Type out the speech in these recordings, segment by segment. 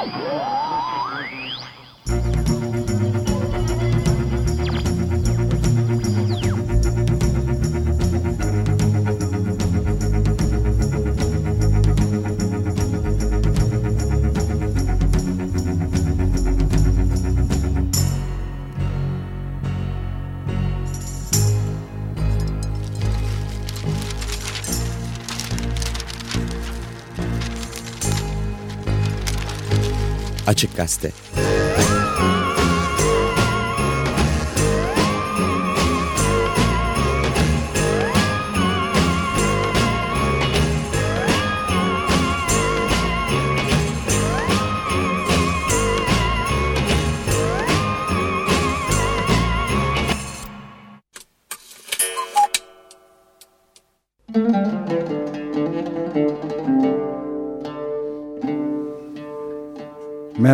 Oh! Açık Gazete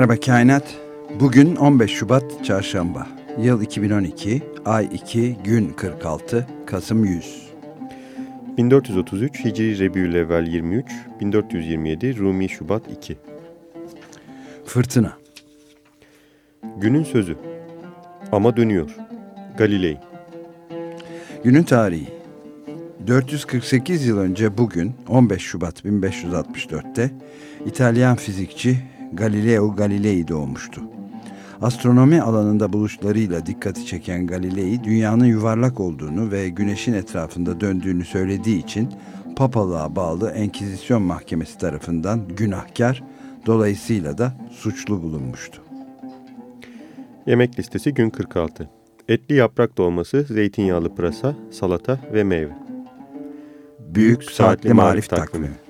Merhaba Kainat. Bugün 15 Şubat Çarşamba. Yıl 2012, ay 2, gün 46, Kasım 100. 1433 Hicri Rebiülevvel 23, 1427 Rumi Şubat 2. Fırtına. Günün sözü. Ama dönüyor. Galilei. Günün tarihi. 448 yıl önce bugün 15 Şubat 1564'te İtalyan fizikçi Galileo Galilei doğmuştu. Astronomi alanında buluşlarıyla dikkati çeken Galilei, dünyanın yuvarlak olduğunu ve güneşin etrafında döndüğünü söylediği için papalığa bağlı Enkizisyon Mahkemesi tarafından günahkar, dolayısıyla da suçlu bulunmuştu. Yemek listesi gün 46. Etli yaprak dolması, zeytinyağlı pırasa, salata ve meyve. Büyük Saatli Marif Takvimi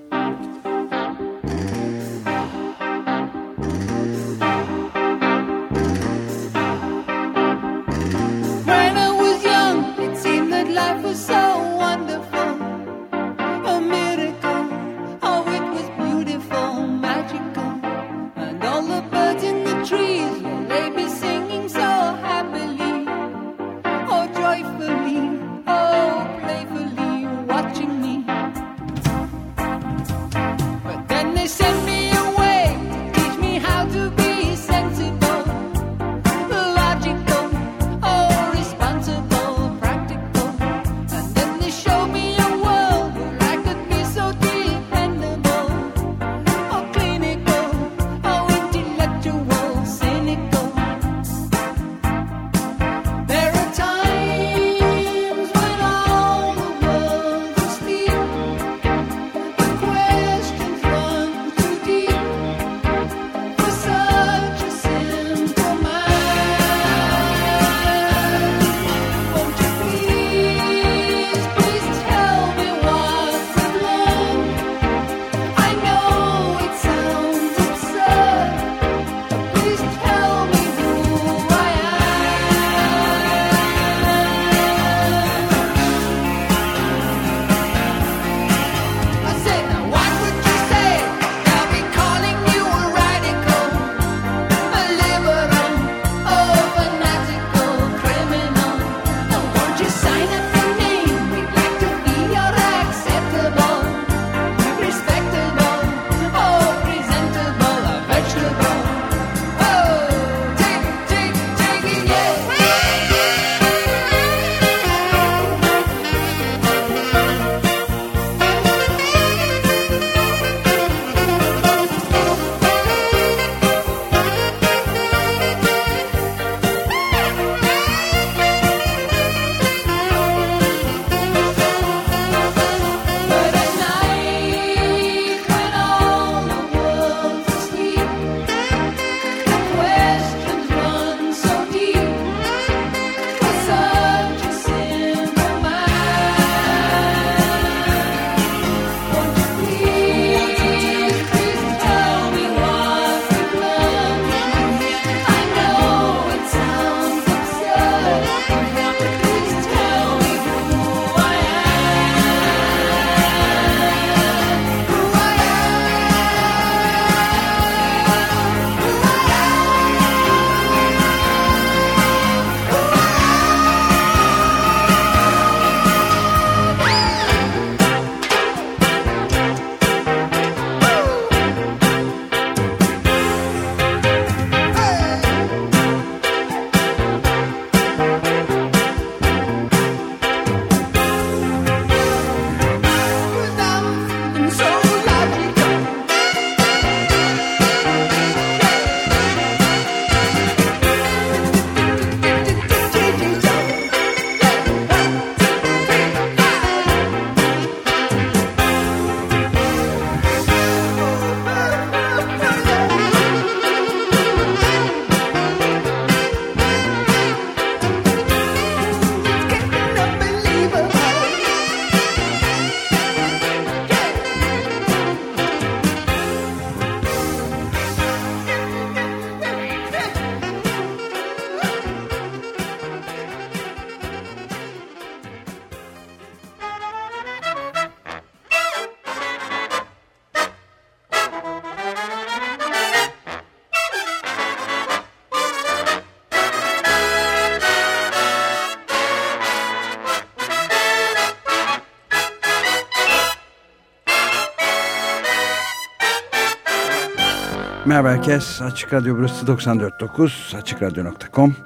Merhaba herkes. Açık Radyo burası 94.9 AçıkRadyo.com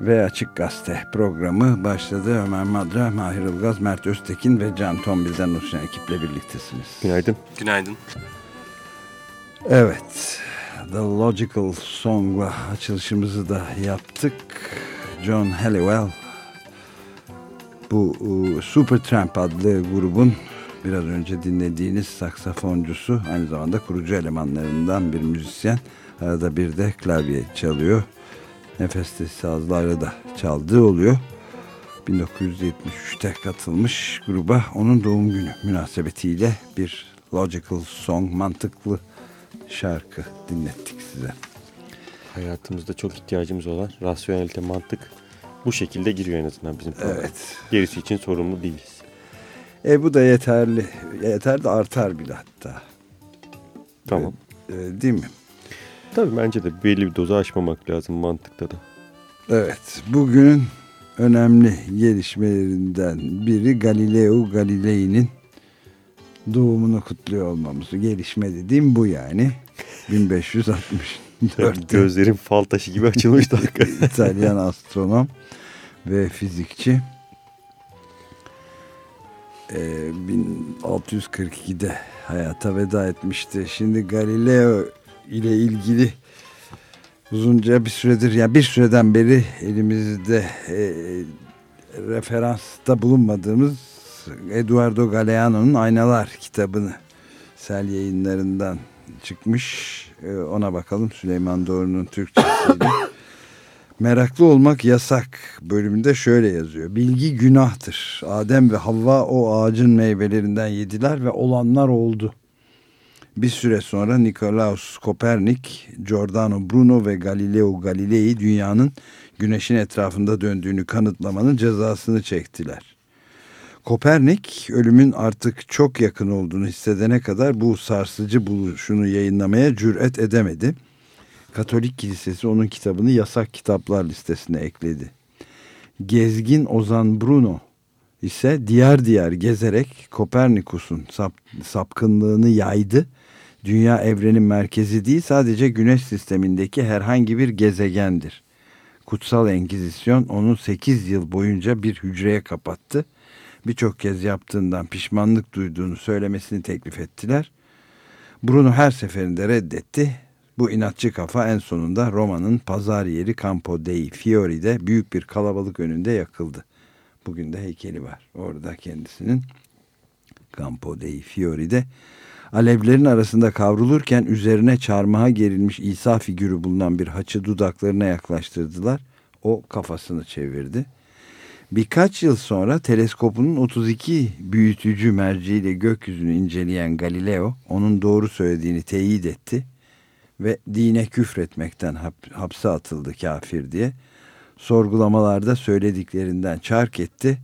ve Açık Gazete programı başladı. Ömer Madra, Mahir Ilgaz, Mert Öztekin ve Can Tombil'den oluşan ekiple birliktesiniz. Günaydın. Günaydın. Evet, The Logical Song'la açılışımızı da yaptık. John Halliwell, bu Supertramp adlı grubun biraz önce dinlediğiniz saksafoncusu aynı zamanda kurucu elemanlarından bir müzisyen. Arada bir de klavye çalıyor. Nefesli sazlarla da çaldığı oluyor. 1973'te katılmış gruba onun doğum günü münasebetiyle bir Logical Song mantıklı şarkı dinlettik size. Hayatımızda çok ihtiyacımız olan rasyonelite mantık bu şekilde giriyor en azından bizim. Evet. Gerisi için sorumlu değiliz. E bu da yeterli. Yeter de artar bile hatta. Tamam. E, e, değil mi? Tabii bence de belli bir dozu aşmamak lazım mantıkta da. Evet. Bugünün önemli gelişmelerinden biri Galileo Galilei'nin doğumunu kutluyor olmamız. Gelişme dediğim bu yani. 1564. Gözlerim fal taşı gibi açılmıştı. İtalyan astronom ve fizikçi. 1642'de hayata veda etmişti. Şimdi Galileo ile ilgili uzunca bir süredir yani bir süreden beri elimizde e, referansta bulunmadığımız Eduardo Galeano'nun Aynalar kitabını sel yayınlarından çıkmış. E, ona bakalım Süleyman Doğru'nun Türkçesiyle. Meraklı olmak yasak bölümünde şöyle yazıyor. Bilgi günahtır. Adem ve Havva o ağacın meyvelerinden yediler ve olanlar oldu. Bir süre sonra Nikolaus Kopernik, Giordano Bruno ve Galileo Galilei dünyanın güneşin etrafında döndüğünü kanıtlamanın cezasını çektiler. Kopernik ölümün artık çok yakın olduğunu hissedene kadar bu sarsıcı buluşunu yayınlamaya cüret edemedi Katolik Kilisesi onun kitabını yasak kitaplar listesine ekledi. Gezgin Ozan Bruno ise diğer diğer gezerek Kopernikus'un sap, sapkınlığını yaydı. Dünya evrenin merkezi değil sadece güneş sistemindeki herhangi bir gezegendir. Kutsal Engizisyon onu 8 yıl boyunca bir hücreye kapattı. Birçok kez yaptığından pişmanlık duyduğunu söylemesini teklif ettiler. Bruno her seferinde reddetti bu inatçı kafa en sonunda Roma'nın pazar yeri Campo dei Fiori'de büyük bir kalabalık önünde yakıldı. Bugün de heykeli var. Orada kendisinin Campo dei Fiori'de alevlerin arasında kavrulurken üzerine çarmıha gerilmiş İsa figürü bulunan bir haçı dudaklarına yaklaştırdılar. O kafasını çevirdi. Birkaç yıl sonra teleskopunun 32 büyütücü merceğiyle gökyüzünü inceleyen Galileo onun doğru söylediğini teyit etti ve dine küfretmekten hap, hapse atıldı kafir diye. Sorgulamalarda söylediklerinden çark etti.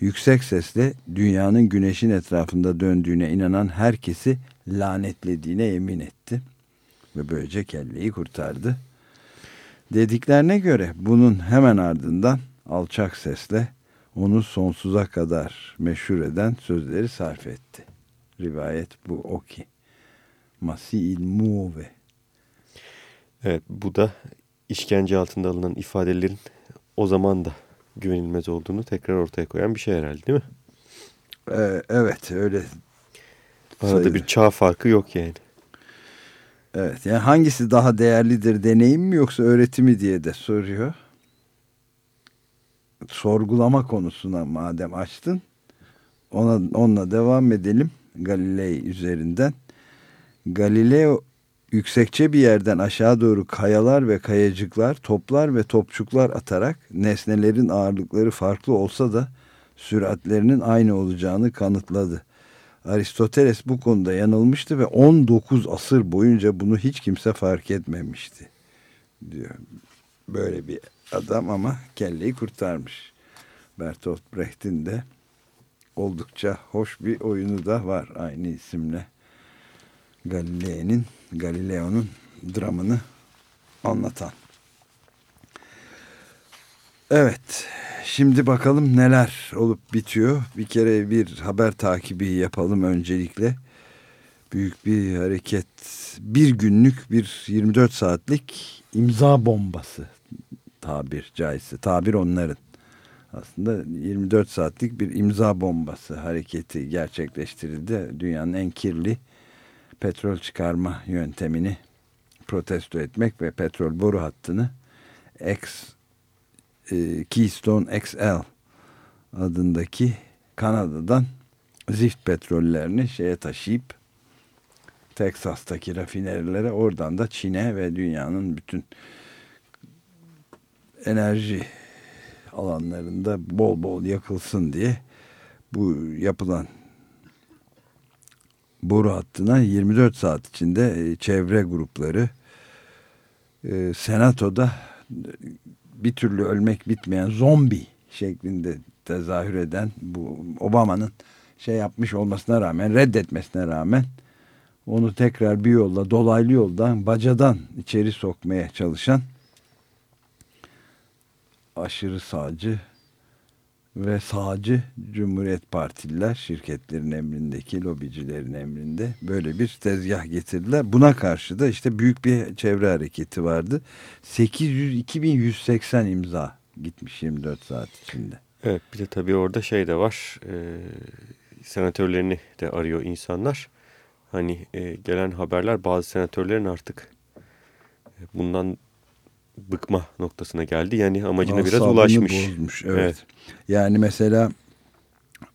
Yüksek sesle dünyanın güneşin etrafında döndüğüne inanan herkesi lanetlediğine yemin etti. Ve böylece kelleyi kurtardı. Dediklerine göre bunun hemen ardından alçak sesle onu sonsuza kadar meşhur eden sözleri sarf etti. Rivayet bu o ki. Masi il muove Evet bu da işkence altında alınan ifadelerin o zaman da güvenilmez olduğunu tekrar ortaya koyan bir şey herhalde değil mi? Ee, evet öyle. Arada sayılır. bir çağ farkı yok yani. Evet yani hangisi daha değerlidir deneyim mi yoksa öğretimi diye de soruyor. Sorgulama konusuna madem açtın ona onunla devam edelim Galilei üzerinden. Galileo yüksekçe bir yerden aşağı doğru kayalar ve kayacıklar, toplar ve topçuklar atarak nesnelerin ağırlıkları farklı olsa da süratlerinin aynı olacağını kanıtladı. Aristoteles bu konuda yanılmıştı ve 19 asır boyunca bunu hiç kimse fark etmemişti. diyor. Böyle bir adam ama kelleyi kurtarmış. Bertolt Brecht'in de oldukça hoş bir oyunu da var aynı isimle. Galileo'nun Galileo'nun dramını anlatan. Evet, şimdi bakalım neler olup bitiyor. Bir kere bir haber takibi yapalım öncelikle. büyük bir hareket. Bir günlük bir 24 saatlik imza bombası tabir caizse. Tabir onların. Aslında 24 saatlik bir imza bombası hareketi gerçekleştirildi. Dünyanın en kirli petrol çıkarma yöntemini protesto etmek ve petrol boru hattını X, e, Keystone XL adındaki Kanada'dan zift petrollerini şeye taşıyıp Teksas'taki rafinerilere oradan da Çin'e ve dünyanın bütün enerji alanlarında bol bol yakılsın diye bu yapılan boru hattına 24 saat içinde e, çevre grupları e, senatoda bir türlü ölmek bitmeyen zombi şeklinde tezahür eden bu Obama'nın şey yapmış olmasına rağmen reddetmesine rağmen onu tekrar bir yolla dolaylı yoldan bacadan içeri sokmaya çalışan aşırı sağcı ve sağcı Cumhuriyet Partililer şirketlerin emrindeki lobicilerin emrinde böyle bir tezgah getirdiler. Buna karşı da işte büyük bir çevre hareketi vardı. 800 2180 imza gitmiş 24 saat içinde. Evet bir de tabii orada şey de var. E, senatörlerini de arıyor insanlar. Hani e, gelen haberler bazı senatörlerin artık e, bundan bıkma noktasına geldi. Yani amacına biraz ulaşmış. Bozmuş, evet. evet. Yani mesela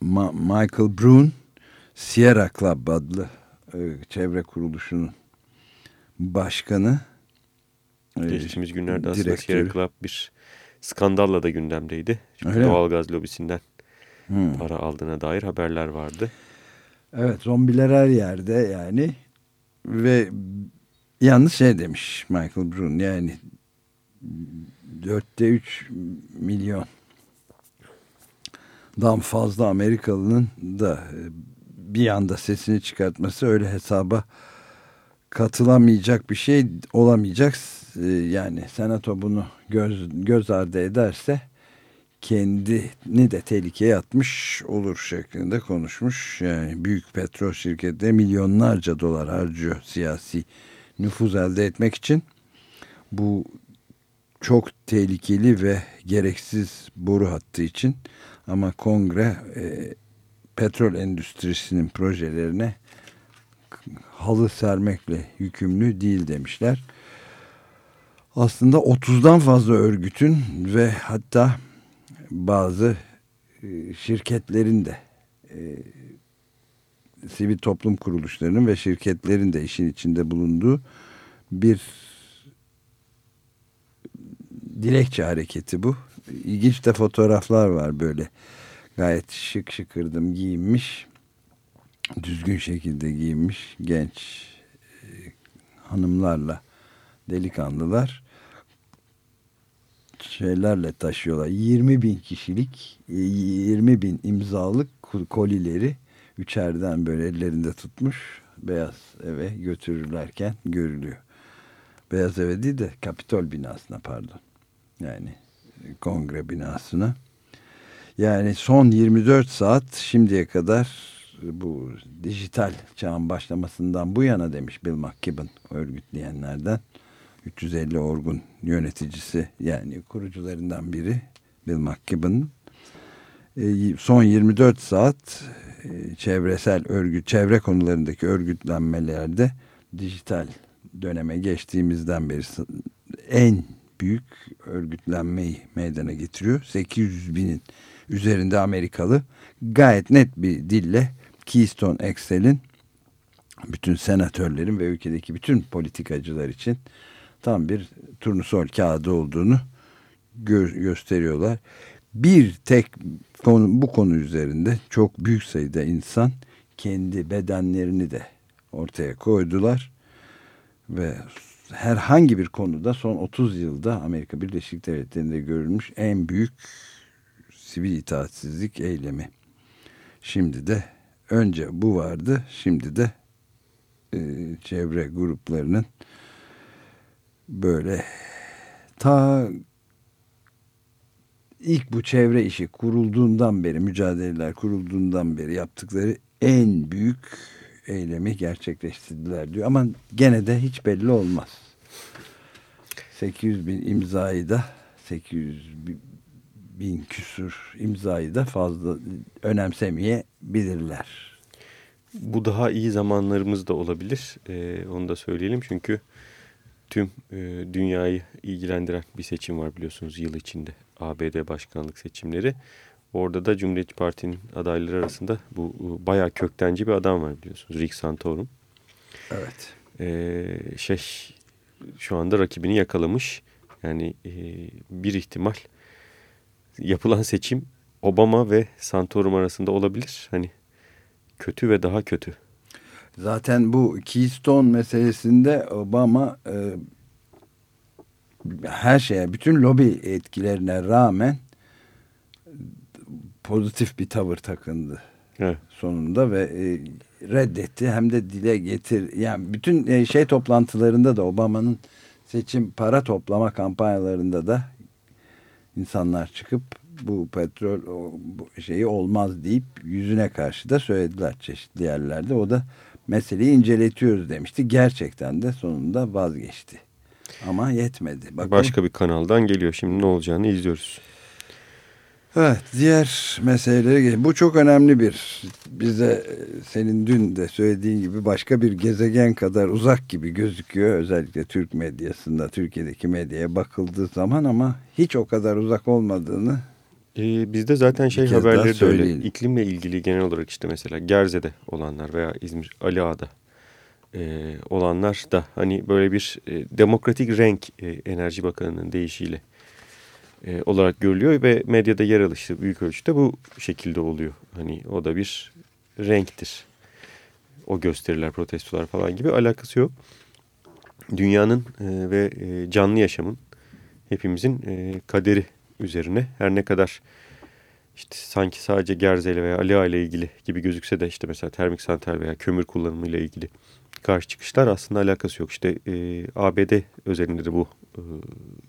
Ma Michael Brun Sierra Club adlı e, çevre kuruluşunun başkanı. E, Geçtiğimiz günlerde aslında Sierra Club bir skandalla da gündemdeydi. Çünkü Öyle doğalgaz mi? lobisinden hmm. para aldığına dair haberler vardı. Evet zombiler her yerde yani ve yalnız şey demiş Michael Brun yani dörtte üç milyon dan fazla Amerikalının da e, bir anda sesini çıkartması öyle hesaba katılamayacak bir şey olamayacak. E, yani senato bunu göz, göz ardı ederse kendini de tehlikeye atmış olur şeklinde konuşmuş. Yani büyük petrol şirketleri milyonlarca dolar harcıyor siyasi nüfuz elde etmek için. Bu çok tehlikeli ve gereksiz boru hattı için ama kongre e, petrol endüstrisinin projelerine halı sermekle yükümlü değil demişler. Aslında 30'dan fazla örgütün ve hatta bazı e, şirketlerin de e, sivil toplum kuruluşlarının ve şirketlerin de işin içinde bulunduğu bir dilekçe hareketi bu. İlginç de fotoğraflar var böyle. Gayet şık şıkırdım giyinmiş. Düzgün şekilde giyinmiş genç e, hanımlarla delikanlılar şeylerle taşıyorlar. 20 bin kişilik 20 e, bin imzalık kolileri üçerden böyle ellerinde tutmuş beyaz eve götürürlerken görülüyor. Beyaz eve değil de Kapitol binasına pardon. Yani kongre binasına. Yani son 24 saat şimdiye kadar bu dijital çağın başlamasından bu yana demiş Bill McKibben örgütleyenlerden 350 orgun yöneticisi yani kurucularından biri Bill McKibben e, son 24 saat e, çevresel örgüt çevre konularındaki örgütlenmelerde dijital döneme geçtiğimizden beri en büyük örgütlenmeyi meydana getiriyor. 800 binin üzerinde Amerikalı gayet net bir dille Keystone XL'in bütün senatörlerin ve ülkedeki bütün politikacılar için tam bir turnusol kağıdı olduğunu gö gösteriyorlar. Bir tek konu, bu konu üzerinde çok büyük sayıda insan kendi bedenlerini de ortaya koydular ve herhangi bir konuda son 30 yılda Amerika Birleşik Devletleri'nde görülmüş en büyük sivil itaatsizlik eylemi. Şimdi de önce bu vardı, şimdi de e, çevre gruplarının böyle ta ilk bu çevre işi kurulduğundan beri mücadeleler kurulduğundan beri yaptıkları en büyük eylemi gerçekleştirdiler diyor. Ama gene de hiç belli olmaz. 800 bin imzayı da 800 bin küsur imzayı da fazla önemsemeyebilirler. Bu daha iyi zamanlarımız da olabilir. Ee, onu da söyleyelim çünkü tüm e, dünyayı ilgilendiren bir seçim var biliyorsunuz yıl içinde. ABD başkanlık seçimleri. Orada da Cumhuriyetçi Parti'nin adayları arasında bu e, bayağı köktenci bir adam var biliyorsunuz. Rick Santorum. Evet. Ee, şey şu anda rakibini yakalamış. Yani e, bir ihtimal yapılan seçim Obama ve Santorum arasında olabilir. Hani kötü ve daha kötü. Zaten bu Keystone meselesinde Obama e, her şeye, bütün lobi etkilerine rağmen pozitif bir tavır takındı evet. sonunda ve e, reddetti hem de dile getir yani bütün e, şey toplantılarında da Obama'nın seçim para toplama kampanyalarında da insanlar çıkıp bu petrol bu şeyi olmaz deyip yüzüne karşı da söylediler çeşitli yerlerde. O da meseleyi inceletiyoruz demişti. Gerçekten de sonunda vazgeçti. Ama yetmedi. Bakalım. Başka bir kanaldan geliyor. Şimdi ne olacağını izliyoruz. Evet diğer meseleleri bu çok önemli bir bize senin dün de söylediğin gibi başka bir gezegen kadar uzak gibi gözüküyor özellikle Türk medyasında Türkiye'deki medyaya bakıldığı zaman ama hiç o kadar uzak olmadığını ee, bizde zaten şey haberleri de öyle. iklimle ilgili genel olarak işte mesela Gerze'de olanlar veya İzmir Ali Ağa'da e, olanlar da hani böyle bir e, demokratik renk e, Enerji Bakanı'nın deyişiyle e, olarak görülüyor ve medyada yer alışı büyük ölçüde bu şekilde oluyor. Hani o da bir renktir. O gösteriler, protestolar falan gibi alakası yok. Dünyanın e, ve e, canlı yaşamın hepimizin e, kaderi üzerine her ne kadar işte sanki sadece Gerze'yle veya Ali ile ilgili gibi gözükse de işte mesela termik santral veya kömür kullanımı ile ilgili karşı çıkışlar aslında alakası yok. İşte e, ABD özelinde de bu e,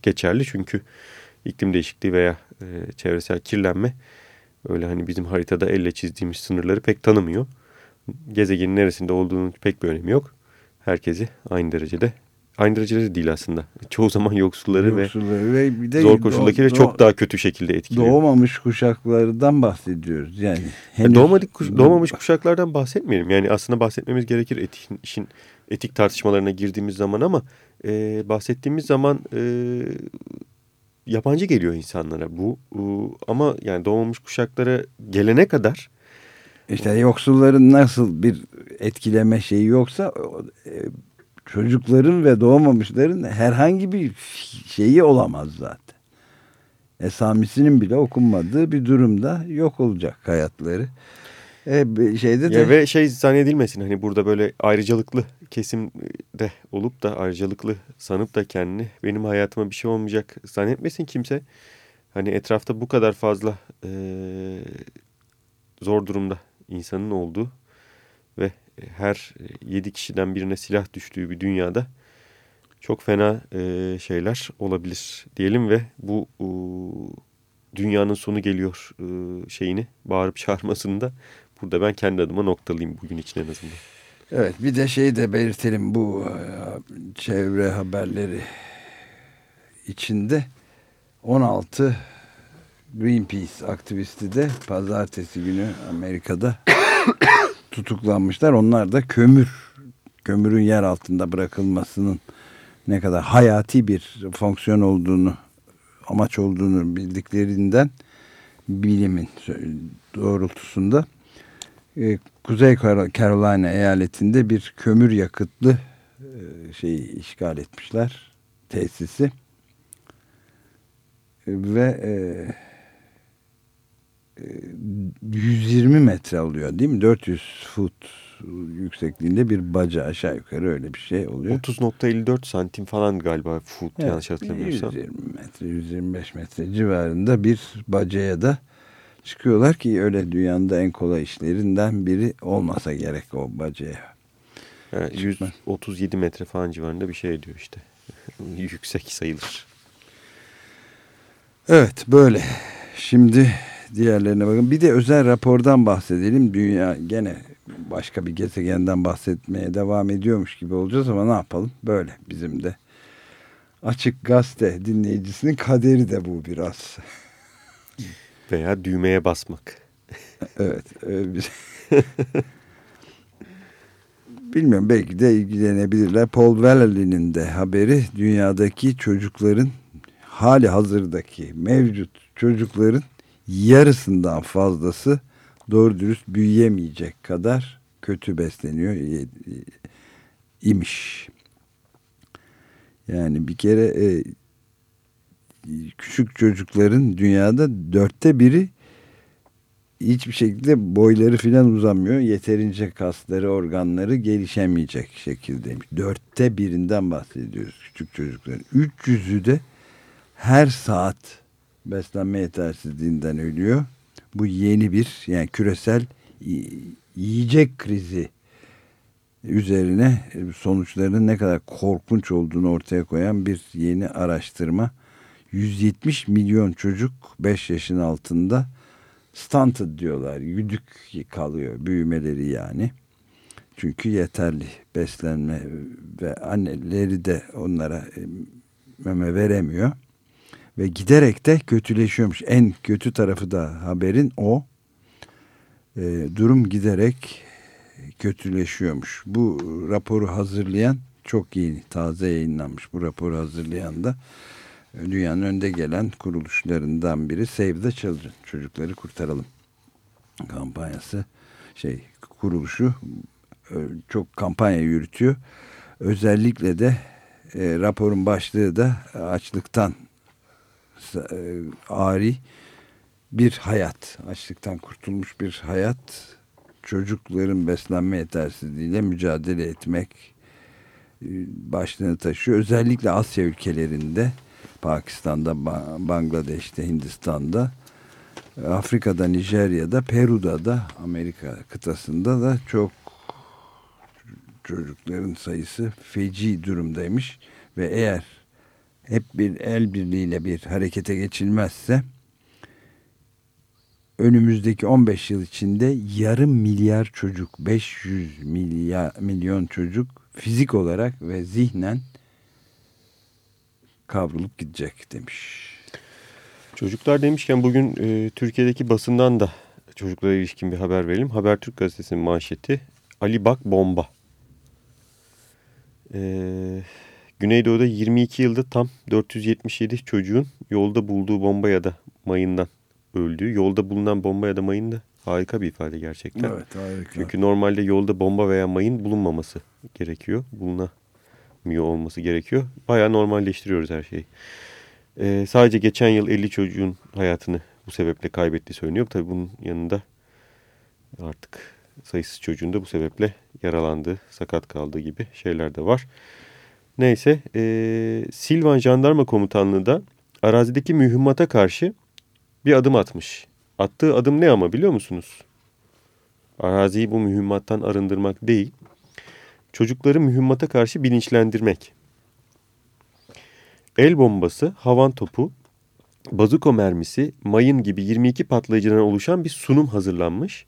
geçerli çünkü iklim değişikliği veya e, çevresel kirlenme öyle hani bizim haritada elle çizdiğimiz sınırları pek tanımıyor. Gezegenin neresinde olduğunun pek bir önemi yok. Herkesi aynı derecede aynı derecede değil aslında. Çoğu zaman yoksulları, yoksulları ve, ve bir de zor koşuldakileri çok daha kötü şekilde etkiliyor. Doğmamış kuşaklardan bahsediyoruz. Yani henüz... Doğmadık, kuş, doğmamış kuşaklardan bahsetmeyelim. Yani aslında bahsetmemiz gerekir etik, işin etik tartışmalarına girdiğimiz zaman ama e, bahsettiğimiz zaman e, yabancı geliyor insanlara bu. Ama yani doğmamış kuşaklara gelene kadar işte yoksulların nasıl bir etkileme şeyi yoksa e, çocukların ve doğmamışların herhangi bir şeyi olamaz zaten. Esamisinin bile okunmadığı bir durumda yok olacak hayatları. E, şeyde de... Ya ve şey zannedilmesin hani burada böyle ayrıcalıklı kesimde olup da ayrıcalıklı sanıp da kendini benim hayatıma bir şey olmayacak zannetmesin kimse. Hani etrafta bu kadar fazla e, zor durumda insanın olduğu ve her yedi kişiden birine silah düştüğü bir dünyada çok fena e, şeyler olabilir diyelim ve bu e, dünyanın sonu geliyor e, şeyini bağırıp çağırmasını da burada ben kendi adıma noktalayayım bugün için en azından. Evet bir de şeyi de belirtelim bu e, çevre haberleri içinde 16 Greenpeace aktivisti de pazartesi günü Amerika'da tutuklanmışlar. Onlar da kömür, kömürün yer altında bırakılmasının ne kadar hayati bir fonksiyon olduğunu, amaç olduğunu bildiklerinden bilimin doğrultusunda e, Kuzey Carolina eyaletinde bir kömür yakıtlı e, şeyi işgal etmişler tesisi ve e, 120 metre alıyor değil mi? 400 foot yüksekliğinde bir baca aşağı yukarı öyle bir şey oluyor. 30.54 santim falan galiba foot evet, yanlış hatırlamıyorsam. 120 metre 125 metre civarında bir bacaya da çıkıyorlar ki öyle dünyanın en kolay işlerinden biri olmasa gerek o bacaya. Yani 137 metre falan civarında bir şey ediyor işte. Yüksek sayılır. Evet böyle. Şimdi diğerlerine bakın. Bir de özel rapordan bahsedelim. Dünya gene başka bir gezegenden bahsetmeye devam ediyormuş gibi olacağız ama ne yapalım? Böyle bizim de. Açık gazete dinleyicisinin kaderi de bu biraz. Veya düğmeye basmak. evet. Bilmiyorum belki de ilgilenebilirler. Paul Valley'nin de haberi dünyadaki çocukların hali hazırdaki mevcut çocukların yarısından fazlası doğru dürüst büyüyemeyecek kadar kötü besleniyor imiş. Yani bir kere e, küçük çocukların dünyada dörtte biri hiçbir şekilde boyları filan uzamıyor. Yeterince kasları, organları gelişemeyecek şekildeymiş. Dörtte birinden bahsediyoruz küçük çocukların. 300'ü de her saat beslenme yetersizliğinden ölüyor. Bu yeni bir yani küresel yiyecek krizi üzerine sonuçlarının ne kadar korkunç olduğunu ortaya koyan bir yeni araştırma. 170 milyon çocuk 5 yaşın altında stunted diyorlar. Yüdük kalıyor büyümeleri yani. Çünkü yeterli beslenme ve anneleri de onlara e, meme veremiyor. Ve giderek de kötüleşiyormuş. En kötü tarafı da haberin o. E, durum giderek kötüleşiyormuş. Bu raporu hazırlayan çok yeni, taze yayınlanmış bu raporu hazırlayan da dünyanın önde gelen kuruluşlarından biri Save the Children. Çocukları kurtaralım kampanyası şey kuruluşu e, çok kampanya yürütüyor. Özellikle de e, raporun başlığı da açlıktan e, ari bir hayat, açlıktan kurtulmuş bir hayat, çocukların beslenme yetersizliğiyle mücadele etmek e, başlığını taşıyor. Özellikle Asya ülkelerinde, Pakistan'da, Bangladeş'te, Hindistan'da, Afrika'da, Nijerya'da, Peru'da da, Amerika kıtasında da çok çocukların sayısı feci durumdaymış. Ve eğer hep bir el birliğiyle bir harekete geçilmezse önümüzdeki 15 yıl içinde yarım milyar çocuk 500 milyar, milyon çocuk fizik olarak ve zihnen kavrulup gidecek demiş. Çocuklar demişken bugün e, Türkiye'deki basından da çocuklara ilişkin bir haber verelim. Habertürk gazetesinin manşeti Ali Bak Bomba. Eee Güneydoğu'da 22 yılda tam 477 çocuğun yolda bulduğu bomba ya da mayından öldüğü. Yolda bulunan bomba ya da mayın da harika bir ifade gerçekten. Evet harika. Çünkü normalde yolda bomba veya mayın bulunmaması gerekiyor. Bulunamıyor olması gerekiyor. Bayağı normalleştiriyoruz her şeyi. Ee, sadece geçen yıl 50 çocuğun hayatını bu sebeple kaybetti söyleniyor. Tabii bunun yanında artık sayısız çocuğun da bu sebeple yaralandığı, sakat kaldığı gibi şeyler de var. Neyse e, Silvan Jandarma Komutanlığı da arazideki mühimmata karşı bir adım atmış. Attığı adım ne ama biliyor musunuz? Araziyi bu mühimmattan arındırmak değil, çocukları mühimmata karşı bilinçlendirmek. El bombası, havan topu, bazuko mermisi, mayın gibi 22 patlayıcıdan oluşan bir sunum hazırlanmış.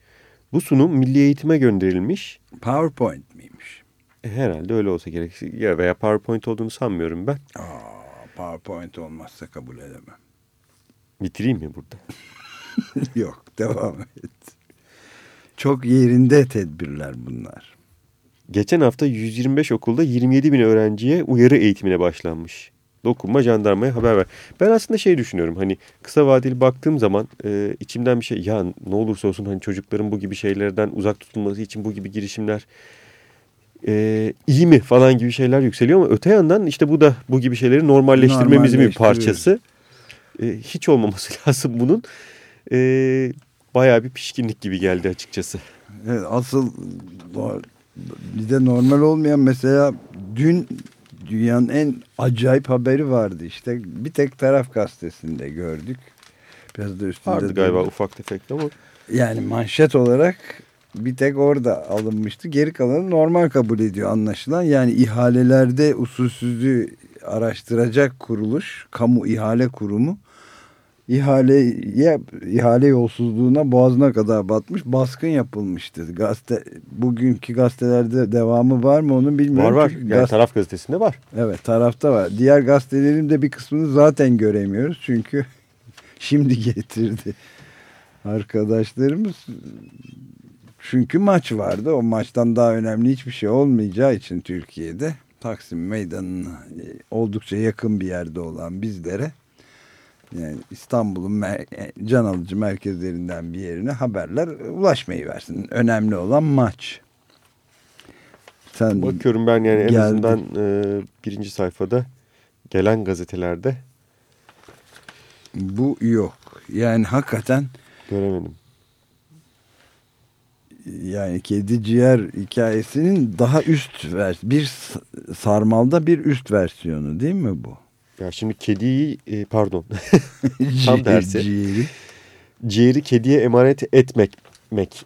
Bu sunum milli eğitime gönderilmiş. PowerPoint miymiş? E, herhalde öyle olsa gerek. Ya veya PowerPoint olduğunu sanmıyorum ben. Aa, PowerPoint olmazsa kabul edemem. Bitireyim mi burada? Yok devam et. Çok yerinde tedbirler bunlar. Geçen hafta 125 okulda 27 bin öğrenciye uyarı eğitimine başlanmış. Dokunma jandarmaya haber ver. Ben aslında şey düşünüyorum hani kısa vadeli baktığım zaman e, içimden bir şey ya ne olursa olsun hani çocukların bu gibi şeylerden uzak tutulması için bu gibi girişimler e, iyi mi falan gibi şeyler yükseliyor ama öte yandan işte bu da bu gibi şeyleri normalleştirmemizin bir parçası. E, hiç olmaması lazım bunun. E, bayağı bir pişkinlik gibi geldi açıkçası. Evet, asıl bir de normal olmayan mesela dün dünyanın en acayip haberi vardı işte. Bir tek taraf gazetesinde gördük. Biraz da üstünde. Vardı galiba ufak tefek ama. Yani manşet olarak bir tek orada alınmıştı. Geri kalanı normal kabul ediyor anlaşılan. Yani ihalelerde usulsüzlüğü araştıracak kuruluş, kamu ihale kurumu ihaleye, ihale yolsuzluğuna boğazına kadar batmış baskın yapılmıştı. Gazete, bugünkü gazetelerde devamı var mı onu bilmiyorum. Var var. Yani gaz... taraf gazetesinde var. Evet tarafta var. Diğer gazetelerin de bir kısmını zaten göremiyoruz. Çünkü şimdi getirdi arkadaşlarımız. Çünkü maç vardı. O maçtan daha önemli hiçbir şey olmayacağı için Türkiye'de Taksim Meydanı'na e, oldukça yakın bir yerde olan bizlere yani İstanbul'un e, can alıcı merkezlerinden bir yerine haberler ulaşmayı versin. Önemli olan maç. Sen Bakıyorum ben yani en geldin. azından e, birinci sayfada gelen gazetelerde bu yok. Yani hakikaten göremedim. Yani kedi ciğer hikayesinin daha üst vers bir sarmalda bir üst versiyonu değil mi bu? Ya şimdi kediyi e, pardon tam tersi. Ciğeri. Ciğeri kediye emanet etmek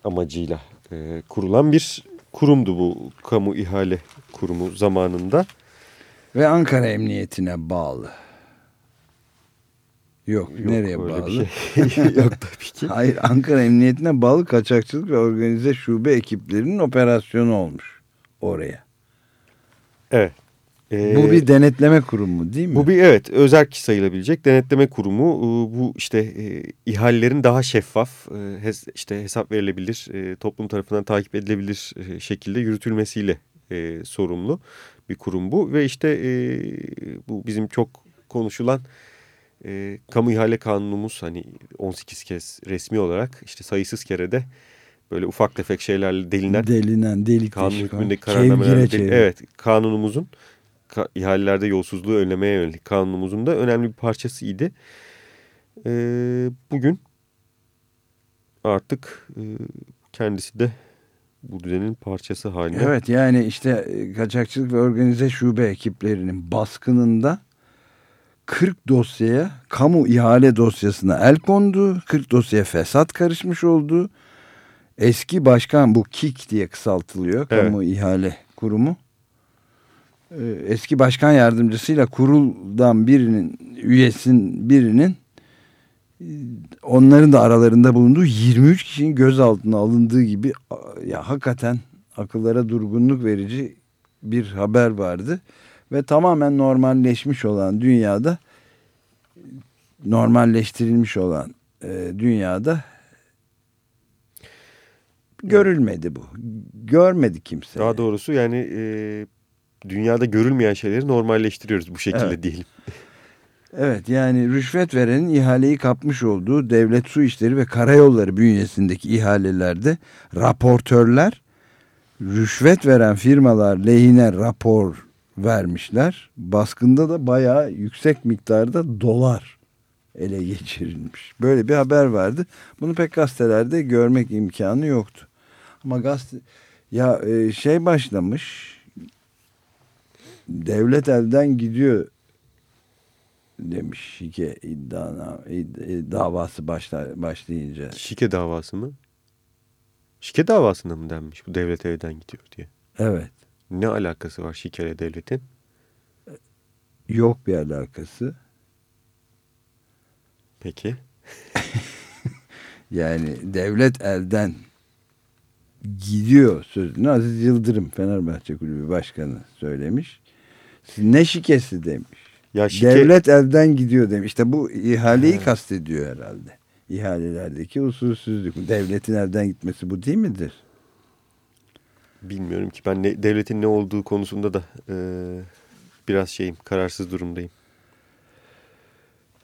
amacıyla e, kurulan bir kurumdu bu kamu ihale kurumu zamanında. Ve Ankara Emniyetine bağlı. Yok, Yok nereye bağlı? Şey. Yok tabii ki. Hayır Ankara Emniyetine bağlı kaçakçılık ve organize şube ekiplerinin operasyonu olmuş oraya. Evet. Ee, bu bir denetleme kurumu değil mi? Bu bir evet özerk sayılabilecek denetleme kurumu. Ee, bu işte e, ihalelerin daha şeffaf, e, hes, işte hesap verilebilir, e, toplum tarafından takip edilebilir e, şekilde yürütülmesiyle e, sorumlu bir kurum bu. Ve işte e, bu bizim çok konuşulan e, kamu ihale kanunumuz hani 18 kez resmi olarak işte sayısız kere de böyle ufak tefek şeylerle delinen delinen delik kanun hükmündeki kararnameler evet kanunumuzun ka, ihalelerde yolsuzluğu önlemeye yönelik kanunumuzun da önemli bir parçasıydı. E, bugün artık e, kendisi de bu düzenin parçası haline. Evet yani işte e, kaçakçılık ve organize şube ekiplerinin baskınında 40 dosyaya kamu ihale dosyasına el kondu. 40 dosyaya fesat karışmış oldu. Eski başkan bu KİK diye kısaltılıyor. Evet. Kamu ihale kurumu. Ee, eski başkan yardımcısıyla kuruldan birinin üyesin birinin e, onların da aralarında bulunduğu 23 kişinin gözaltına alındığı gibi ya hakikaten akıllara durgunluk verici bir haber vardı ve tamamen normalleşmiş olan dünyada normalleştirilmiş olan e, dünyada görülmedi bu. Görmedi kimse. Daha doğrusu yani e, dünyada görülmeyen şeyleri normalleştiriyoruz bu şekilde evet. diyelim. Evet yani rüşvet verenin ihaleyi kapmış olduğu devlet su işleri ve karayolları bünyesindeki ihalelerde raportörler rüşvet veren firmalar lehine rapor vermişler. Baskında da bayağı yüksek miktarda dolar ele geçirilmiş. Böyle bir haber vardı. Bunu pek gazetelerde görmek imkanı yoktu. Ama gazete ya e, şey başlamış devlet elden gidiyor demiş şike iddiana, davası başla, başlayınca. Şike davası mı? Şike davasına mı denmiş bu devlet elden gidiyor diye? Evet. Ne alakası var şikele devletin? Yok bir alakası. Peki. yani devlet elden gidiyor sözünü Aziz Yıldırım Fenerbahçe Kulübü Başkanı söylemiş. Ne şikesi demiş. Ya şike... Devlet elden gidiyor demiş. İşte bu ihaleyi He. kastediyor herhalde. İhalelerdeki usulsüzlük. Devletin elden gitmesi bu değil midir? Bilmiyorum ki ben ne, devletin ne olduğu konusunda da e, biraz şeyim kararsız durumdayım.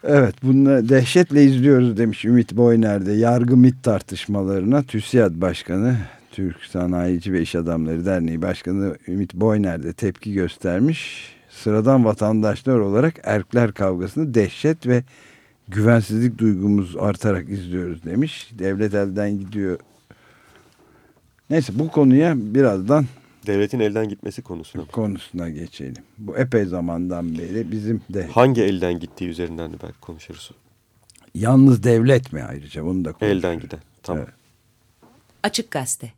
Evet bunu dehşetle izliyoruz demiş Ümit Boyner'de yargı mit tartışmalarına TÜSİAD Başkanı Türk Sanayici ve İş Adamları Derneği Başkanı Ümit Boyner'de tepki göstermiş. Sıradan vatandaşlar olarak erkler kavgasını dehşet ve güvensizlik duygumuz artarak izliyoruz demiş. Devlet elden gidiyor. Neyse bu konuya birazdan Devletin elden gitmesi konusuna mı? Konusuna geçelim. Bu epey zamandan beri bizim de... Hangi elden gittiği üzerinden de belki konuşuruz. Yalnız devlet mi ayrıca? Bunu da konuşuruz. Elden giden. Tamam. Evet. Açık Gazete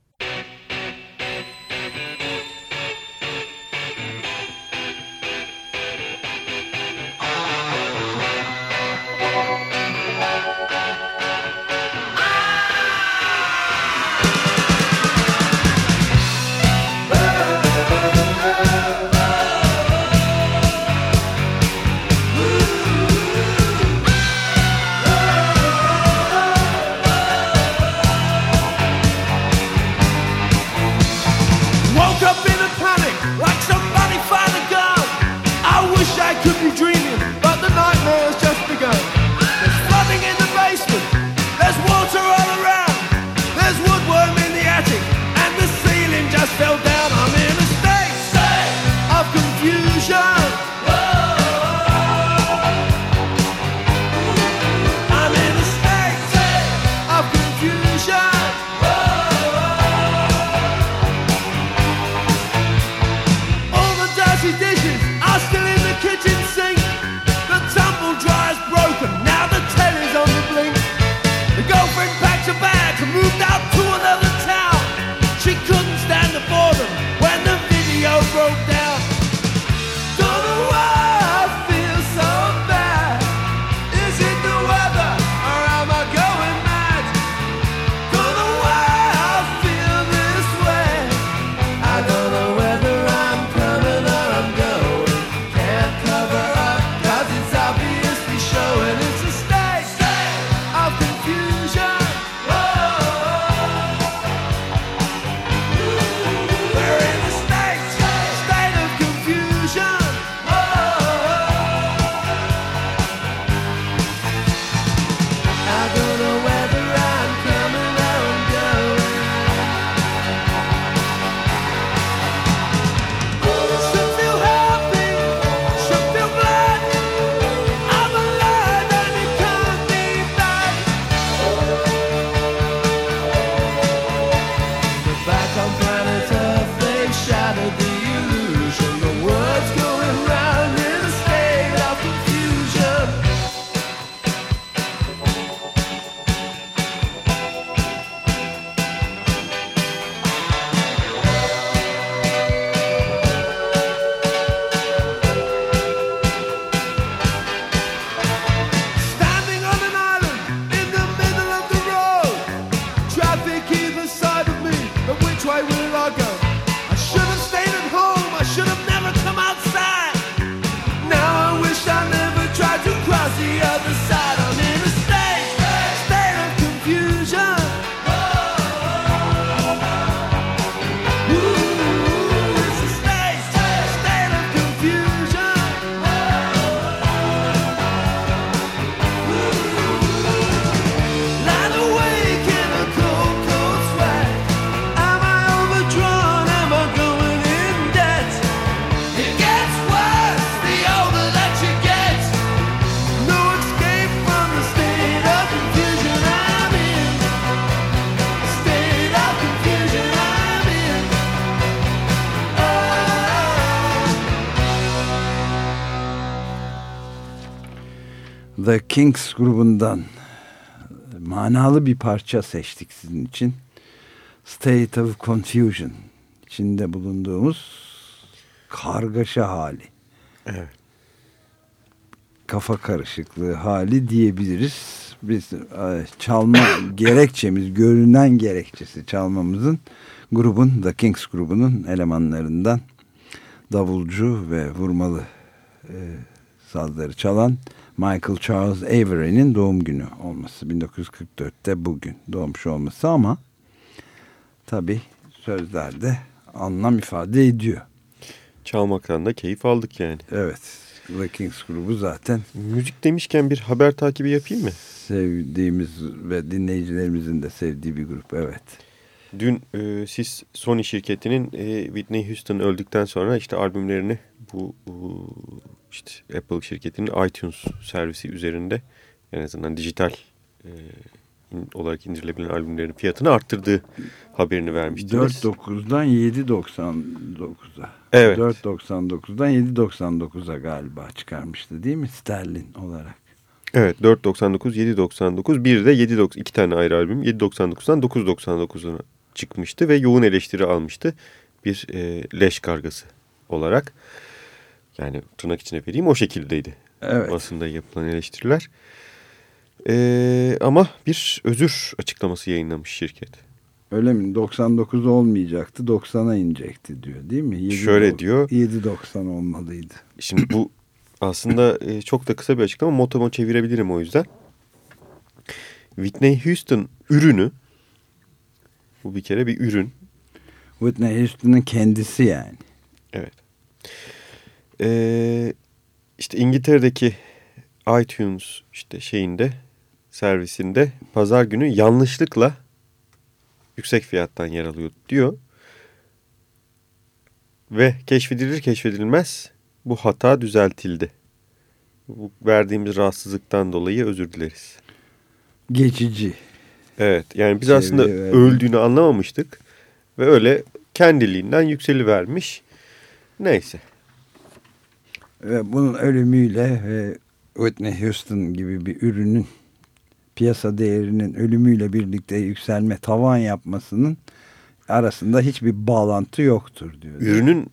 The Kings grubundan manalı bir parça seçtik sizin için. State of Confusion içinde bulunduğumuz kargaşa hali. Evet. Kafa karışıklığı hali diyebiliriz. Biz e, çalma gerekçemiz, görünen gerekçesi çalmamızın grubun, The Kings grubunun elemanlarından davulcu ve vurmalı e, sazları çalan Michael Charles Avery'nin doğum günü olması. 1944'te bugün doğmuş olması ama tabi sözlerde anlam ifade ediyor. Çalmaktan da keyif aldık yani. Evet. The Kings grubu zaten Müzik demişken bir haber takibi yapayım mı? sevdiğimiz ve dinleyicilerimizin de sevdiği bir grup. Evet. Dün e, siz Sony şirketinin e, Whitney Houston öldükten sonra işte albümlerini bu, bu işte Apple şirketinin iTunes servisi üzerinde en azından dijital e, olarak indirilebilen albümlerin fiyatını arttırdığı haberini vermiştiniz. 4.9'dan 7.99'a. Evet. 4.99'dan 7.99'a galiba çıkarmıştı değil mi? Sterlin olarak. Evet 4.99, 7.99 bir de 7.99 iki tane ayrı albüm 7.99'dan 9.99'una çıkmıştı ve yoğun eleştiri almıştı bir e, leş kargası olarak. Yani tırnak içine vereyim o şekildeydi Evet. basında yapılan eleştiriler. E, ama bir özür açıklaması yayınlamış şirket. Öyle mi? 99 olmayacaktı. 90'a inecekti diyor değil mi? 7, Şöyle diyor. 7.90 olmalıydı. Şimdi bu aslında e, çok da kısa bir açıklama. Motomo çevirebilirim o yüzden. Whitney Houston ürünü bu bir kere bir ürün. Whitney Houston'ın kendisi yani. Evet. Ee, işte İngiltere'deki iTunes işte şeyinde servisinde pazar günü yanlışlıkla yüksek fiyattan yer alıyor diyor. Ve keşfedilir keşfedilmez bu hata düzeltildi. Bu verdiğimiz rahatsızlıktan dolayı özür dileriz. Geçici. Evet yani biz aslında verdi. öldüğünü anlamamıştık. Ve öyle kendiliğinden yükselivermiş. Neyse. Ve bunun ölümüyle ve Whitney Houston gibi bir ürünün piyasa değerinin ölümüyle birlikte yükselme tavan yapmasının arasında hiçbir bağlantı yoktur diyor. Ürünün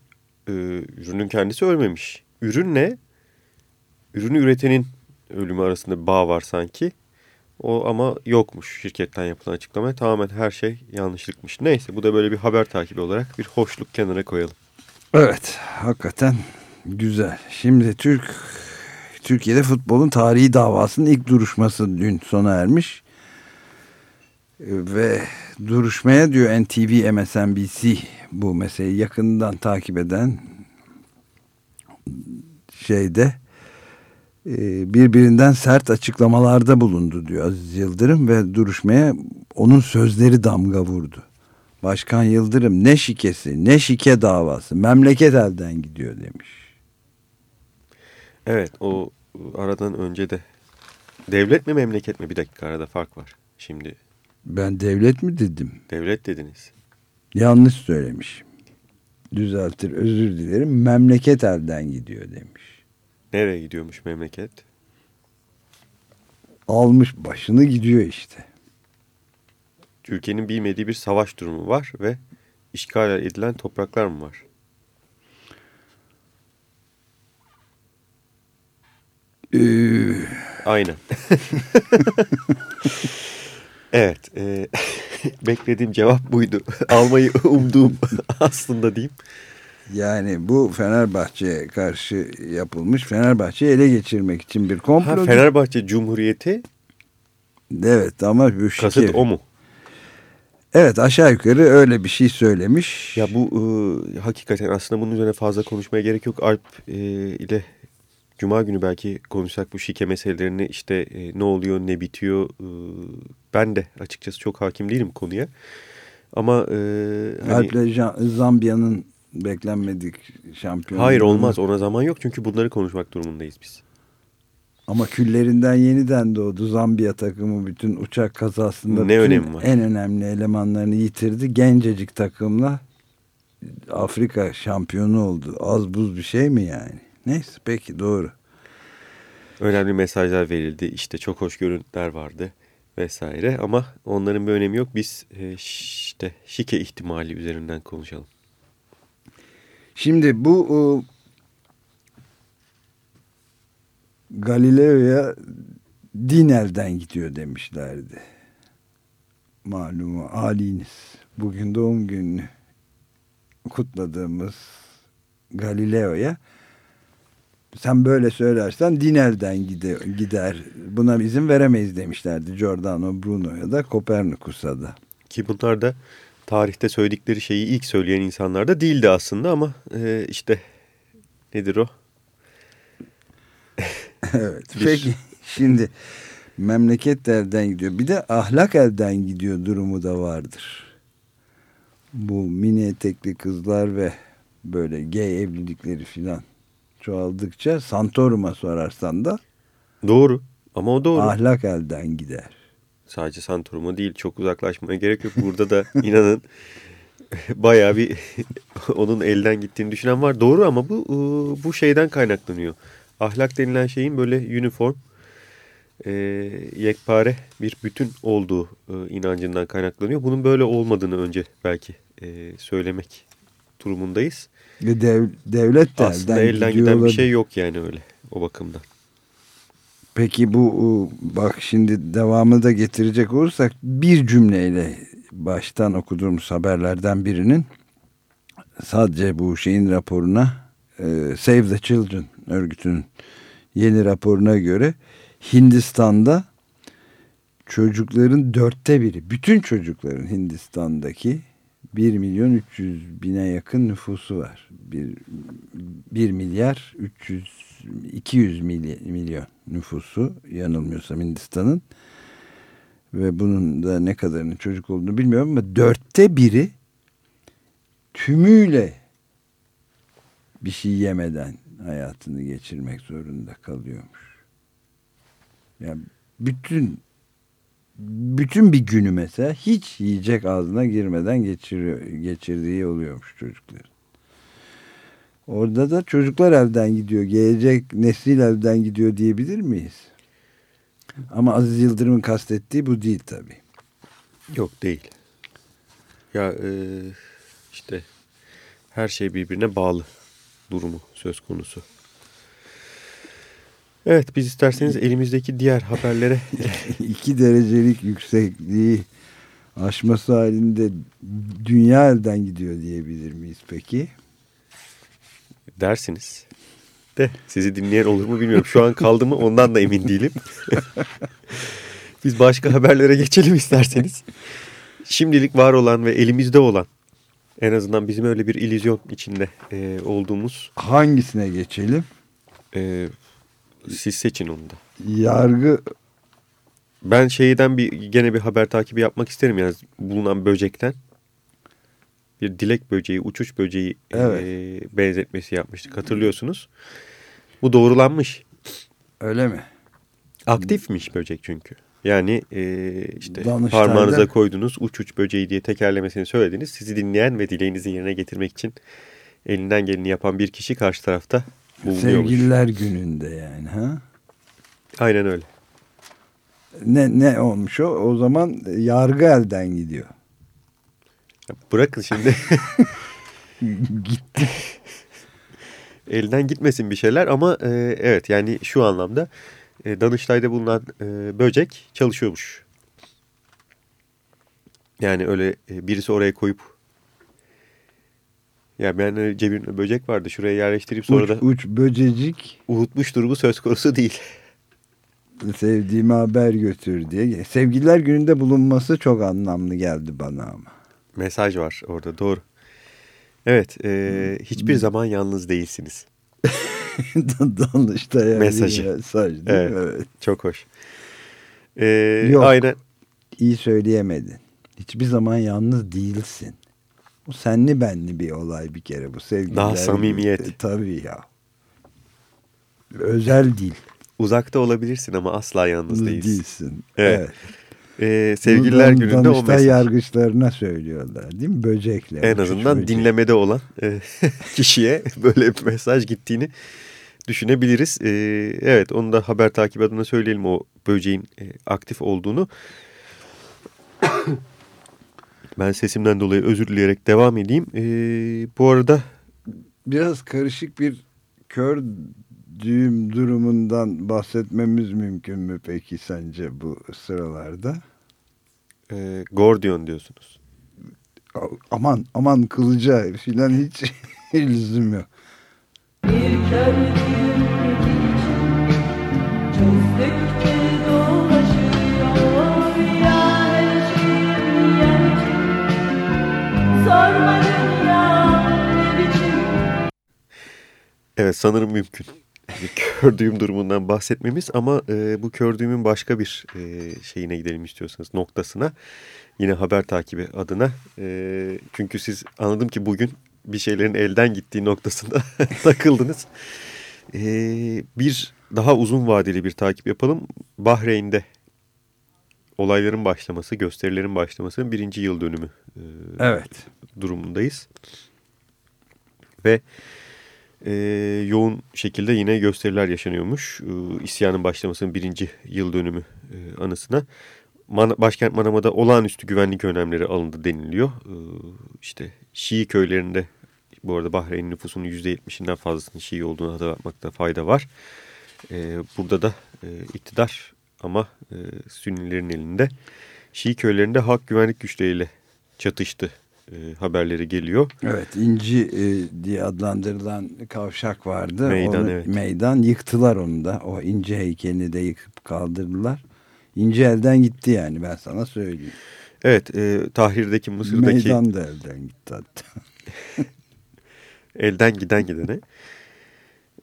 e, ürünün kendisi ölmemiş. Ürünle ürünü üretenin ölümü arasında bir bağ var sanki. O ama yokmuş şirketten yapılan açıklamaya. Tamamen her şey yanlışlıkmış. Neyse bu da böyle bir haber takibi olarak bir hoşluk kenara koyalım. Evet, hakikaten güzel. Şimdi Türk Türkiye'de futbolun tarihi davasının ilk duruşması dün sona ermiş. Ee, Ve duruşmaya diyor NTV, MSNBC bu meseleyi yakından takip eden şeyde birbirinden sert açıklamalarda bulundu diyor Aziz Yıldırım ve duruşmaya onun sözleri damga vurdu. Başkan Yıldırım ne şikesi ne şike davası memleket elden gidiyor demiş. Evet o aradan önce de devlet mi memleket mi bir dakika arada fark var. Şimdi Ben devlet mi dedim? devlet dediniz. Yanlış söylemişim. Düzeltir özür dilerim memleket elden gidiyor demiş. Nereye gidiyormuş memleket? Almış başını gidiyor işte. Türkiye'nin bilmediği bir savaş durumu var ve işgal edilen topraklar mı var? Ee, Aynen. evet. E, beklediğim cevap buydu. Almayı umduğum aslında diyeyim. Yani bu Fenerbahçe'ye karşı yapılmış Fenerbahçe'yi ele geçirmek için bir komplo. Ha, Fenerbahçe Cumhuriyeti Evet ama bu kasıt şike- o mu? Evet aşağı yukarı öyle bir şey söylemiş. Ya bu e, hakikaten aslında bunun üzerine fazla konuşmaya gerek yok. Alp e, ile Cuma günü belki konuşsak bu şike meselelerini işte e, ne oluyor ne bitiyor. E, ben de açıkçası çok hakim değilim konuya. Ama e, hani, Alp'le Zambiya'nın beklenmedik şampiyonu. hayır olmaz ona zaman yok çünkü bunları konuşmak durumundayız biz. Ama küllerinden yeniden doğdu Zambiya takımı bütün uçak kazasında. Ne önemi var? En önemli elemanlarını yitirdi. Gencecik takımla Afrika şampiyonu oldu. Az buz bir şey mi yani? Neyse peki doğru. önemli mesajlar verildi. İşte çok hoş görüntüler vardı vesaire ama onların bir önemi yok. Biz e, işte şike ihtimali üzerinden konuşalım. Şimdi bu o, Galileo'ya din elden gidiyor demişlerdi. Malumu haliniz. Bugün doğum gününü kutladığımız Galileo'ya sen böyle söylersen din elden gider. Buna izin veremeyiz demişlerdi Giordano Bruno'ya da Kopernikus'a da. Ki bunlar da tarihte söyledikleri şeyi ilk söyleyen insanlar da değildi aslında ama e, işte nedir o? evet. Peki şimdi memleket elden gidiyor. Bir de ahlak elden gidiyor durumu da vardır. Bu mini etekli kızlar ve böyle gay evlilikleri filan çoğaldıkça Santorum'a sorarsan da doğru ama o doğru. Ahlak elden gider. Sadece Santorum'a değil çok uzaklaşmaya gerek yok. Burada da inanın bayağı bir onun elden gittiğini düşünen var. Doğru ama bu bu şeyden kaynaklanıyor. Ahlak denilen şeyin böyle uniform e, yekpare bir bütün olduğu e, inancından kaynaklanıyor. Bunun böyle olmadığını önce belki e, söylemek durumundayız. Ve dev, devlet de Aslında elden, elden giden bir şey yok yani öyle o bakımdan. Peki bu bak şimdi devamını da getirecek olursak bir cümleyle baştan okuduğumuz haberlerden birinin sadece bu şeyin raporuna e, Save the Children örgütünün yeni raporuna göre Hindistan'da çocukların dörtte biri, bütün çocukların Hindistan'daki 1 milyon 300 bine yakın nüfusu var. 1, 1 milyar 300 200 milyon nüfusu yanılmıyorsam Hindistan'ın ve bunun da ne kadarının çocuk olduğunu bilmiyorum ama dörtte biri tümüyle bir şey yemeden hayatını geçirmek zorunda kalıyormuş. Yani bütün bütün bir günü mesela hiç yiyecek ağzına girmeden geçiriyor, geçirdiği oluyormuş çocukların. Orada da çocuklar elden gidiyor. Gelecek nesil elden gidiyor diyebilir miyiz? Ama Aziz Yıldırım'ın kastettiği bu değil tabii. Yok değil. Ya e, işte her şey birbirine bağlı durumu söz konusu. Evet biz isterseniz elimizdeki diğer haberlere... iki derecelik yüksekliği aşması halinde dünya elden gidiyor diyebilir miyiz peki? Dersiniz. De sizi dinleyen olur mu bilmiyorum. Şu an kaldı mı ondan da emin değilim. biz başka haberlere geçelim isterseniz. Şimdilik var olan ve elimizde olan en azından bizim öyle bir illüzyon içinde e, olduğumuz. Hangisine geçelim? E, siz seçin onu da. Yargı ben şeyden bir gene bir haber takibi yapmak isterim yani bulunan böcekten. Bir dilek böceği, uçuş böceği evet. e, benzetmesi yapmıştık hatırlıyorsunuz. Bu doğrulanmış. Öyle mi? Aktifmiş böcek çünkü. Yani e, işte Danıştay'da... parmağınıza koydunuz uç uç böceği diye tekerlemesini söylediniz. Sizi dinleyen ve dileğinizi yerine getirmek için elinden geleni yapan bir kişi karşı tarafta bulunuyormuş. Sevgililer gününde yani ha? Aynen öyle. Ne, ne olmuş o? O zaman yargı elden gidiyor. Bırakın şimdi. Gitti. Elden gitmesin bir şeyler ama e, evet yani şu anlamda e, Danıştay'da bulunan e, böcek çalışıyormuş. Yani öyle e, birisi oraya koyup ya ben hani cebimde böcek vardı şuraya yerleştirip sonra uç, da uç böcecik unutmuş durumu söz konusu değil. Sevdiğime haber götür diye. Sevgililer gününde bulunması çok anlamlı geldi bana ama. Mesaj var orada doğru. Evet e, hiçbir zaman yalnız değilsiniz. Danıştay mesajı. Mesaj değil evet, mi? evet. Çok hoş. Ee, Yok. Aynen. İyi söyleyemedin. Hiçbir zaman yalnız değilsin. Bu senli benli bir olay bir kere bu sevgiler. Daha samimiyet. Gibi. Tabii ya. Özel değil. Uzakta olabilirsin ama asla yalnız değilsin. Değilsin. Evet. evet. Ee, sevgililer Bunu gününde o mesaj. yargıçlarına söylüyorlar değil mi? Böcekle. En azından böcek. dinlemede olan e, kişiye böyle bir mesaj gittiğini düşünebiliriz. E, evet onu da haber takip adına söyleyelim o böceğin e, aktif olduğunu. ben sesimden dolayı özür dileyerek devam edeyim. E, bu arada... Biraz karışık bir kör düğüm durumundan bahsetmemiz mümkün mü peki sence bu sıralarda? E, Gordion diyorsunuz. Aman aman kılıca filan hiç lüzum yok. Bir kör düğüm Evet sanırım mümkün. Kördüğüm durumundan bahsetmemiz ama e, bu kördüğümün başka bir e, şeyine gidelim istiyorsanız noktasına. Yine haber takibi adına. E, çünkü siz anladım ki bugün bir şeylerin elden gittiği noktasında takıldınız. E, bir daha uzun vadeli bir takip yapalım. Bahreyn'de olayların başlaması, gösterilerin başlamasının birinci yıl dönümü e, evet. durumundayız. Ve e, yoğun şekilde yine gösteriler yaşanıyormuş. E, başlamasının birinci yıl dönümü e, anısına. Başkent Manama'da olağanüstü güvenlik önlemleri alındı deniliyor. E, işte Şii köylerinde bu arada Bahreyn nüfusunun %70'inden fazlasının Şii olduğunu hatırlatmakta fayda var. Burada da e, iktidar ama e, Sünnilerin elinde. Şii köylerinde halk güvenlik güçleriyle çatıştı e, haberleri geliyor. Evet inci e, diye adlandırılan kavşak vardı. Meydan onu, evet. Meydan yıktılar onu da. O inci heykelini de yıkıp kaldırdılar. İnci elden gitti yani ben sana söyleyeyim. Evet e, Tahrir'deki Mısır'daki... Meydan da elden gitti hatta. elden giden gidene.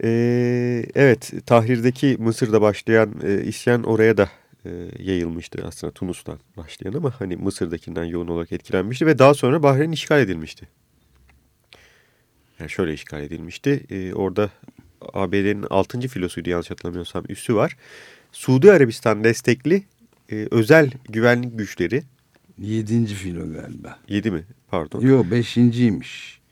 Ee, evet Tahrir'deki Mısır'da başlayan e, isyan oraya da e, yayılmıştı aslında Tunus'tan başlayan ama hani Mısır'dakinden yoğun olarak etkilenmişti ve daha sonra Bahreyn işgal edilmişti. Yani şöyle işgal edilmişti. E, orada ABD'nin 6. filosuydu yanlış hatırlamıyorsam üssü var. Suudi Arabistan destekli e, özel güvenlik güçleri. 7. filo galiba. 7 mi? Pardon. Yok 5.ymiş.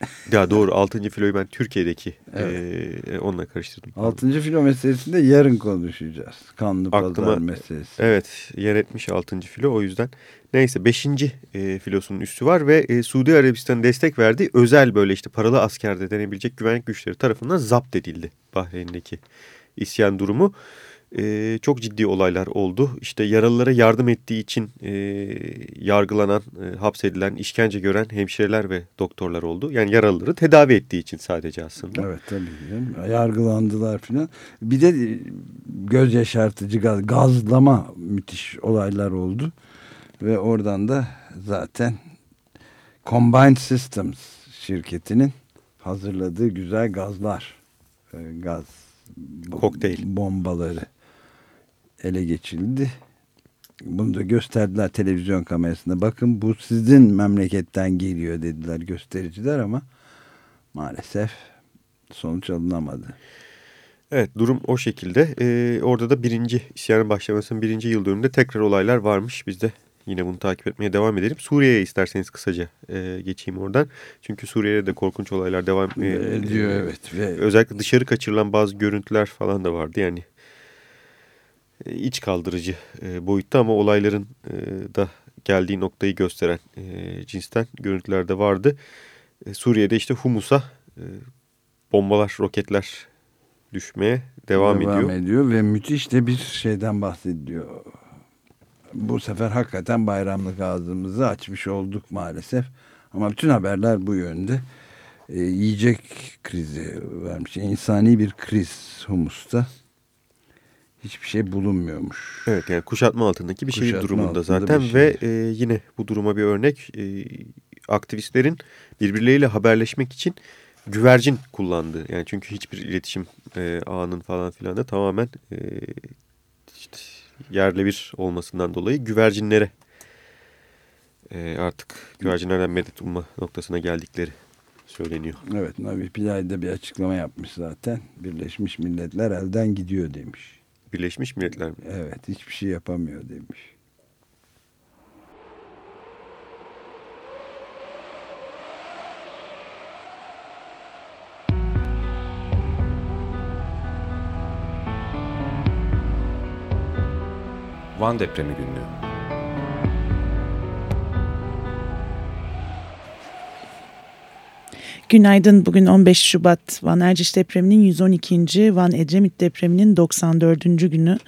Ya doğru 6. filoyu ben Türkiye'deki evet. e, onunla karıştırdım. 6. filo meselesinde yarın konuşacağız. Kanlı Aklıma, pazar meselesi. Evet yer etmiş 6. filo o yüzden. Neyse 5. E, filosunun üstü var ve e, Suudi Arabistan'ın destek verdiği özel böyle işte paralı askerde denebilecek güvenlik güçleri tarafından zapt edildi Bahreyn'deki isyan durumu e, çok ciddi olaylar oldu. İşte yaralılara yardım ettiği için e, yargılanan, e, hapsedilen, işkence gören hemşireler ve doktorlar oldu. Yani yaralıları tedavi ettiği için sadece aslında. Evet tabii. Yargılandılar filan. Bir de e, göz yaşartıcı gaz, gazlama müthiş olaylar oldu. Ve oradan da zaten Combined Systems şirketinin hazırladığı güzel gazlar, e, gaz kokteyl bombaları ele geçirildi. Bunu da gösterdiler televizyon kamerasında. Bakın bu sizin memleketten geliyor dediler göstericiler ama maalesef sonuç alınamadı. Evet durum o şekilde. Ee, orada da birinci isyanın başlamasının birinci yıl dönümünde tekrar olaylar varmış. Biz de yine bunu takip etmeye devam edelim. Suriye'ye isterseniz kısaca e, geçeyim oradan. Çünkü Suriye'de de korkunç olaylar devam e, ediyor. evet. Ve... Özellikle dışarı kaçırılan bazı görüntüler falan da vardı. Yani e, iç kaldırıcı e, boyutta ama olayların e, da geldiği noktayı gösteren cinsten görüntüler de vardı. Suriye'de işte Humus'a bombalar, roketler düşmeye devam, devam ediyor. ediyor ve müthiş de bir şeyden bahsediyor. Bu sefer hakikaten bayramlık ağzımızı açmış olduk maalesef. Ama bütün haberler bu yönde. E, yiyecek krizi vermiş. İnsani bir kriz Humus'ta hiçbir şey bulunmuyormuş. Evet yani kuşatma altındaki bir kuşatma şey durumunda zaten şey. ve e, yine bu duruma bir örnek e, aktivistlerin birbirleriyle haberleşmek için güvercin kullandı. Yani çünkü hiçbir iletişim e, ağının falan filan da tamamen e, işte yerle bir olmasından dolayı güvercinlere e, artık güvercinlerden medet umma noktasına geldikleri söyleniyor. Evet Navi Pillay da bir açıklama yapmış zaten. Birleşmiş Milletler elden gidiyor demiş. Birleşmiş Milletler mi? Evet hiçbir şey yapamıyor demiş. Van depremi günlüğü. Günaydın. Bugün 15 Şubat Van Erciş depreminin 112. Van Edremit depreminin 94. günü.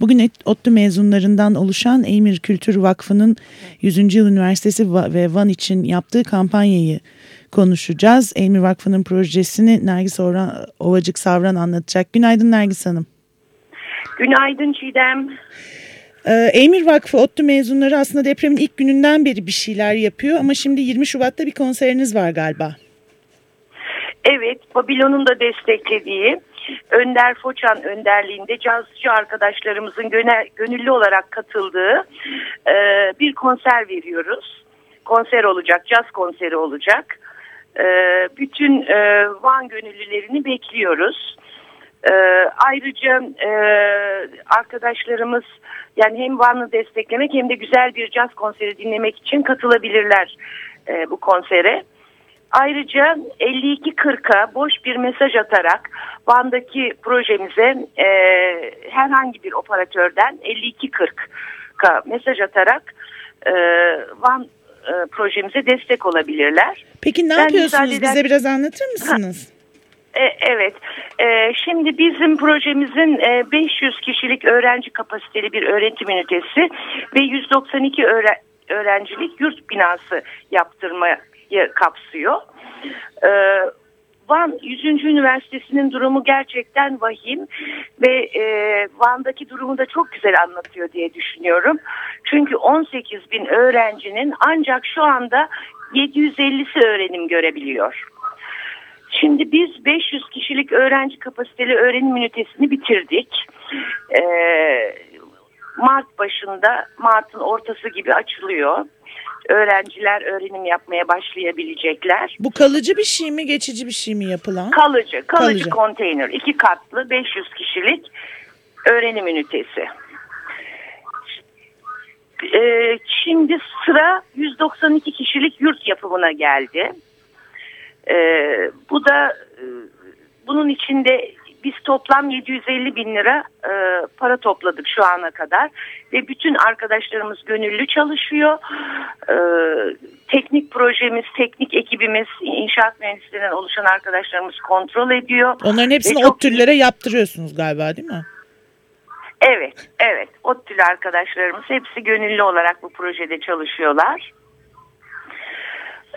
Bugün ODTÜ mezunlarından oluşan Eymir Kültür Vakfı'nın 100. Yıl Üniversitesi ve Van için yaptığı kampanyayı konuşacağız. Eymir Vakfı'nın projesini Nergis Ovacık Savran anlatacak. Günaydın Nergis Hanım. Günaydın Çiğdem. Emir Vakfı ODTÜ mezunları aslında depremin ilk gününden beri bir şeyler yapıyor ama şimdi 20 Şubat'ta bir konseriniz var galiba. Evet, Babilon'un da desteklediği Önder Foçan önderliğinde cazcı arkadaşlarımızın gönel, gönüllü olarak katıldığı e, bir konser veriyoruz. Konser olacak, caz konseri olacak. E, bütün e, Van gönüllülerini bekliyoruz. E, ayrıca e, arkadaşlarımız yani hem Van'ı desteklemek hem de güzel bir caz konseri dinlemek için katılabilirler e, bu konsere. Ayrıca 5240'a boş bir mesaj atarak Van'daki projemize e, herhangi bir operatörden 5240'a mesaj atarak e, Van e, projemize destek olabilirler. Peki ne ben yapıyorsunuz? Eden... Bize biraz anlatır mısınız? E, evet. E, şimdi bizim projemizin e, 500 kişilik öğrenci kapasiteli bir öğretim ünitesi ve 192 öğren öğrencilik yurt binası yaptırmaya kapsıyor. Ee, Van 100. Üniversitesi'nin durumu gerçekten vahim ve e, Van'daki durumu da çok güzel anlatıyor diye düşünüyorum. Çünkü 18 bin öğrencinin ancak şu anda 750'si öğrenim görebiliyor. Şimdi biz 500 kişilik öğrenci kapasiteli öğrenim ünitesini bitirdik. Ee, Mart başında, Mart'ın ortası gibi açılıyor öğrenciler öğrenim yapmaya başlayabilecekler. Bu kalıcı bir şey mi geçici bir şey mi yapılan? Kalıcı, kalıcı, kalıcı. konteyner iki katlı 500 kişilik öğrenim ünitesi. Ee, şimdi sıra 192 kişilik yurt yapımına geldi. Ee, bu da e, bunun içinde biz toplam 750 bin lira e, para topladık şu ana kadar ve bütün arkadaşlarımız gönüllü çalışıyor. E, teknik projemiz, teknik ekibimiz, inşaat mühendislerinden oluşan arkadaşlarımız kontrol ediyor. Onların hepsini çok... ODTÜ'lere yaptırıyorsunuz galiba değil mi? Evet, evet. ODTÜ'lü arkadaşlarımız hepsi gönüllü olarak bu projede çalışıyorlar.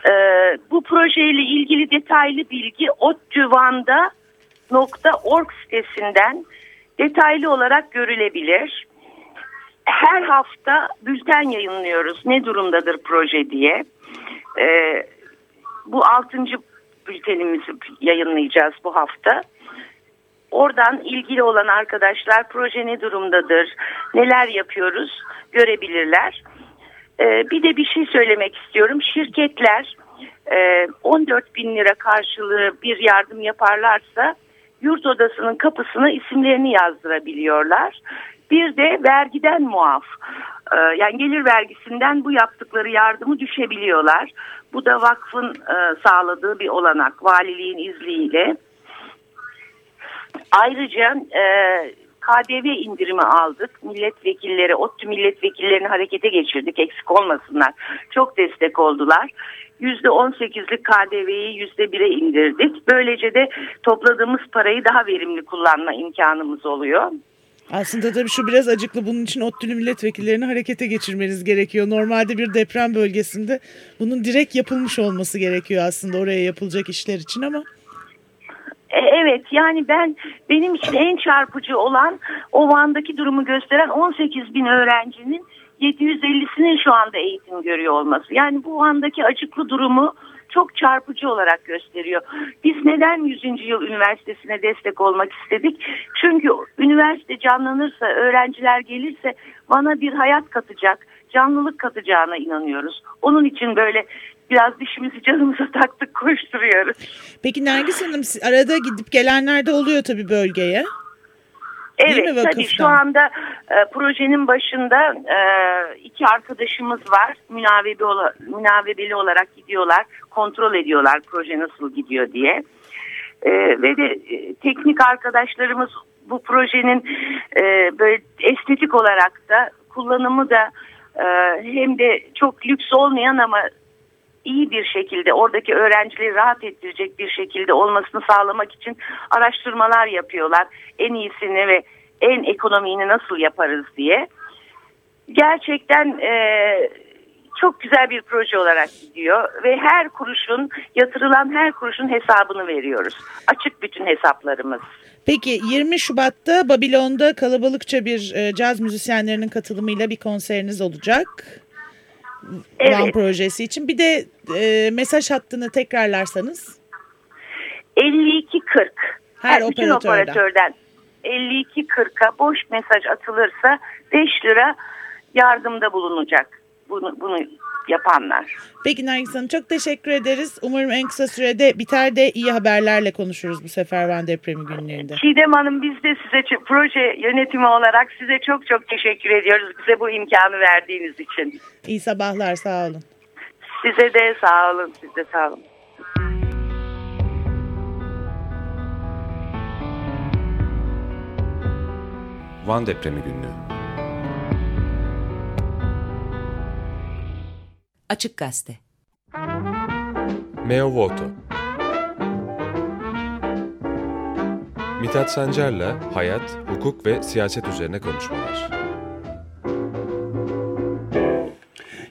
Ee, bu projeyle ilgili detaylı bilgi ODTÜ Van'da org sitesinden detaylı olarak görülebilir. Her hafta bülten yayınlıyoruz. Ne durumdadır proje diye. Ee, bu altıncı bültenimizi yayınlayacağız bu hafta. Oradan ilgili olan arkadaşlar proje ne durumdadır, neler yapıyoruz görebilirler. Ee, bir de bir şey söylemek istiyorum. Şirketler e, 14 bin lira karşılığı bir yardım yaparlarsa yurt odasının kapısına isimlerini yazdırabiliyorlar. Bir de vergiden muaf. Ee, yani gelir vergisinden bu yaptıkları yardımı düşebiliyorlar. Bu da vakfın e, sağladığı bir olanak valiliğin izniyle. Ayrıca e, KDV indirimi aldık. Milletvekilleri, ODTÜ milletvekillerini harekete geçirdik eksik olmasınlar. Çok destek oldular. %18'lik KDV'yi %1'e indirdik. Böylece de topladığımız parayı daha verimli kullanma imkanımız oluyor. Aslında tabii şu biraz acıklı. Bunun için ODTÜ'lü milletvekillerini harekete geçirmeniz gerekiyor. Normalde bir deprem bölgesinde bunun direkt yapılmış olması gerekiyor aslında oraya yapılacak işler için ama. E, evet yani ben benim için en çarpıcı olan o Van'daki durumu gösteren 18 bin öğrencinin 750'sinin şu anda eğitim görüyor olması. Yani bu andaki acıklı durumu çok çarpıcı olarak gösteriyor. Biz neden 100. Yıl Üniversitesi'ne destek olmak istedik? Çünkü üniversite canlanırsa, öğrenciler gelirse bana bir hayat katacak, canlılık katacağına inanıyoruz. Onun için böyle biraz dişimizi canımıza taktık koşturuyoruz. Peki Nergis Hanım arada gidip gelenler de oluyor tabii bölgeye. Evet tabii şu anda e, projenin başında e, iki arkadaşımız var. Münavebe ola, münavebeli olarak gidiyorlar. Kontrol ediyorlar proje nasıl gidiyor diye. E, ve de e, teknik arkadaşlarımız bu projenin e, böyle estetik olarak da kullanımı da e, hem de çok lüks olmayan ama iyi bir şekilde oradaki öğrencileri rahat ettirecek bir şekilde olmasını sağlamak için araştırmalar yapıyorlar. En iyisini ve en ekonomiğini nasıl yaparız diye. Gerçekten e, çok güzel bir proje olarak gidiyor ve her kuruşun yatırılan her kuruşun hesabını veriyoruz. Açık bütün hesaplarımız. Peki 20 Şubat'ta Babilon'da kalabalıkça bir e, caz müzisyenlerinin katılımıyla bir konseriniz olacak. Evet. Van projesi için. Bir de e, mesaj hattını tekrarlarsanız. 52-40. Her bütün operatörden. operatörden 52-40'a boş mesaj atılırsa 5 lira yardımda bulunacak bunu, bunu yapanlar. Peki Nergis Hanım çok teşekkür ederiz. Umarım en kısa sürede biter de iyi haberlerle konuşuruz bu sefer Van depremi günlerinde. Çiğdem Hanım biz de size proje yönetimi olarak size çok çok teşekkür ediyoruz. Bize bu imkanı verdiğiniz için. İyi sabahlar sağ olun. Size de sağ olun. Siz de sağ olun. Van depremi günlüğü. Açık Gazete. Meo Voto Mithat Sancar'la hayat, hukuk ve siyaset üzerine konuşmalar.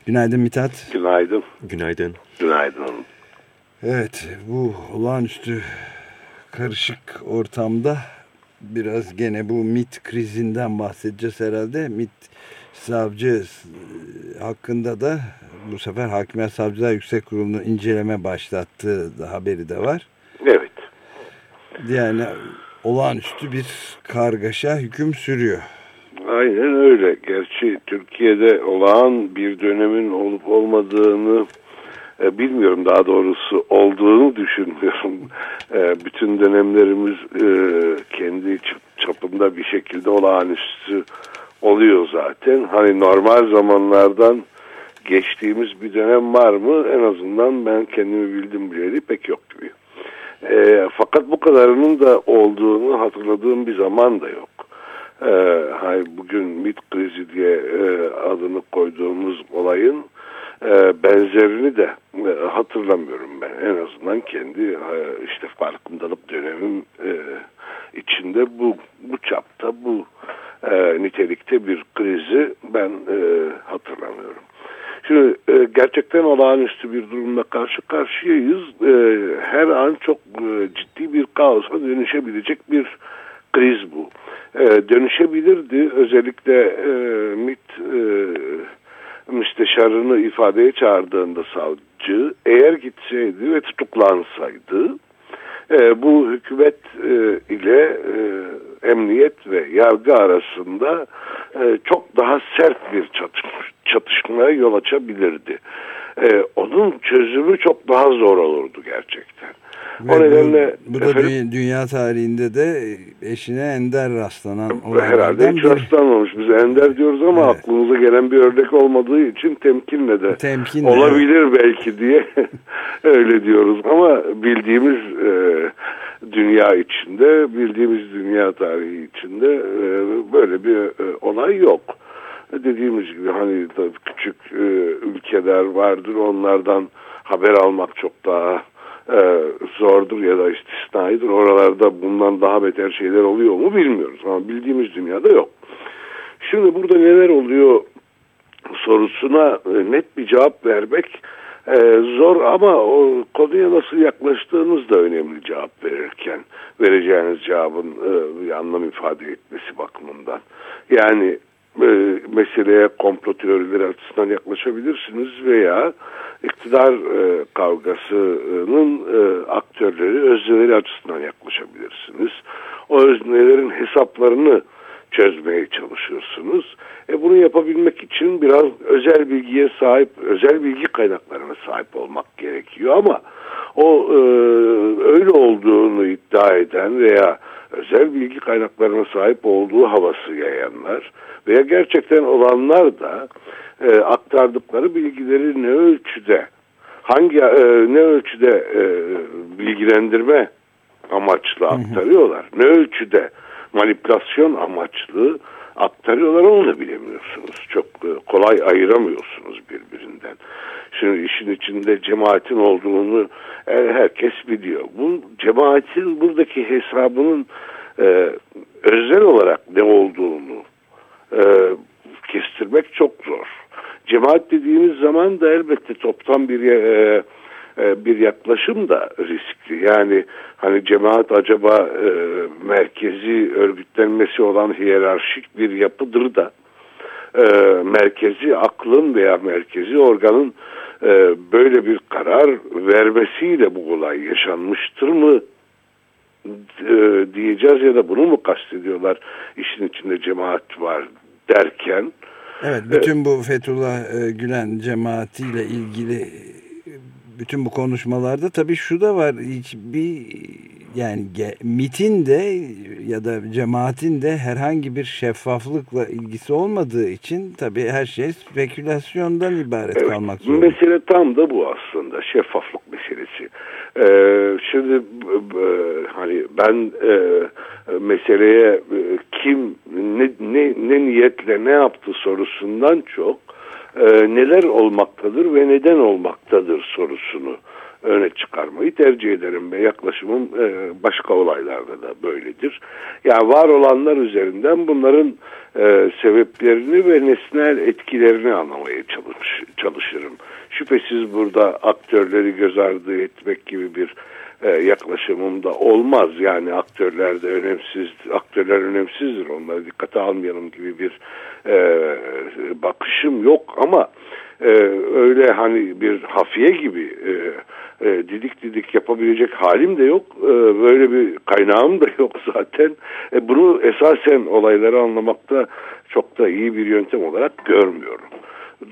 Günaydın Mithat. Günaydın. Günaydın. Günaydın. Evet bu olağanüstü karışık ortamda biraz gene bu MIT krizinden bahsedeceğiz herhalde. MIT savcı e, hakkında da bu sefer Hakimiyet Savcılar Yüksek Kurulu'nun inceleme başlattığı da haberi de var. Evet. Yani olağanüstü bir kargaşa hüküm sürüyor. Aynen öyle. Gerçi Türkiye'de olağan bir dönemin olup olmadığını e, bilmiyorum. Daha doğrusu olduğunu düşünmüyorum. E, bütün dönemlerimiz e, kendi çapında bir şekilde olağanüstü oluyor zaten. Hani normal zamanlardan geçtiğimiz bir dönem var mı? En azından ben kendimi bildim bileli pek yok gibi. E, fakat bu kadarının da olduğunu hatırladığım bir zaman da yok. E, hani bugün MIT krizi diye e, adını koyduğumuz olayın benzerini de e, hatırlamıyorum ben. En azından kendi e, işte farkındalık dönemim e, içinde bu bu çapta bu nitelikte bir krizi ben hatırlamıyorum. Şimdi gerçekten olağanüstü bir durumla karşı karşıyayız. Her an çok ciddi bir kaosa dönüşebilecek bir kriz bu. Dönüşebilirdi. Özellikle MIT müsteşarını ifadeye çağırdığında savcı eğer gitseydi ve tutuklansaydı e, bu hükümet e, ile e, emniyet ve yargı arasında e, çok daha sert bir çatış- çatışmaya yol açabilirdi. E, onun çözümü çok daha zor olurdu gerçekten. Ve o nedenle bu, bu da efendim, dünya, tarihinde de eşine ender rastlanan herhalde hiç bir rastlanmamış. Biz ender diyoruz ama Evet. aklımıza gelen bir örnek olmadığı için temkinle de temkinle. olabilir belki diye öyle diyoruz ama bildiğimiz e, dünya içinde bildiğimiz dünya tarihi içinde e, böyle bir e, olay yok. Dediğimiz gibi hani tabii küçük e, ülkeler vardır onlardan haber almak çok daha e, zordur ya da istisnaidir. Oralarda bundan daha beter şeyler oluyor mu bilmiyoruz ama bildiğimiz dünyada yok. Şimdi burada neler oluyor sorusuna e, net bir cevap vermek e, zor ama o konuya nasıl yaklaştığınız da önemli cevap verirken vereceğiniz cevabın e, bir anlam ifade etmesi bakımından. Yani e, meseleye komplo teorileri açısından yaklaşabilirsiniz veya iktidar e, kavgasının e, aktörleri, özneleri açısından yaklaşabilirsiniz. O öznelerin hesaplarını çözmeye çalışıyorsunuz. E bunu yapabilmek için biraz özel bilgiye sahip, özel bilgi kaynaklarına sahip olmak gerekiyor ama o e, öyle olduğunu iddia eden veya özel bilgi kaynaklarına sahip olduğu havası yayanlar veya gerçekten olanlar da e, aktardıkları bilgileri ne ölçüde hangi e, ne ölçüde e, bilgilendirme amaçlı aktarıyorlar. Ne ölçüde manipülasyon amaçlı aktarıyorlar onu da bilemiyorsunuz. Çok e, kolay ayıramıyorsunuz birbirinden. Şimdi işin içinde cemaatin olduğunu e, herkes biliyor. Bu cemaatin buradaki hesabının e, özel olarak ne olduğunu e, kestirmek çok zor. Cemaat dediğimiz zaman da elbette toptan bir e, e, bir yaklaşım da riskli. Yani hani cemaat acaba e, merkezi örgütlenmesi olan hiyerarşik bir yapıdır da e, merkezi aklın veya merkezi organın e, böyle bir karar vermesiyle bu olay yaşanmıştır mı e, diyeceğiz ya da bunu mu kastediyorlar işin içinde cemaat var derken Evet bütün bu Fethullah e, Gülen cemaatiyle ilgili bütün bu konuşmalarda tabii şu da var hiçbir yani MIT'in de ya da cemaatin de herhangi bir şeffaflıkla ilgisi olmadığı için tabii her şey spekülasyondan ibaret evet, kalmak zorunda. Mesele tam da bu aslında şeffaflık meselesi. Ee, şimdi e, hani ben e, meseleye e, kim ne, ne, ne niyetle ne yaptı sorusundan çok e, neler olmaktadır ve neden olmaktadır sorusunu öne çıkarmayı tercih ederim ve yaklaşımım e, başka olaylarda da böyledir. Yani var olanlar üzerinden bunların e, sebeplerini ve nesnel etkilerini anlamaya çalış, çalışırım. Şüphesiz burada aktörleri göz ardı etmek gibi bir e, yaklaşımım da olmaz. Yani aktörler de önemsiz, aktörler önemsizdir. Onları dikkate almayalım gibi bir e, bakışım yok ama e, öyle hani bir hafiye gibi e, e, didik didik yapabilecek halim de yok. E, böyle bir kaynağım da yok zaten. E, bunu esasen olayları anlamakta çok da iyi bir yöntem olarak görmüyorum.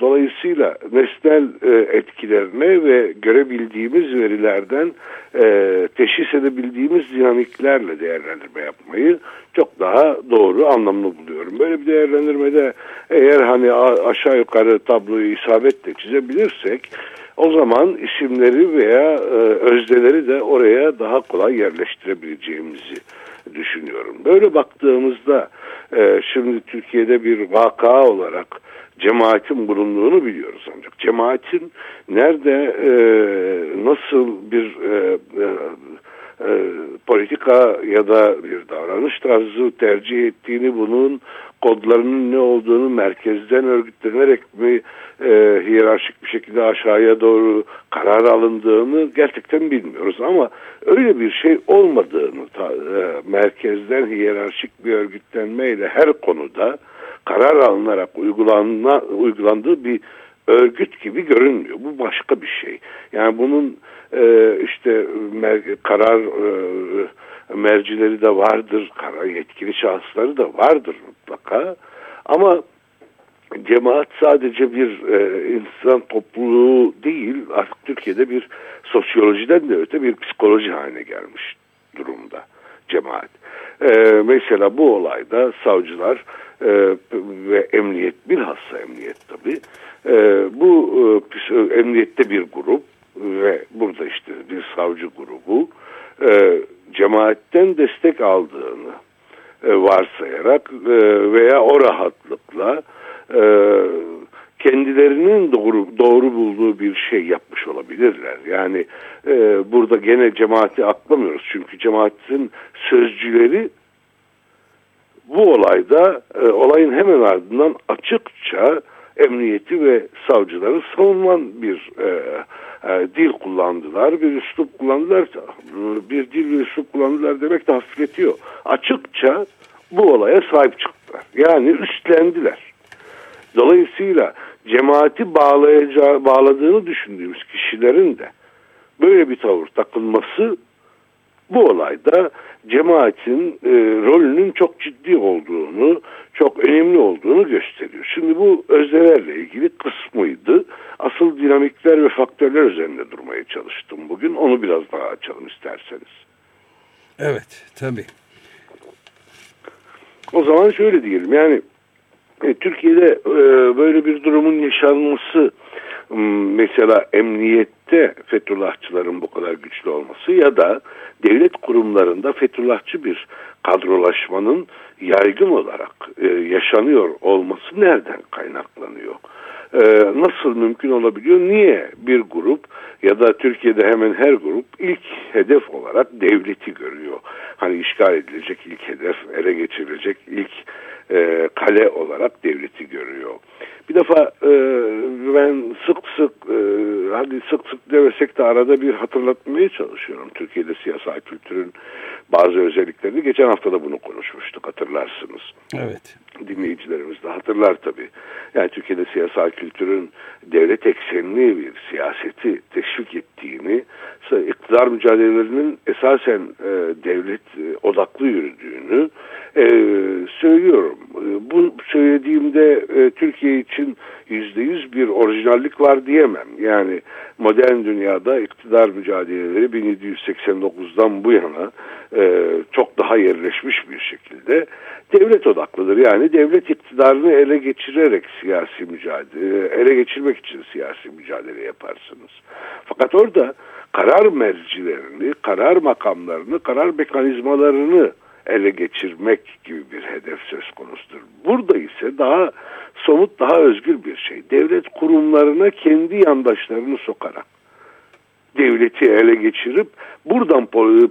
Dolayısıyla nesnel e, etkilerine ve görebildiğimiz verilerden e, teşhis edebildiğimiz dinamiklerle değerlendirme yapmayı çok daha doğru, anlamlı buluyorum. Böyle bir değerlendirmede eğer hani aşağı yukarı tabloyu isabetle çizebilirsek o zaman isimleri veya e, özdeleri de oraya daha kolay yerleştirebileceğimizi düşünüyorum. Böyle baktığımızda e, şimdi Türkiye'de bir vaka olarak cemaatin bulunduğunu biliyoruz ancak. Cemaatin nerede e, nasıl bir e, e, e, politika ya da bir davranış tarzı tercih ettiğini bunun kodlarının ne olduğunu merkezden örgütlenerek mi e, hiyerarşik bir şekilde aşağıya doğru karar alındığını gerçekten bilmiyoruz. Ama öyle bir şey olmadığını ta, e, merkezden hiyerarşik bir örgütlenmeyle her konuda karar alınarak uygulanma, uygulandığı bir örgüt gibi görünmüyor. Bu başka bir şey. Yani bunun e, işte mer karar e, mercileri de vardır, karar yetkili şahısları da vardır mutlaka. Ama cemaat sadece bir e, insan topluluğu değil, artık Türkiye'de bir sosyolojiden de öte bir psikoloji haline gelmiş durumda cemaat. E, mesela bu olayda savcılar e, ve emniyet bilhassa emniyet tabi e, bu e, emniyette bir grup ve burada işte bir savcı grubu e, cemaatten destek aldığını e, varsayarak e, veya o rahatlıkla e, kendilerinin doğru doğru bulduğu bir şey yapmış olabilirler. Yani e, burada gene cemaati aklamıyoruz çünkü cemaatin sözcüleri bu olayda e, olayın hemen ardından açıkça emniyeti ve savcıları savunan bir e, e, dil kullandılar, bir üslup kullandılar. Bir dil ve üslup kullandılar demek de hafifletiyor. Açıkça bu olaya sahip çıktılar. Yani üstlendiler. Dolayısıyla cemaati bağlayacağı, bağladığını düşündüğümüz kişilerin de böyle bir tavır takılması bu olayda cemaatin e, rolünün çok ciddi olduğunu, çok önemli olduğunu gösteriyor. Şimdi bu öznelerle ilgili kısmıydı. Asıl dinamikler ve faktörler üzerinde durmaya çalıştım bugün. Onu biraz daha açalım isterseniz. Evet, tabii. O zaman şöyle diyelim yani e, Türkiye'de e, böyle bir durumun yaşanması mesela emniyette Fethullahçıların bu kadar güçlü olması ya da devlet kurumlarında Fethullahçı bir kadrolaşmanın yaygın olarak e, yaşanıyor olması nereden kaynaklanıyor? Nasıl mümkün olabiliyor? Niye bir grup ya da Türkiye'de hemen her grup ilk hedef olarak devleti görüyor? Hani işgal edilecek ilk hedef, ele geçirilecek ilk e, kale olarak devleti görüyor. Bir defa e, ben sık sık e, hadi sık sık demesek de arada bir hatırlatmaya çalışıyorum. Türkiye'de siyasal kültürün bazı özelliklerini. Geçen hafta da bunu konuşmuştuk hatırlarsınız. Evet. Dinleyicilerimiz de hatırlar tabii. Yani Türkiye'de siyasal kültürün devlet eksenli bir siyaseti teşvik ettiğini, iktidar mücadelelerinin esasen e, devlet e, odaklı yürüdüğünü e, söylüyorum. E, bu söylediğimde e, Türkiye için yüzde yüz bir orijinallik var diyemem. Yani modern dünyada iktidar mücadeleleri 1789'dan bu yana e, çok daha yerleşmiş bir şekilde devlet odaklıdır. Yani devlet iktidarını ele geçirerek siyasi mücadele, ele geçirmek için siyasi mücadele yaparsınız. Fakat orada karar mercilerini, karar makamlarını, karar mekanizmalarını ele geçirmek gibi bir hedef söz konusudur. Burada ise daha somut, daha özgür bir şey. Devlet kurumlarına kendi yandaşlarını sokarak devleti ele geçirip buradan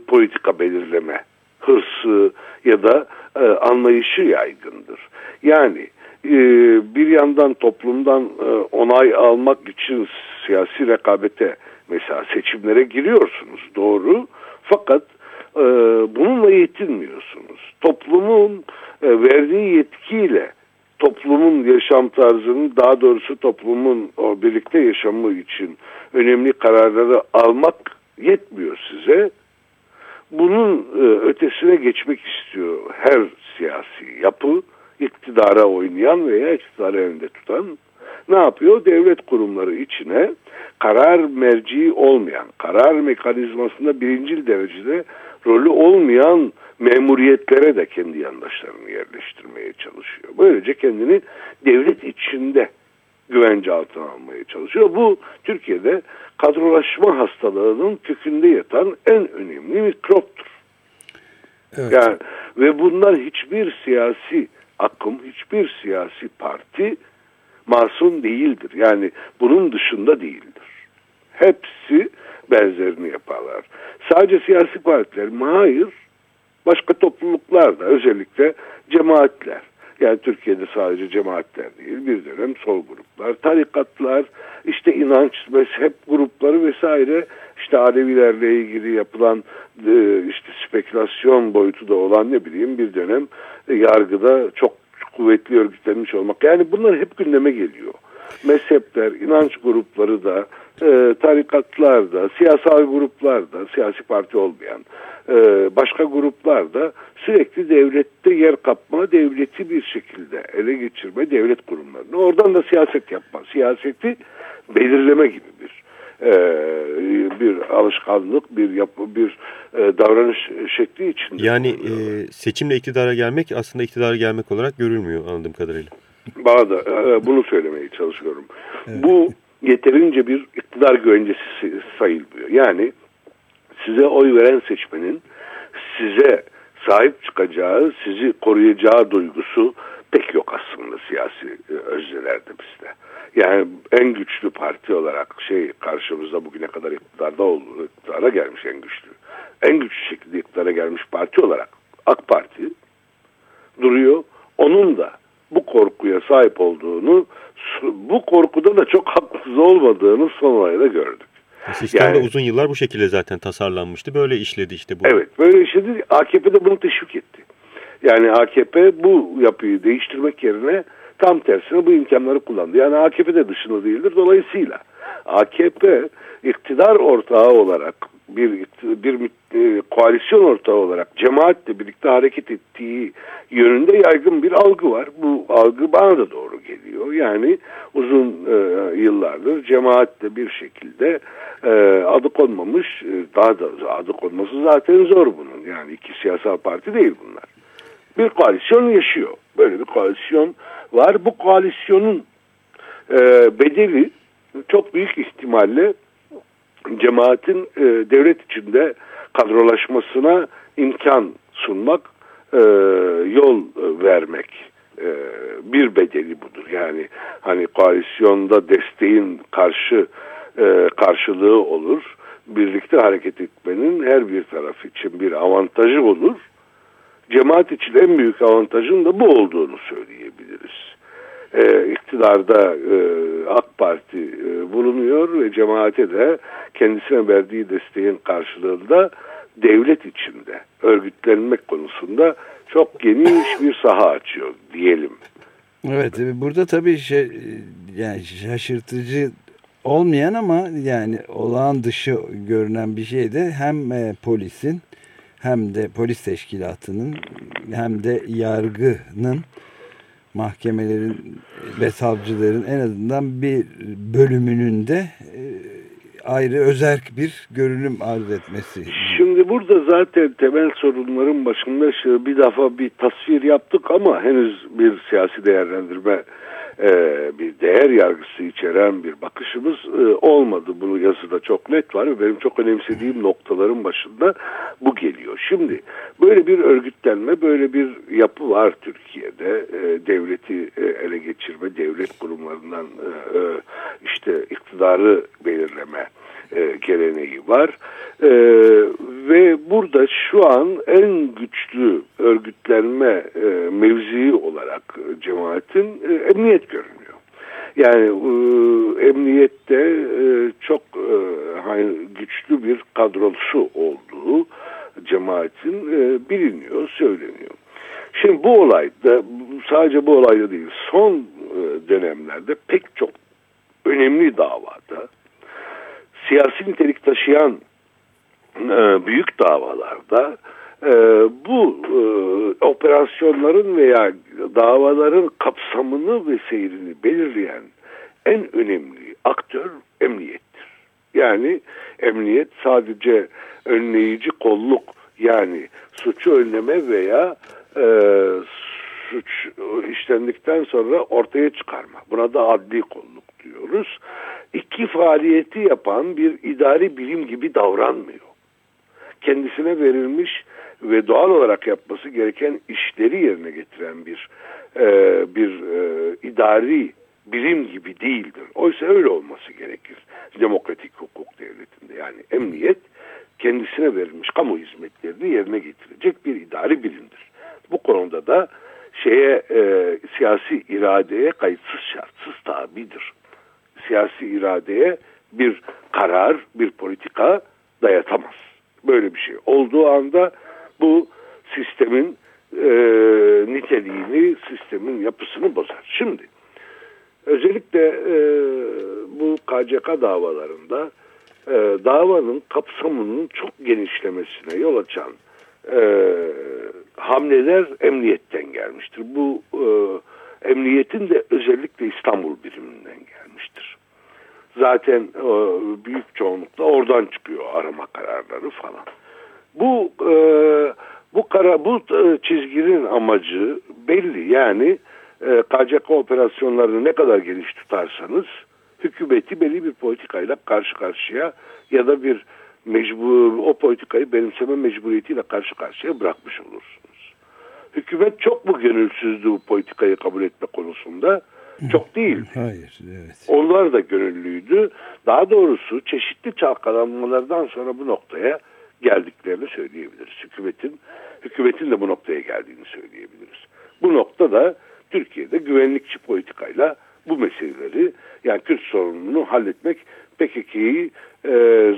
politika belirleme hırsı ya da e, anlayışı yaygındır. Yani e, bir yandan toplumdan e, onay almak için siyasi rekabete mesela seçimlere giriyorsunuz doğru fakat e, bununla yetinmiyorsunuz. Toplumun e, verdiği yetkiyle toplumun yaşam tarzının daha doğrusu toplumun o birlikte yaşamı için önemli kararları almak yetmiyor size. Bunun e, ötesine geçmek istiyor her siyasi yapı, iktidara oynayan veya iktidarı elinde tutan ne yapıyor? Devlet kurumları içine karar merci olmayan, karar mekanizmasında birincil derecede rolü olmayan memuriyetlere de kendi yandaşlarını yerleştirmeye çalışıyor. Böylece kendini devlet içinde güvence altına almaya çalışıyor. Bu Türkiye'de kadrolaşma hastalığının kökünde yatan en önemli mikroptur. Evet. Yani ve bunlar hiçbir siyasi akım, hiçbir siyasi parti masum değildir. Yani bunun dışında değildir. Hepsi benzerini yaparlar. Sadece siyasi partiler mi? Hayır. Başka topluluklar da özellikle cemaatler. Yani Türkiye'de sadece cemaatler değil bir dönem sol gruplar, tarikatlar, işte inanç, mezhep grupları vesaire işte Alevilerle ilgili yapılan e, işte spekülasyon boyutu da olan ne bileyim bir dönem e, yargıda çok kuvvetli örgütlenmiş olmak. Yani bunlar hep gündeme geliyor. Mezhepler, inanç grupları da, e, tarikatlar da, siyasal gruplar da, siyasi parti olmayan e, başka gruplar da sürekli devlette yer kapma, devleti bir şekilde ele geçirme, devlet kurumlarını. Oradan da siyaset yapma, siyaseti belirleme gibi bir e, bir alışkanlık, bir yapı, bir e, davranış şekli içinde. Yani e, seçimle iktidara gelmek aslında iktidara gelmek olarak görülmüyor anladığım kadarıyla. Bana da e, bunu söylemeye çalışıyorum. Evet. Bu yeterince bir iktidar güvencesi sayılmıyor. Yani size oy veren seçmenin size sahip çıkacağı, sizi koruyacağı duygusu pek yok aslında siyasi e, özlelerde bizde. Yani en güçlü parti olarak şey karşımızda bugüne kadar iktidarda olduğu, iktidara gelmiş en güçlü. En güçlü şekilde iktidara gelmiş parti olarak AK Parti duruyor. Onun da bu korkuya sahip olduğunu, bu korkuda da çok haksız olmadığını son ayda gördük. Sistem yani, de uzun yıllar bu şekilde zaten tasarlanmıştı. Böyle işledi işte bu. Evet böyle işledi. AKP de bunu teşvik etti. Yani AKP bu yapıyı değiştirmek yerine tam tersine bu imkanları kullandı. Yani AKP de dışında değildir. Dolayısıyla AKP iktidar ortağı olarak bir bir e, koalisyon ortağı olarak cemaatle birlikte hareket ettiği yönünde yaygın bir algı var. Bu algı bana da doğru geliyor. Yani uzun e, yıllardır cemaatle bir şekilde e, adı konmamış, e, daha da adı konması zaten zor bunun. Yani iki siyasal parti değil bunlar. Bir koalisyon yaşıyor. Böyle bir koalisyon var. Bu koalisyonun e, bedeli çok büyük ihtimalle cemaatin e, devlet içinde kadrolaşmasına imkan sunmak, e, yol vermek e, bir bedeli budur. Yani hani koalisyonda desteğin karşı e, karşılığı olur. Birlikte hareket etmenin her bir taraf için bir avantajı olur. Cemaat için en büyük avantajın da bu olduğunu söyleyebiliriz. E, iktidarda e, AK Parti e, bulunuyor ve cemaate de kendisine verdiği desteğin karşılığında devlet içinde örgütlenmek konusunda çok geniş bir saha açıyor diyelim. Evet e, burada tabii şey, e, yani şaşırtıcı olmayan ama yani olağan dışı görünen bir şey de hem e, polisin hem de polis teşkilatının hem de yargının mahkemelerin ve savcıların en azından bir bölümünün de ayrı özerk bir görünüm arz etmesi. Şimdi burada zaten temel sorunların başında bir defa bir tasvir yaptık ama henüz bir siyasi değerlendirme e, bir değer yargısı içeren bir bakışımız e, olmadı. Bunu yazıda çok net var ve benim çok önemsediğim noktaların başında bu geliyor. Şimdi böyle bir örgütlenme, böyle bir yapı var Türkiye'de. E, devleti e, ele geçirme, devlet kurumlarından e, e, işte iktidarı belirleme e, geleneği var. E, ve burada şu an en güçlü örgütlenme e, mevzii olarak cemaatin e, emniyet görünüyor. Yani e, emniyette e, çok e, güçlü bir kadrosu olduğu cemaatin e, biliniyor, söyleniyor. Şimdi bu olayda sadece bu olayda değil son e, dönemlerde pek çok önemli davada siyasi nitelik taşıyan e, büyük davalarda e, bu e, operasyonların veya davaların kapsamını ve seyrini belirleyen en önemli aktör emniyettir. Yani emniyet sadece önleyici kolluk yani suçu önleme veya e, suç işlendikten sonra ortaya çıkarma. Buna da adli kolluk diyoruz. İki faaliyeti yapan bir idari bilim gibi davranmıyor. Kendisine verilmiş ve doğal olarak yapması gereken işleri yerine getiren bir e, bir e, idari bilim gibi değildir. Oysa öyle olması gerekir demokratik hukuk devletinde. Yani emniyet kendisine verilmiş kamu hizmetlerini yerine getirecek bir idari bilimdir. Bu konuda da şeye e, siyasi iradeye kayıtsız şartsız tabidir. Siyasi iradeye bir karar, bir politika dayatamaz. Böyle bir şey olduğu anda bu sistemin e, niteliğini, sistemin yapısını bozar. Şimdi özellikle e, bu KCK davalarında e, davanın kapsamının çok genişlemesine yol açan e, hamleler emniyetten gelmiştir. Bu e, emniyetin de özellikle İstanbul biriminden gelmiştir. Zaten e, büyük çoğunlukla oradan çıkıyor arama kararları falan. Bu e, bu kara bu e, çizginin amacı belli. Yani e, KCK operasyonlarını ne kadar geniş tutarsanız hükümeti belli bir politikayla karşı karşıya ya da bir mecbur o politikayı benimseme mecburiyetiyle karşı karşıya bırakmış olursunuz. Hükümet çok mu gönülsüzdü bu politikayı kabul etme konusunda? Çok değil. Hayır, evet. Onlar da gönüllüydü. Daha doğrusu çeşitli çalkalanmalardan sonra bu noktaya geldiklerini söyleyebiliriz. Hükümetin hükümetin de bu noktaya geldiğini söyleyebiliriz. Bu noktada Türkiye'de güvenlikçi politikayla bu meseleleri yani Kürt sorununu halletmek PKK'yı e,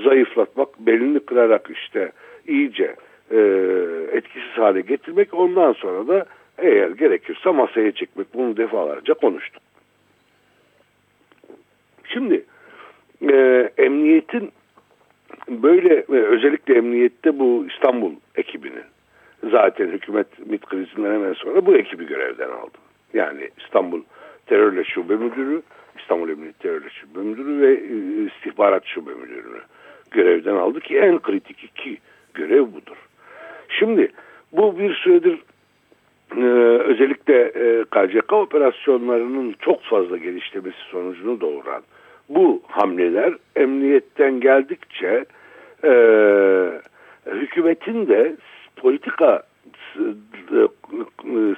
zayıflatmak, belini kırarak işte iyice e, etkisiz hale getirmek ondan sonra da eğer gerekirse masaya çekmek bunu defalarca konuştuk. Şimdi e, emniyetin böyle e, özellikle emniyette bu İstanbul ekibinin zaten hükümet MİT krizinden hemen sonra bu ekibi görevden aldı. Yani İstanbul Terörle Şube Müdürü, İstanbul Emniyet Terörle Şube Müdürü ve e, İstihbarat Şube Müdürü'nü görevden aldı ki en kritik iki görev budur. Şimdi bu bir süredir e, özellikle e, KCK operasyonlarının çok fazla geliştirmesi sonucunu doğuran bu hamleler emniyetten geldikçe e, hükümetin de politika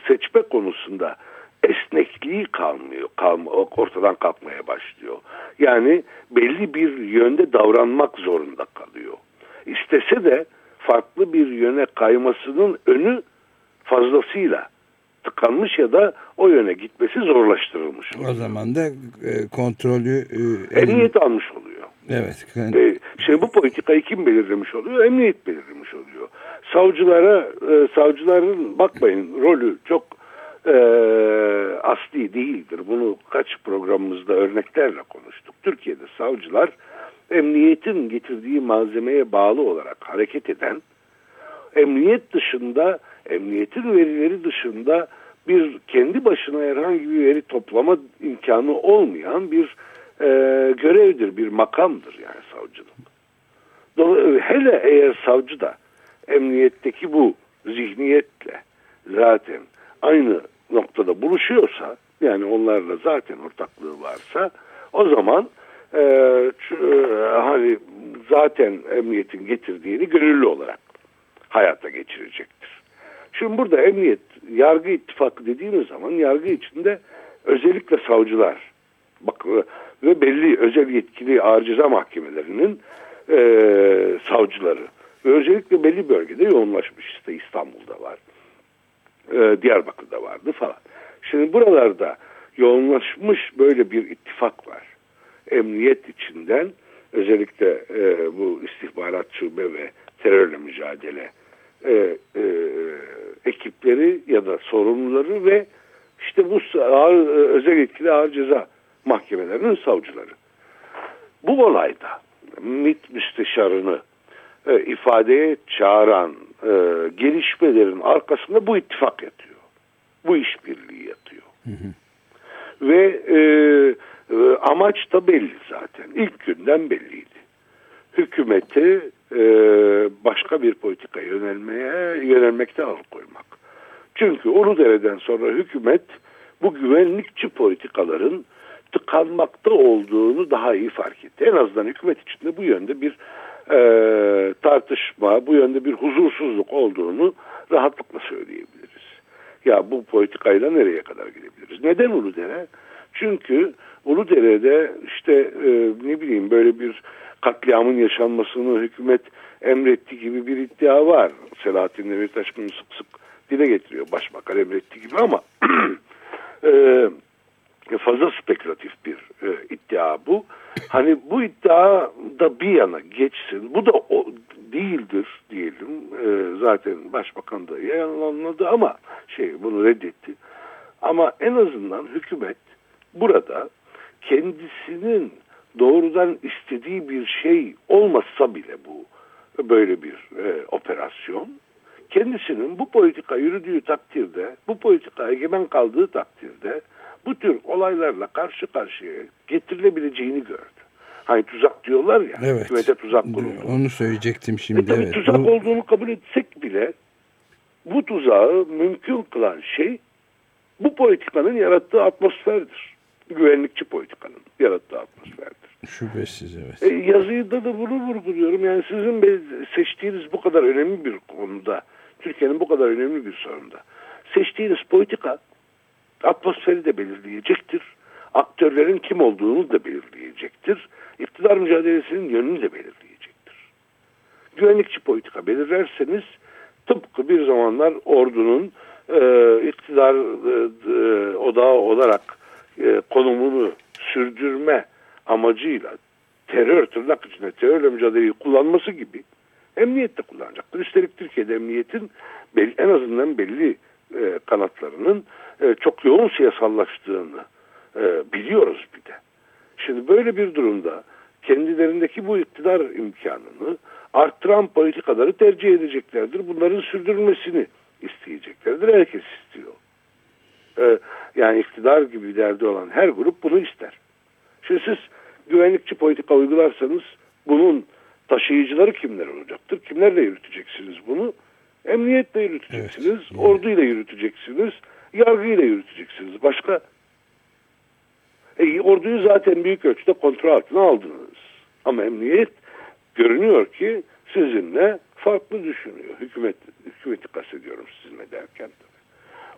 seçme konusunda esnekliği kalmıyor, kalma, ortadan kalkmaya başlıyor. Yani belli bir yönde davranmak zorunda kalıyor. İstese de farklı bir yöne kaymasının önü fazlasıyla tıkanmış ya da o yöne gitmesi zorlaştırılmış. Oluyor. O zaman da e, kontrolü... E, emniyet almış oluyor. Evet. E, şimdi bu politikayı kim belirlemiş oluyor? Emniyet belirlemiş oluyor. Savcılara, e, savcıların bakmayın rolü çok e, asli değildir. Bunu kaç programımızda örneklerle konuştuk. Türkiye'de savcılar emniyetin getirdiği malzemeye bağlı olarak hareket eden, emniyet dışında, emniyetin verileri dışında bir kendi başına herhangi bir veri toplama imkanı olmayan bir e, görevdir, bir makamdır yani savcılık. Hele eğer savcı da emniyetteki bu zihniyetle zaten aynı noktada buluşuyorsa yani onlarla zaten ortaklığı varsa o zaman e, hani zaten emniyetin getirdiğini gönüllü olarak hayata geçirecektir. Şimdi burada emniyet yargı ittifakı dediğimiz zaman yargı içinde özellikle savcılar bak ve belli özel yetkili ağır ceza mahkemelerinin e, savcıları ve özellikle belli bölgede yoğunlaşmış işte İstanbul'da var e, Diyarbakır'da vardı falan. Şimdi buralarda yoğunlaşmış böyle bir ittifak var. Emniyet içinden özellikle e, bu istihbarat şube ve terörle mücadele e, e, ekipleri ya da sorumluları ve işte bu ağır, özel etkili ağır ceza mahkemelerinin savcıları. Bu olayda MİT müsteşarını e, ifadeye çağıran e, gelişmelerin arkasında bu ittifak yatıyor. Bu işbirliği yatıyor. Hı hı. Ve e, e, amaç da belli zaten. İlk günden belliydi. Hükümeti e, başka bir politika yönelmeye yönelmekte alıkoymak. Çünkü Uludere'den sonra hükümet bu güvenlikçi politikaların tıkanmakta olduğunu daha iyi fark etti. En azından hükümet içinde bu yönde bir e, tartışma, bu yönde bir huzursuzluk olduğunu rahatlıkla söyleyebiliriz. Ya bu politikayla nereye kadar gidebiliriz? Neden Uludere? Çünkü Uludere'de işte e, ne bileyim böyle bir katliamın yaşanmasını hükümet emretti gibi bir iddia var. Selahattin Demirtaş bunu sık sık dile getiriyor. Başbakan emretti gibi ama e, fazla spekülatif bir e, iddia bu. Hani bu iddia da bir yana geçsin. Bu da o değildir diyelim. E, zaten başbakan da yalanladı ama şey bunu reddetti. Ama en azından hükümet burada kendisinin doğrudan istediği bir şey olmasa bile bu böyle bir e, operasyon kendisinin bu politika yürüdüğü takdirde, bu politika egemen kaldığı takdirde bu tür olaylarla karşı karşıya getirilebileceğini gördü. Hani tuzak diyorlar ya, evet. hükümete tuzak kuruldu. Onu söyleyecektim şimdi. E evet. Tuzak Bu... olduğunu kabul etsek bile bu tuzağı mümkün kılan şey bu politikanın yarattığı atmosferdir. Güvenlikçi politikanın yarattığı atmosferdir. Şüphesiz evet. E, yazıyı da bunu vurguluyorum. Yani sizin seçtiğiniz bu kadar önemli bir konuda, Türkiye'nin bu kadar önemli bir sorunda seçtiğiniz politika atmosferi de belirleyecektir. Aktörlerin kim olduğunu da belirleyecektir. İktidar mücadelesinin yönünü de belirleyecektir. Güvenlikçi politika belirlerseniz tıpkı bir zamanlar ordunun e, iktidar e, e, odağı olarak e, konumunu sürdürme amacıyla terör tırnak içinde terörle mücadeleyi kullanması gibi emniyet de kullanacaktır. Üstelik Türkiye'de emniyetin en azından belli e, kanatlarının e, çok yoğun siyasallaştığını e, biliyoruz bir de. Şimdi böyle bir durumda kendilerindeki bu iktidar imkanını arttıran politikaları tercih edeceklerdir. Bunların sürdürülmesini isteyeceklerdir. Herkes istiyor. Yani iktidar gibi derdi olan her grup bunu ister. Şimdi siz güvenlikçi politika uygularsanız bunun taşıyıcıları kimler olacaktır? Kimlerle yürüteceksiniz bunu? Emniyetle yürüteceksiniz, evet, orduyla yürüteceksiniz, yargıyla yürüteceksiniz. Başka? E, orduyu zaten büyük ölçüde kontrol altına aldınız. Ama emniyet görünüyor ki sizinle farklı düşünüyor. Hükümet, hükümeti kastediyorum sizinle derken.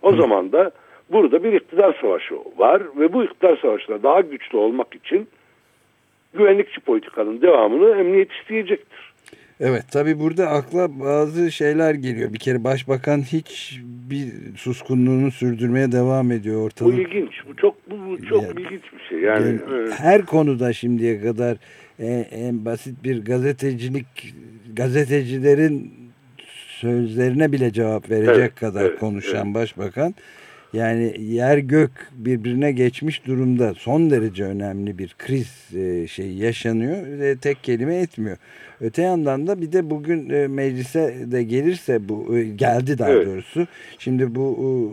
O Hı. zaman da burada bir iktidar savaşı var ve bu iktidar savaşında daha güçlü olmak için güvenlikçi politikanın devamını emniyet isteyecektir. Evet tabi burada akla bazı şeyler geliyor. Bir kere başbakan hiç bir suskunluğunu sürdürmeye devam ediyor ortalık. Bu ilginç. Bu çok bu, çok yani, ilginç bir şey. Yani, yani her konuda şimdiye kadar en, en basit bir gazetecilik gazetecilerin sözlerine bile cevap verecek evet, kadar evet, konuşan evet. başbakan yani yer gök birbirine geçmiş durumda son derece önemli bir kriz e, şey yaşanıyor ve tek kelime etmiyor. Öte yandan da bir de bugün e, meclise de gelirse bu e, geldi daha evet. doğrusu. Şimdi bu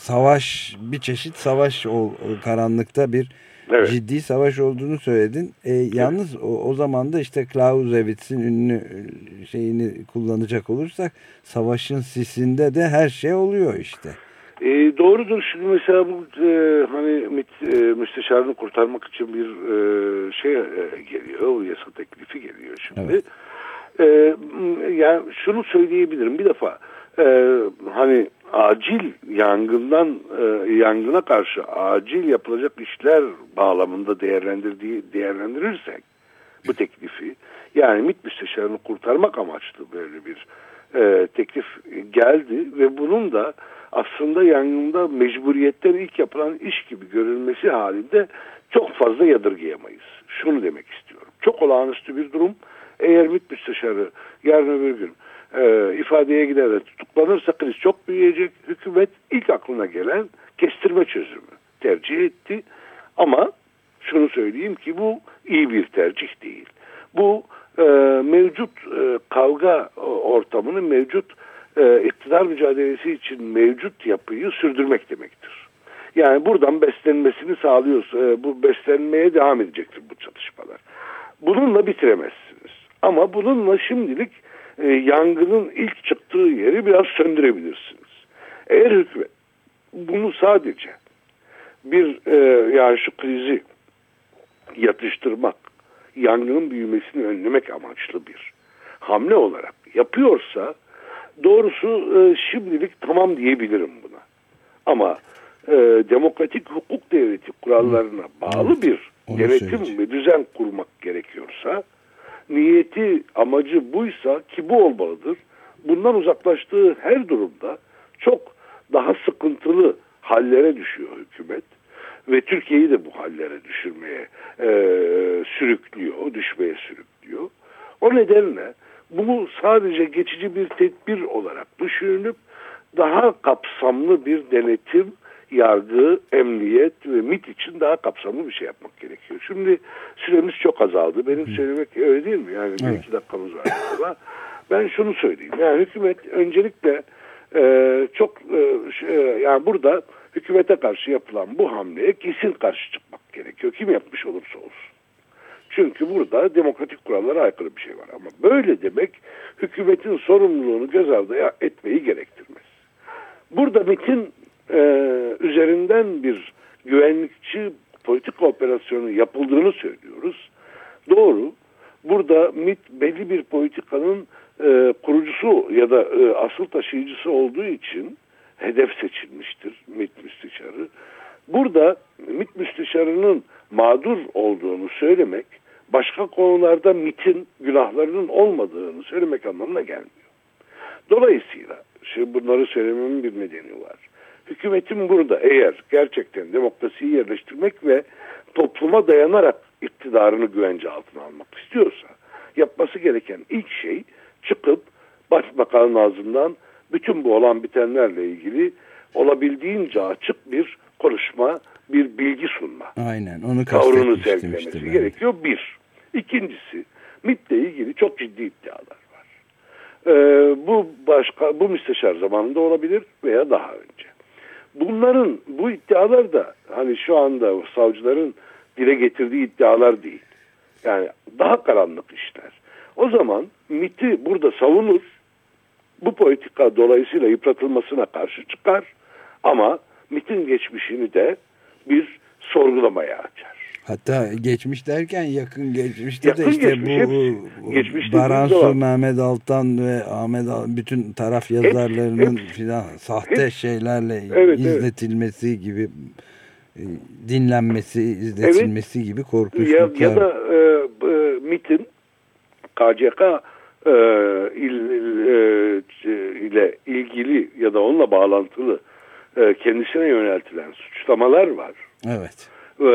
savaş bir çeşit savaş o, karanlıkta bir evet. ciddi savaş olduğunu söyledin. E, yalnız evet. o, o zaman da işte Clausewitz'in ünlü şeyini kullanacak olursak savaşın sisinde de her şey oluyor işte. E, doğrudur. Şimdi mesela bu e, hani e, müsteşarını kurtarmak için bir e, şey e, geliyor. Yasa teklifi geliyor şimdi. Evet. E, yani şunu söyleyebilirim. Bir defa e, hani acil yangından e, yangına karşı acil yapılacak işler bağlamında değerlendirdiği değerlendirirsek bu teklifi yani MİT müsteşarını kurtarmak amaçlı böyle bir e, teklif geldi ve bunun da aslında yangında mecburiyetten ilk yapılan iş gibi görülmesi halinde çok fazla yadırgayamayız. Şunu demek istiyorum. Çok olağanüstü bir durum. Eğer MİT müsteşarı yarın öbür gün e, ifadeye giderek tutuklanırsa kriz çok büyüyecek. Hükümet ilk aklına gelen kestirme çözümü tercih etti. Ama şunu söyleyeyim ki bu iyi bir tercih değil. Bu e, mevcut e, kavga ortamını mevcut e, iktidar mücadelesi için mevcut yapıyı sürdürmek demektir. Yani buradan beslenmesini sağlıyorsa e, bu beslenmeye devam edecektir bu çatışmalar. Bununla bitiremezsiniz. Ama bununla şimdilik e, yangının ilk çıktığı yeri biraz söndürebilirsiniz. Eğer hükümet bunu sadece bir e, yani şu krizi yatıştırmak, yangının büyümesini önlemek amaçlı bir hamle olarak yapıyorsa doğrusu e, şimdilik tamam diyebilirim buna. Ama e, demokratik hukuk devleti kurallarına bağlı bir Onu yönetim ve düzen kurmak gerekiyorsa niyeti amacı buysa ki bu olmalıdır. Bundan uzaklaştığı her durumda çok daha sıkıntılı hallere düşüyor hükümet ve Türkiye'yi de bu hallere düşürmeye e, sürüklüyor, düşmeye sürüklüyor. O nedenle bu sadece geçici bir tedbir olarak düşünülüp daha kapsamlı bir denetim, yargı, emniyet ve MIT için daha kapsamlı bir şey yapmak gerekiyor. Şimdi süremiz çok azaldı. Benim söylemek öyle değil mi? Yani evet. iki dakikamız var. Ama ben şunu söyleyeyim. Yani hükümet öncelikle e, çok e, şey, yani burada hükümete karşı yapılan bu hamleye kesin karşı çıkmak gerekiyor. Kim yapmış olursa olsun. Çünkü burada demokratik kurallara aykırı bir şey var. Ama böyle demek hükümetin sorumluluğunu göz ardı etmeyi gerektirmez. Burada MIT'in e, üzerinden bir güvenlikçi politik operasyonu yapıldığını söylüyoruz. Doğru. Burada MIT belli bir politikanın e, kurucusu ya da e, asıl taşıyıcısı olduğu için hedef seçilmiştir MIT müsteşarı. Burada MIT müsteşarının mağdur olduğunu söylemek başka konularda MIT'in günahlarının olmadığını söylemek anlamına gelmiyor. Dolayısıyla şimdi bunları söylememin bir nedeni var. Hükümetin burada eğer gerçekten demokrasiyi yerleştirmek ve topluma dayanarak iktidarını güvence altına almak istiyorsa yapması gereken ilk şey çıkıp başbakanın ağzından bütün bu olan bitenlerle ilgili olabildiğince açık bir konuşma, bir bilgi sunma. Aynen onu Tavrını sergilemesi gerekiyor. Bir. İkincisi MIT'le ilgili çok ciddi iddialar var. Ee, bu başka bu müsteşar zamanında olabilir veya daha önce. Bunların bu iddialar da hani şu anda savcıların dile getirdiği iddialar değil. Yani daha karanlık işler. O zaman MIT'i burada savunur. Bu politika dolayısıyla yıpratılmasına karşı çıkar. Ama MIT'in geçmişini de bir sorgulamaya açar. Hatta geçmiş derken yakın geçmişte yakın de işte geçmiş, bu geçmiş Baransu, Mehmet Altan ve Ahmet Al bütün taraf yazarlarının filan sahte hep, şeylerle evet, izletilmesi evet. gibi e, dinlenmesi, izletilmesi evet. gibi korkunçluklar. Ya, ya da e, e, MIT'in KCK e, il, e, ile ilgili ya da onunla bağlantılı e, kendisine yöneltilen suçlamalar var. Evet. E,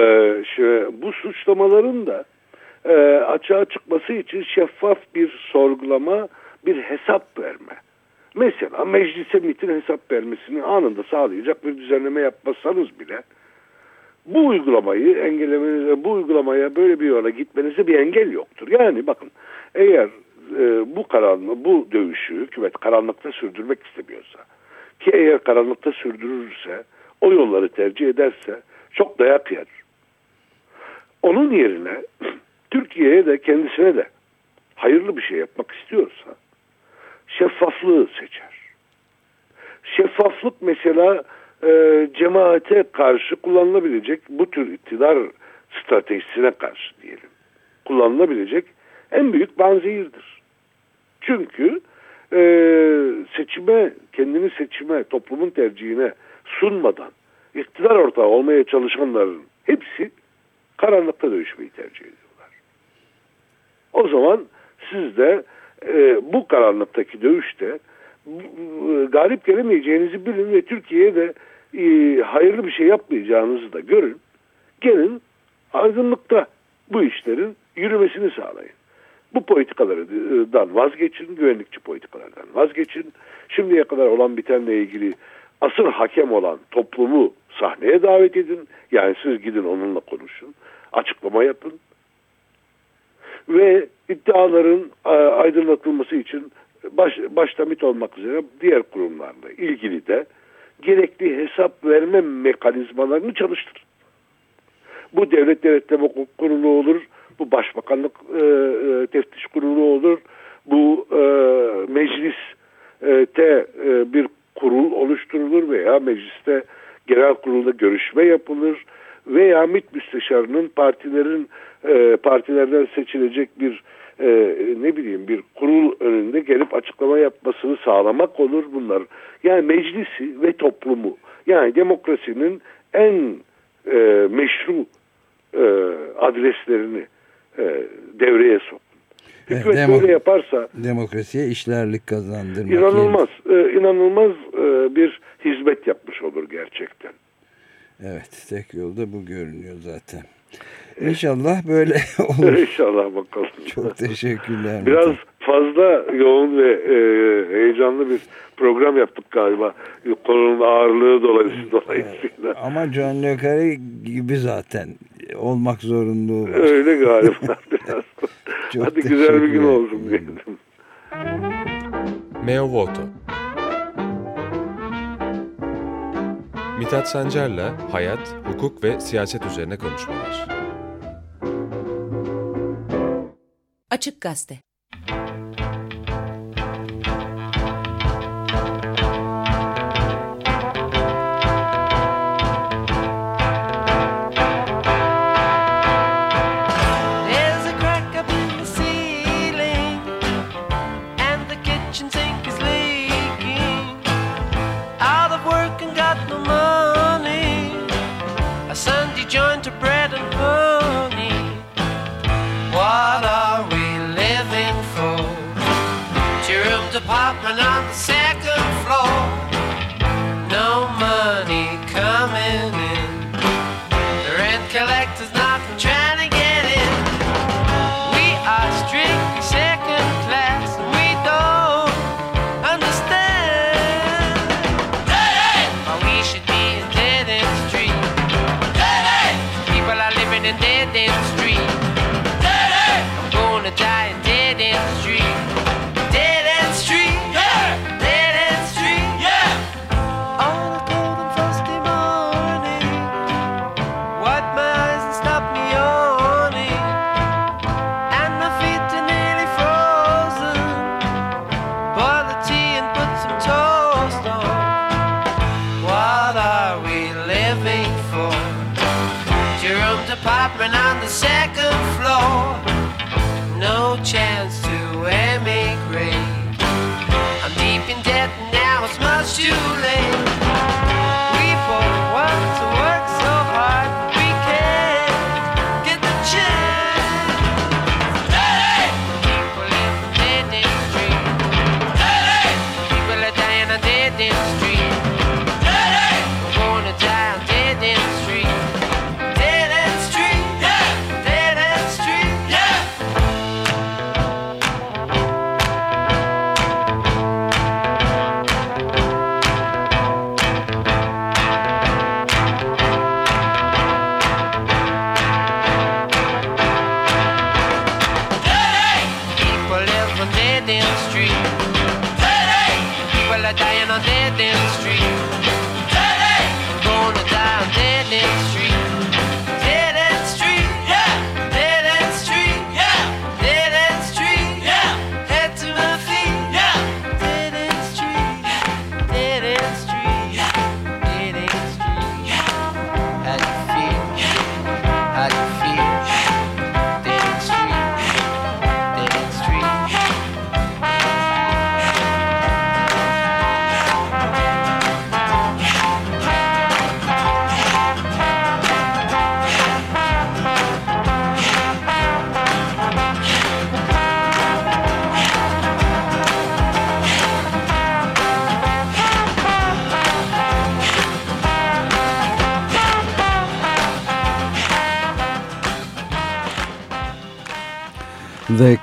bu suçlamaların da e, açığa çıkması için şeffaf bir sorgulama, bir hesap verme. Mesela meclise MIT'in hesap vermesini anında sağlayacak bir düzenleme yapmazsanız bile bu uygulamayı engellemenize, bu uygulamaya böyle bir yola gitmenize bir engel yoktur. Yani bakın eğer e, bu karanlığı, bu dövüşü hükümet karanlıkta sürdürmek istemiyorsa ki eğer karanlıkta sürdürürse o yolları tercih ederse çok dayak yer. Onun yerine Türkiye'ye de kendisine de hayırlı bir şey yapmak istiyorsa şeffaflığı seçer. Şeffaflık mesela e, cemaate karşı kullanılabilecek bu tür iktidar stratejisine karşı diyelim kullanılabilecek en büyük banzehirdir. Çünkü e, seçime, kendini seçime, toplumun tercihine sunmadan iktidar ortağı olmaya çalışanların hepsi karanlıkta dövüşmeyi tercih ediyorlar. O zaman siz de e, bu karanlıktaki dövüşte e, galip gelemeyeceğinizi bilin ve Türkiye'ye de e, hayırlı bir şey yapmayacağınızı da görün. Gelin aydınlıkta bu işlerin yürümesini sağlayın. Bu politikalardan vazgeçin, güvenlikçi politikalardan vazgeçin. Şimdiye kadar olan bitenle ilgili asıl hakem olan toplumu sahneye davet edin. Yani siz gidin onunla konuşun, açıklama yapın. Ve iddiaların aydınlatılması için baş, başta MIT olmak üzere diğer kurumlarla ilgili de gerekli hesap verme mekanizmalarını çalıştır. Bu devlet denetleme kurulu olur, bu başbakanlık e, e, teftiş kurulu olur, bu e, mecliste e, bir kurul oluşturulur veya mecliste genel kurulda görüşme yapılır veya MİT müsteşarının partilerin e, partilerden seçilecek bir e, ne bileyim bir kurul önünde gelip açıklama yapmasını sağlamak olur bunlar. Yani meclisi ve toplumu yani demokrasinin en e, meşru e, adreslerini e, devreye sok. Hükümet Demo böyle yaparsa demokrasiye işlerlik kazandırmak. İnanılmaz, e, inanılmaz e, bir hizmet yapmış olur gerçekten. Evet, tek yolda bu görünüyor zaten. İnşallah böyle olur. İnşallah bakalım. Çok teşekkürler. Biraz fazla yoğun ve e, heyecanlı bir program yaptık galiba. Konunun ağırlığı dolayısıyla. Ama John Le Carre gibi zaten olmak zorunda Öyle galiba biraz. Hadi güzel bir gün olsun diyelim. Meo Voto Mithat Sancar'la hayat, hukuk ve siyaset üzerine konuşmalar. Açık Gazete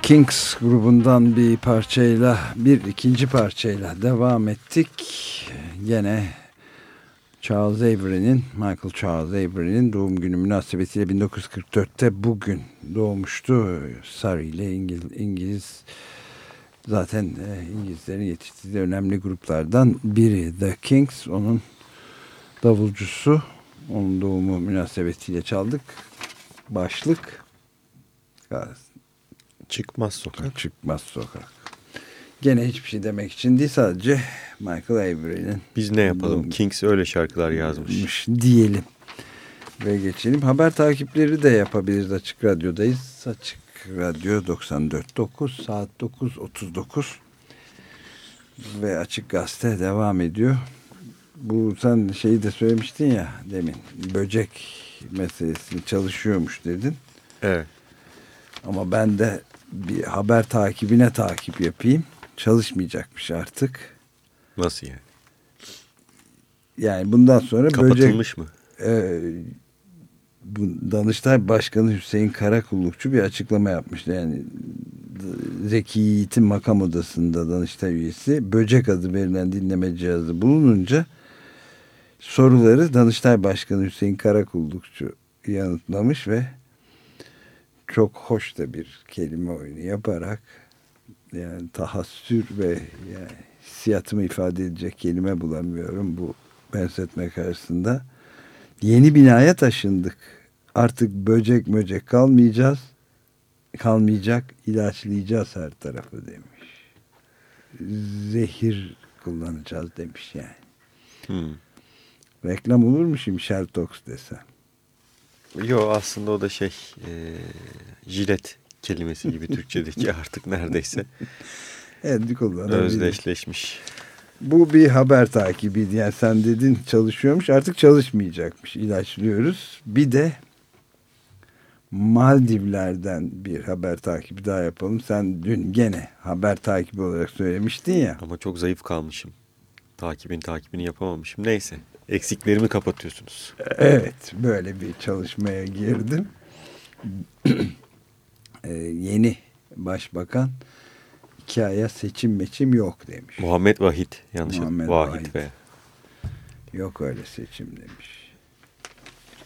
Kings grubundan bir parçayla, bir ikinci parçayla devam ettik. Gene Charles Avery'nin, Michael Charles Avery'nin doğum günü münasebetiyle 1944'te bugün doğmuştu. Surrey ile İngiliz, İngiliz zaten e, İngilizlerin yetiştirdiği önemli gruplardan biri The Kings. Onun davulcusu. Onun doğumu münasebetiyle çaldık. Başlık Çıkmaz sokak. Çıkmaz sokak. Gene hiçbir şey demek için değil sadece Michael Avery'nin Biz ne yapalım? Kings öyle şarkılar yazmış. diyelim. Ve geçelim. Haber takipleri de yapabiliriz. Açık Radyo'dayız. Açık Radyo 94.9 saat 9.39 ve Açık Gazete devam ediyor. Bu sen şeyi de söylemiştin ya demin. Böcek meselesini çalışıyormuş dedin. Evet. Ama ben de bir haber takibine takip yapayım. Çalışmayacakmış artık. Nasıl yani? Yani bundan sonra böcek Kapatılmış mı? e, bu Danıştay Başkanı Hüseyin Karakullukçu bir açıklama yapmıştı. Yani Zeki Yiğit'in makam odasında Danıştay üyesi böcek adı verilen dinleme cihazı bulununca soruları Danıştay Başkanı Hüseyin Karakullukçu yanıtlamış ve çok hoş da bir kelime oyunu yaparak yani tahassür ve yani hissiyatımı ifade edecek kelime bulamıyorum bu benzetme karşısında. Yeni binaya taşındık. Artık böcek möcek kalmayacağız. Kalmayacak ilaçlayacağız her tarafı demiş. Zehir kullanacağız demiş yani. Hmm. Reklam olur mu şimdi Sheltox desem? Yo aslında o da şey e, jilet kelimesi gibi Türkçedeki artık neredeyse Evet kullanabilir. özdeşleşmiş. Bu bir haber takibiydi. Yani sen dedin çalışıyormuş artık çalışmayacakmış. İlaçlıyoruz. Bir de Maldivler'den bir haber takibi daha yapalım. Sen dün gene haber takibi olarak söylemiştin ya. Ama çok zayıf kalmışım. Takibin takibini yapamamışım. Neyse eksiklerimi kapatıyorsunuz. Evet böyle bir çalışmaya girdim. Ee, yeni başbakan iki aya seçim meçim yok demiş. Muhammed Vahit yanlış Muhammed Vahit, Vahit. be. Yok öyle seçim demiş.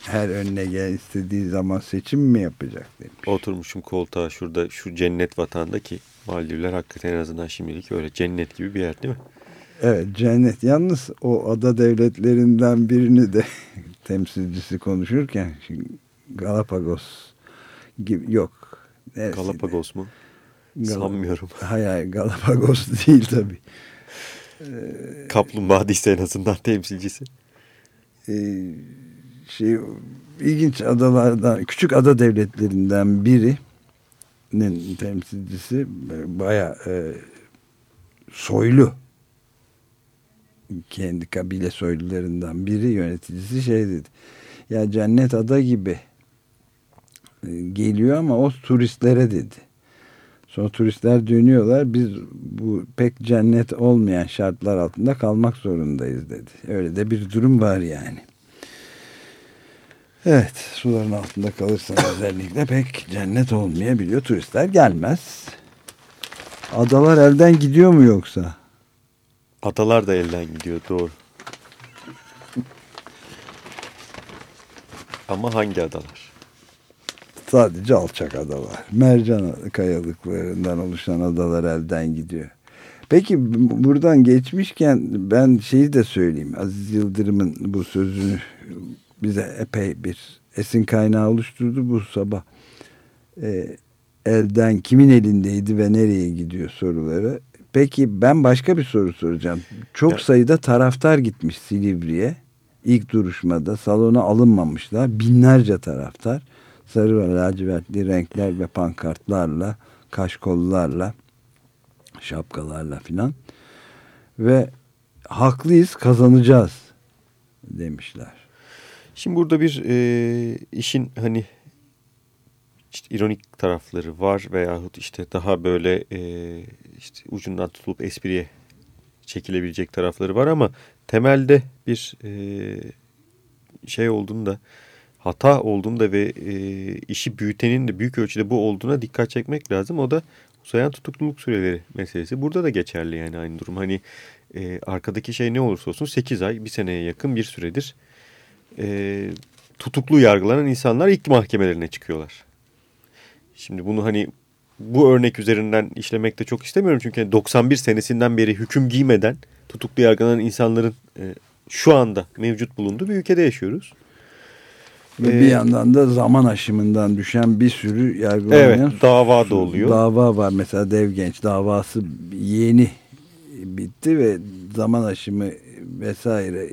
Her önüne gelen istediği zaman seçim mi yapacak demiş. Oturmuşum koltuğa şurada şu cennet vatanda ki Maldivler hakikaten en azından şimdilik öyle cennet gibi bir yer değil mi? Evet cennet. Yalnız o ada devletlerinden birini de temsilcisi konuşurken şimdi Galapagos gibi yok. Neresi? Galapagos mu? Gal- Sanmıyorum. Hayır hayır Galapagos değil tabii. Kaplumbağa değilse en azından temsilcisi. Ee, şey ilginç adalardan, küçük ada devletlerinden birinin temsilcisi baya e, soylu kendi kabile soylularından biri yöneticisi şey dedi. Ya cennet ada gibi e, geliyor ama o turistlere dedi. Sonra turistler dönüyorlar. Biz bu pek cennet olmayan şartlar altında kalmak zorundayız dedi. Öyle de bir durum var yani. Evet suların altında kalırsan özellikle pek cennet olmayabiliyor. Turistler gelmez. Adalar elden gidiyor mu yoksa? Adalar da elden gidiyor doğru. Ama hangi adalar? Sadece alçak adalar. Mercan kayalıklarından oluşan adalar elden gidiyor. Peki bu- buradan geçmişken ben şeyi de söyleyeyim. Aziz Yıldırım'ın bu sözünü bize epey bir esin kaynağı oluşturdu bu sabah. Ee, elden kimin elindeydi ve nereye gidiyor soruları. Peki ben başka bir soru soracağım. Çok Ya- sayıda taraftar gitmiş Silivri'ye. İlk duruşmada salona alınmamışlar. Binlerce taraftar sarı ve lacivertli renkler ve pankartlarla, kaşkollarla, şapkalarla filan ve haklıyız kazanacağız demişler. Şimdi burada bir e, işin hani işte ironik tarafları var veyahut işte daha böyle e, işte ucundan tutulup espriye çekilebilecek tarafları var ama temelde bir e, şey olduğunda hata olduğunda ve e, işi büyütenin de büyük ölçüde bu olduğuna dikkat çekmek lazım. O da uzayan tutukluluk süreleri meselesi. Burada da geçerli yani aynı durum. Hani e, arkadaki şey ne olursa olsun 8 ay bir seneye yakın bir süredir e, tutuklu yargılanan insanlar ilk mahkemelerine çıkıyorlar. Şimdi bunu hani bu örnek üzerinden işlemek de çok istemiyorum. Çünkü 91 senesinden beri hüküm giymeden tutuklu yargılanan insanların e, şu anda mevcut bulunduğu bir ülkede yaşıyoruz. Ve Ee, bir yandan da zaman aşımından düşen bir sürü yargılamayan Evet, dava da oluyor. Dava var mesela Dev Genç davası yeni bitti ve zaman aşımı vesaire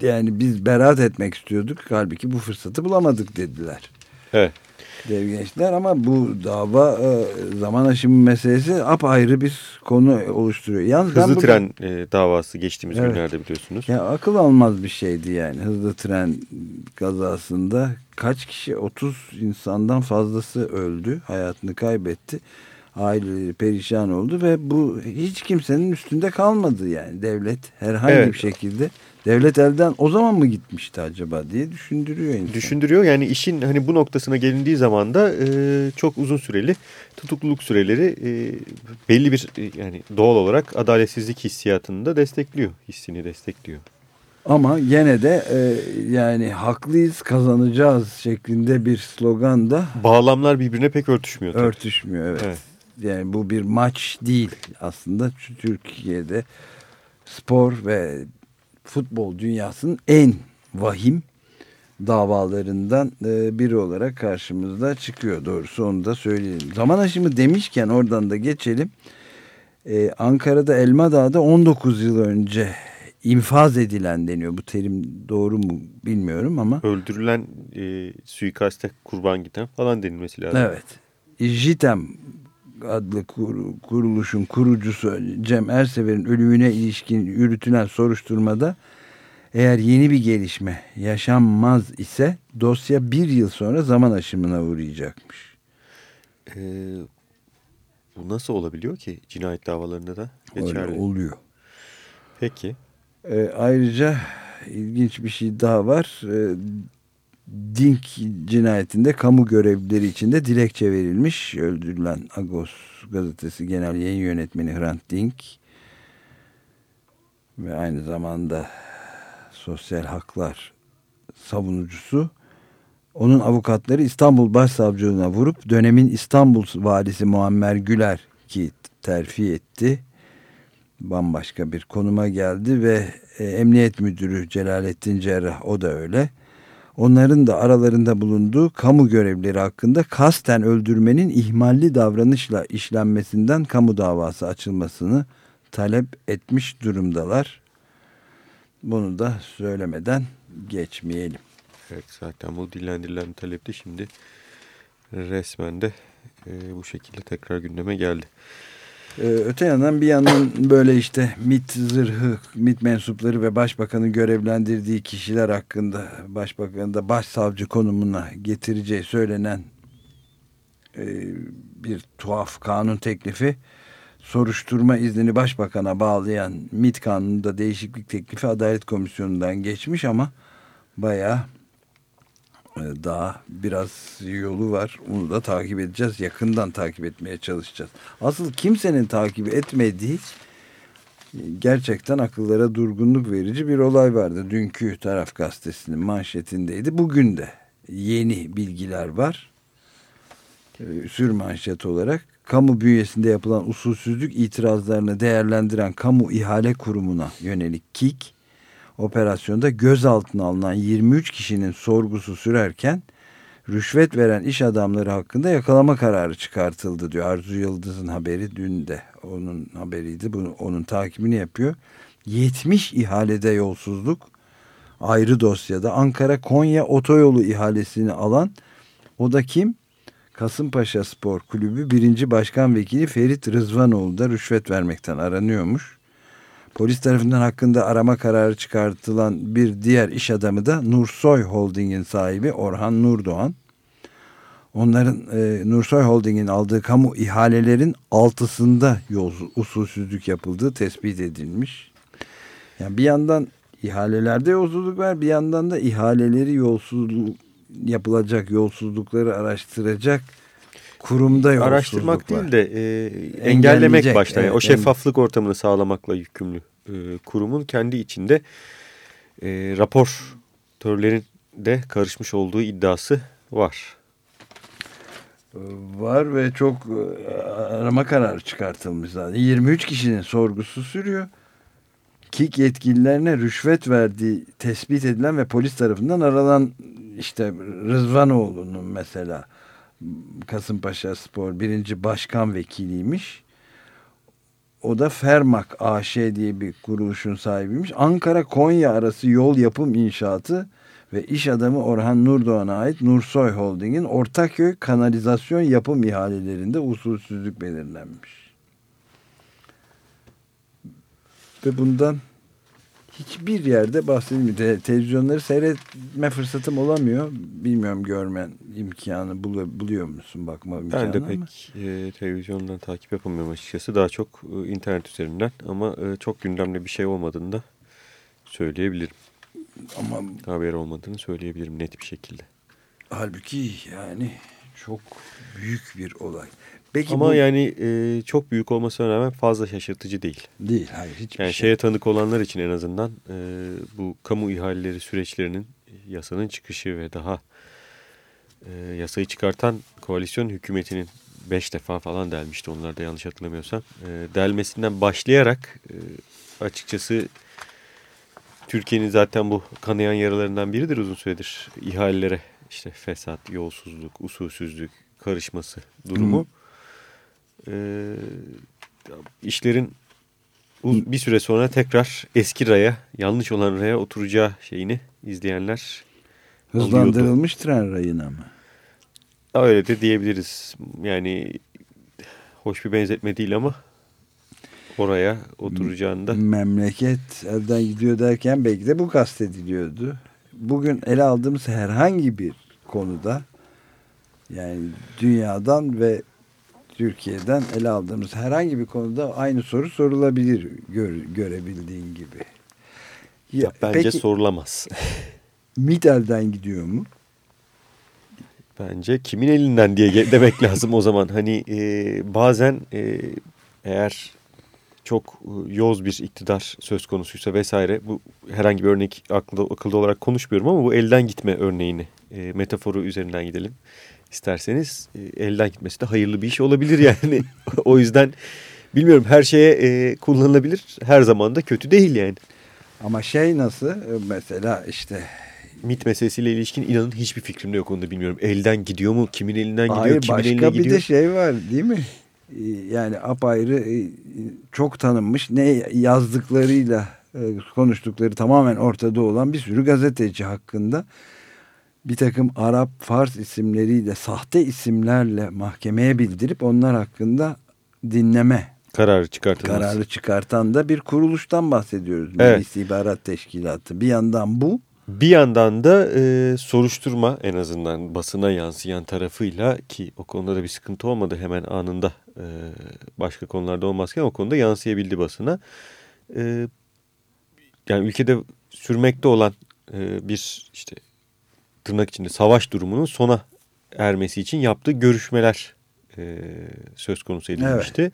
yani biz beraat etmek istiyorduk halbuki bu fırsatı bulamadık dediler. Evet. Dev gençler ama bu dava e, zaman aşımı meselesi apayrı bir konu oluşturuyor. Yalnız Hızlı burada- tren e, davası geçtiğimiz Evet. günlerde biliyorsunuz. Ya akıl almaz bir şeydi yani. Hızlı tren kazasında kaç kişi 30 insandan fazlası öldü. Hayatını kaybetti. Aileleri perişan oldu ve bu hiç kimsenin üstünde kalmadı yani. Devlet herhangi Evet. bir şekilde devlet elden o zaman mı gitmişti acaba diye düşündürüyor insan. Düşündürüyor yani işin hani bu noktasına gelindiği zaman da e, çok uzun süreli tutukluluk süreleri e, belli bir e, yani doğal olarak adaletsizlik hissiyatını da destekliyor. Hissini destekliyor. Ama gene de e, yani haklıyız kazanacağız şeklinde bir slogan da Bağlamlar birbirine pek örtüşmüyor. tabii. örtüşmüyor. Evet. Evet. Yani bu bir maç değil aslında. Türkiye'de spor ve futbol dünyasının en vahim davalarından e, biri olarak karşımızda çıkıyor. Doğrusu onu da söyleyelim. Zaman aşımı demişken oradan da geçelim. Ee, Ankara'da Elmadağ'da 19 yıl önce infaz edilen deniyor. Bu terim doğru mu bilmiyorum ama. Öldürülen e, suikaste kurban giden falan denilmesi lazım. Evet. JITEM adlı kur- kuruluşun kurucusu Cem Ersever'in ölümüne ilişkin yürütülen soruşturmada eğer yeni bir gelişme yaşanmaz ise dosya bir yıl sonra zaman aşımına uğrayacakmış. E, bu nasıl olabiliyor ki cinayet davalarında da Öyle geçerli? oluyor. Peki. E, ayrıca ilginç bir şey daha var. E, Dink cinayetinde kamu görevlileri için de dilekçe verilmiş. Öldürülen Agos gazetesi genel yayın yönetmeni Hrant Dink ve aynı zamanda sosyal haklar savunucusu onun avukatları İstanbul Başsavcılığına vurup dönemin İstanbul valisi Muammer Güler ki terfi etti bambaşka bir konuma geldi ve e, Emniyet Müdürü Celalettin Cerrah o da öyle. Onların da aralarında bulunduğu kamu görevlileri hakkında kasten öldürmenin ihmalli davranışla işlenmesinden kamu davası açılmasını talep etmiş durumdalar. Bunu da söylemeden geçmeyelim. Evet zaten bu dillendirilen talepte şimdi resmen de e, bu şekilde tekrar gündeme geldi. Ee, öte yandan bir yandan böyle işte MIT zırhı, MIT mensupları ve başbakanın görevlendirdiği kişiler hakkında başbakanı da başsavcı konumuna getireceği söylenen e, bir tuhaf kanun teklifi soruşturma iznini başbakana bağlayan MIT kanununda değişiklik teklifi Adalet Komisyonu'ndan geçmiş ama bayağı daha biraz yolu var. Onu da takip edeceğiz. Yakından takip etmeye çalışacağız. Asıl kimsenin takip etmediği e, gerçekten akıllara durgunluk verici bir olay vardı. Dünkü taraf gazetesinin manşetindeydi. Bugün de yeni bilgiler var. E, Sür manşet olarak kamu bünyesinde yapılan usulsüzlük itirazlarını değerlendiren kamu ihale kurumuna yönelik KİK operasyonda gözaltına alınan 23 kişinin sorgusu sürerken rüşvet veren iş adamları hakkında yakalama kararı çıkartıldı diyor. Arzu Yıldız'ın haberi dün de onun haberiydi. Bunu, onun takibini yapıyor. 70 ihalede yolsuzluk ayrı dosyada Ankara Konya otoyolu ihalesini alan o da kim? Kasımpaşa Spor Kulübü birinci başkan vekili Ferit Rızvanoğlu da rüşvet vermekten aranıyormuş. Polis tarafından hakkında arama kararı çıkartılan bir diğer iş adamı da Nursoy Holding'in sahibi Orhan Nurdoğan. Onların e, Nursoy Holding'in aldığı kamu ihalelerin altısında yolsuz, usulsüzlük yapıldığı tespit edilmiş. Yani bir yandan ihalelerde yolsuzluk var bir yandan da ihaleleri yolsuzluk yapılacak yolsuzlukları araştıracak kurumda yolsuzluk Araştırmak var. değil de e, engellemek başta. Yani evet, o şeffaflık ortamını sağlamakla yükümlü e, kurumun kendi içinde e, raportörlerin de karışmış olduğu iddiası var. var ve çok e, arama kararı çıkartılmış zaten. 23 kişinin sorgusu sürüyor. KİK yetkililerine rüşvet verdiği tespit edilen ve polis tarafından aranan işte Rızvanoğlu'nun mesela Kasımpaşa Spor birinci başkan vekiliymiş. O da Fermak AŞ diye bir kuruluşun sahibiymiş. Ankara Konya arası yol yapım inşaatı ve iş adamı Orhan Nurdoğan'a ait Nursoy Holding'in Ortaköy kanalizasyon yapım ihalelerinde usulsüzlük belirlenmiş. Ve bundan hiçbir yerde bahsedilmiyor. Te- televizyonları seyretme fırsatım olamıyor. Bilmiyorum görmen imkanı bul- buluyor musun bakma imkanı Ben de ama. pek e, televizyondan takip yapamıyorum açıkçası. Daha çok e, internet üzerinden ama e, çok gündemde bir şey olmadığını da söyleyebilirim. Ama Haber olmadığını söyleyebilirim net bir şekilde. halbuki yani çok büyük bir olay. Peki Ama bu yani e, çok büyük olmasına rağmen fazla şaşırtıcı değil. değil. Hayır hiçbir Yani şey. şeye tanık olanlar için en azından e, bu kamu ihaleleri süreçlerinin yasanın çıkışı ve daha e, yasayı çıkartan koalisyon hükümetinin beş defa falan delmişti onlar da yanlış hatırlamıyorsam. E, delmesinden başlayarak e, açıkçası Türkiye'nin zaten bu kanayan yaralarından biridir uzun süredir ihalelere işte fesat, yolsuzluk, usulsüzlük karışması durumu. E, işlerin bir süre sonra tekrar eski raya, yanlış olan raya oturacağı şeyini izleyenler alıyordu. Hızlandırılmış tren rayına mı? Öyle de diyebiliriz. Yani hoş bir benzetme değil ama oraya oturacağında Memleket elden gidiyor derken belki de bu kastediliyordu. Bugün ele aldığımız herhangi bir konuda yani dünyadan ve Türkiye'den ele aldığımız herhangi bir konuda aynı soru sorulabilir gör, görebildiğin gibi. ya bence peki, sorulamaz. MİT elden gidiyor mu? Bence kimin elinden diye demek lazım o zaman. Hani e, bazen e, eğer çok e, yoz bir iktidar söz konusuysa vesaire bu herhangi bir örnek akılda, akılda olarak konuşmuyorum ama bu elden gitme örneğini e, metaforu üzerinden gidelim isterseniz e, elden gitmesi de hayırlı bir iş olabilir yani. o yüzden bilmiyorum her şeye e, kullanılabilir her zaman da kötü değil yani. Ama şey nasıl mesela işte MIT meselesiyle ilişkin inanın hiçbir fikrim de yok onu da bilmiyorum. Elden gidiyor mu? Kimin elinden gidiyor? Hayır kimin başka eline bir gidiyor? de şey var değil mi? Ee, Yani apayrı e, çok tanınmış ne yazdıklarıyla e, konuştukları tamamen ortada olan bir sürü gazeteci hakkında bir takım Arap, Fars isimleriyle sahte isimlerle mahkemeye bildirip onlar hakkında dinleme Kararı çıkartılması. kararı çıkartan da bir kuruluştan bahsediyoruz. Evet. Milli İstihbarat Teşkilatı. Bir yandan bu Bir yandan da e, soruşturma en azından basına yansıyan tarafıyla ki o konuda da bir sıkıntı olmadı hemen anında e, başka konularda olmazken o konuda yansıyabildi basına. E, yani ülkede sürmekte olan e, bir işte tırnak içinde savaş durumunun sona ermesi için yaptığı görüşmeler e, söz konusu edilmişti.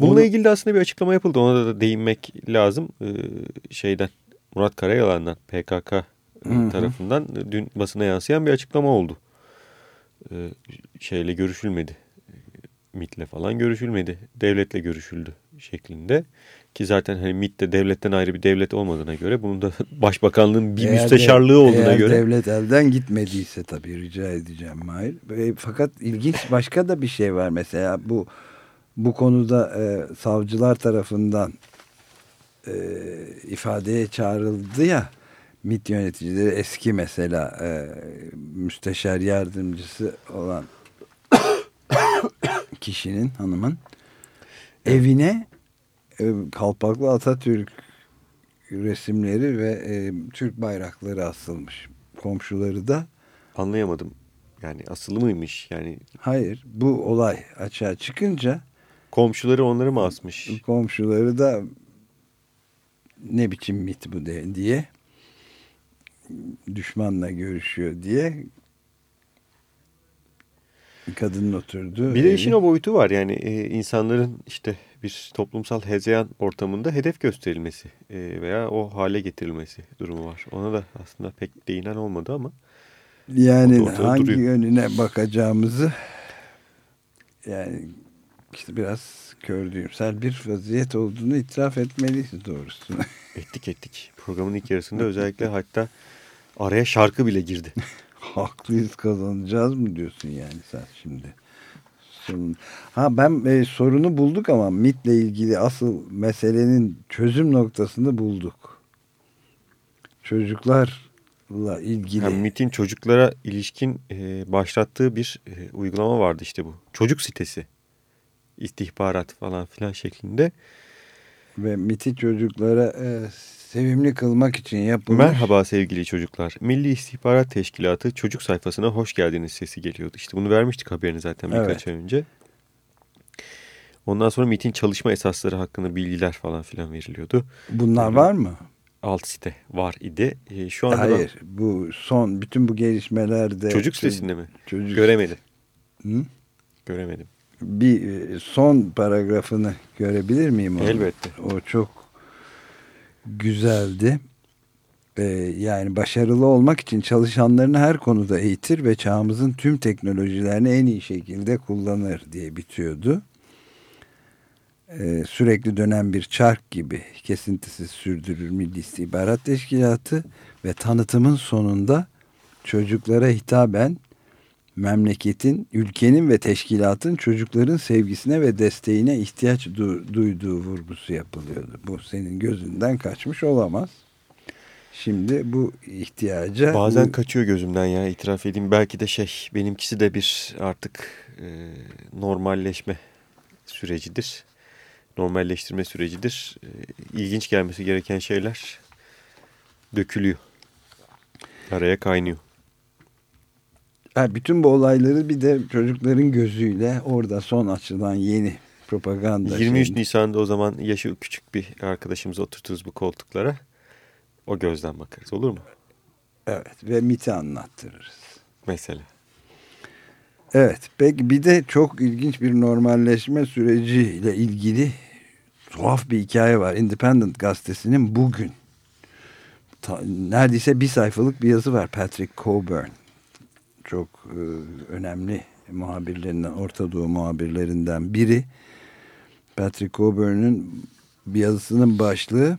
Bununla Onu- ilgili de aslında bir açıklama yapıldı. Ona da değinmek lazım. E, şeyden Murat Karayalan'dan PKK hı. tarafından e, dün basına yansıyan bir açıklama oldu. E, şeyle görüşülmedi. E, MIT'le falan görüşülmedi. Devletle görüşüldü şeklinde. Ki zaten hani MIT de devletten ayrı bir devlet olmadığına göre bunun da başbakanlığın bir Eğer de- müsteşarlığı olduğuna eğer göre. devlet elden gitmediyse tabii rica edeceğim Mahir. E, Fakat ilginç başka da bir şey var mesela bu bu konuda e, savcılar tarafından e, ifadeye çağrıldı ya MİT yöneticileri eski mesela e, müsteşar yardımcısı olan kişinin hanımın evine Kalpaklı Atatürk resimleri ve e, Türk bayrakları asılmış. Komşuları da Anlayamadım. Yani asılı mıymış? Yani hayır bu olay açığa çıkınca komşuları onları mı asmış? komşuları da ne biçim mit bu de, diye düşmanla görüşüyor diye kadının oturduğu Bir de işin o boyutu var yani e, insanların işte bir toplumsal hezeyan ortamında hedef gösterilmesi e, veya o hale getirilmesi durumu var. Ona da aslında pek değinen olmadı ama Yani hangi duruyor. yönüne bakacağımızı yani işte biraz kördüğümsel bir vaziyet olduğunu itiraf etmeliyiz doğrusu. ettik ettik. Programın ilk yarısında özellikle hatta araya şarkı bile girdi. Haklıyız kazanacağız mı diyorsun yani sen şimdi? Sonun- Ha ben e, sorunu bulduk ama MIT'le ilgili asıl meselenin çözüm noktasını bulduk. Çocuklarla ilgili. Yani MIT'in çocuklara ilişkin e, başlattığı bir e, uygulama vardı işte bu. Çocuk sitesi. İstihbarat falan filan şeklinde. ve MIT'i çocuklara e, sevimli kılmak için yapılmış. Merhaba sevgili çocuklar. Milli İstihbarat Teşkilatı çocuk sayfasına hoş geldiniz sesi geliyordu. İşte bunu vermiştik haberini zaten birkaç Evet. ay önce. Ondan sonra MIT'in çalışma esasları hakkında bilgiler falan filan veriliyordu. Bunlar var mı? Alt site var idi. E, şu anda Hayır. Bu son bütün bu gelişmelerde çocuk sitesinde mi? Çocuk Göremedim. Hı? Göremedim. bir e, son paragrafını görebilir miyim? onu? Elbette. O çok güzeldi. Ee, yani başarılı olmak için çalışanlarını her konuda eğitir ve çağımızın tüm teknolojilerini en iyi şekilde kullanır diye bitiyordu. Ee, sürekli dönen bir çark gibi kesintisiz sürdürür Milli İstihbarat Teşkilatı ve tanıtımın sonunda çocuklara hitaben memleketin, ülkenin ve teşkilatın çocukların sevgisine ve desteğine ihtiyaç du- duyduğu vurgusu yapılıyordu. Bu senin gözünden kaçmış olamaz. Şimdi bu ihtiyaca Bazen bu- kaçıyor gözümden ya itiraf edeyim. Belki de şey benimkisi de bir artık e, normalleşme sürecidir. Normalleştirme sürecidir. E, ilginç gelmesi gereken şeyler dökülüyor. Araya kaynıyor. Ha, bütün bu olayları bir de çocukların gözüyle orada son açılan yeni propaganda 23 şeyini- Nisan'da o zaman yaşı küçük bir arkadaşımızı oturturuz bu koltuklara. O gözden bakarız olur mu? Evet ve MIT'i anlattırırız. Mesela. Evet peki bir de çok ilginç bir normalleşme süreciyle ilgili tuhaf bir hikaye var. Independent gazetesinin bugün ta- neredeyse bir sayfalık bir yazı var Patrick Coburn. Çok e, önemli muhabirlerinden, Orta Doğu muhabirlerinden biri. Patrick Coburn'un bir yazısının başlığı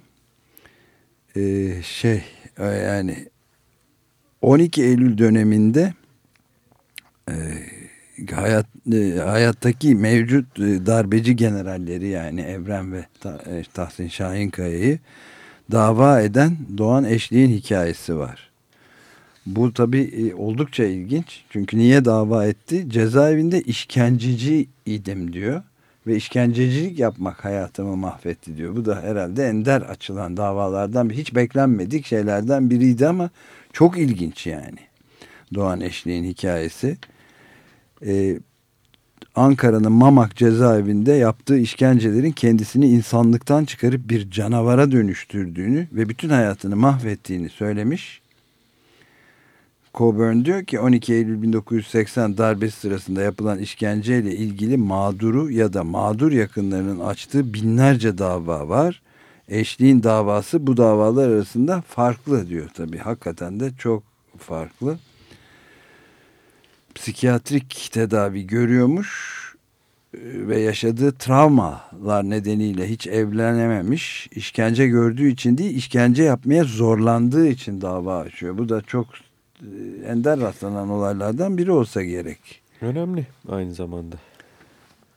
e, şey e, yani 12 Eylül döneminde hayat hayattaki mevcut darbeci generalleri yani Evren ve Ta- e, Tahsin Şahinkaya'yı dava eden Doğan Eşliğin hikayesi var. Bu tabii e, oldukça ilginç. Çünkü niye dava etti? Cezaevinde işkenceci idim diyor. Ve işkencecilik yapmak hayatımı mahvetti diyor. Bu da herhalde ender açılan davalardan hiç beklenmedik şeylerden biriydi ama çok ilginç yani. Doğan Eşliğin hikayesi. Ee, Ankara'nın Mamak cezaevinde yaptığı işkencelerin kendisini insanlıktan çıkarıp bir canavara dönüştürdüğünü ve bütün hayatını mahvettiğini söylemiş. Coburn diyor ki 12 Eylül 1980 darbesi sırasında yapılan işkenceyle ilgili mağduru ya da mağdur yakınlarının açtığı binlerce dava var. Eşliğin davası bu davalar arasında farklı diyor tabii. Hakikaten de çok farklı. Psikiyatrik tedavi görüyormuş e, ve yaşadığı travmalar nedeniyle hiç evlenememiş. İşkence gördüğü için değil, işkence yapmaya zorlandığı için dava açıyor. Bu da çok ender rastlanan olaylardan biri olsa gerek. Önemli aynı zamanda.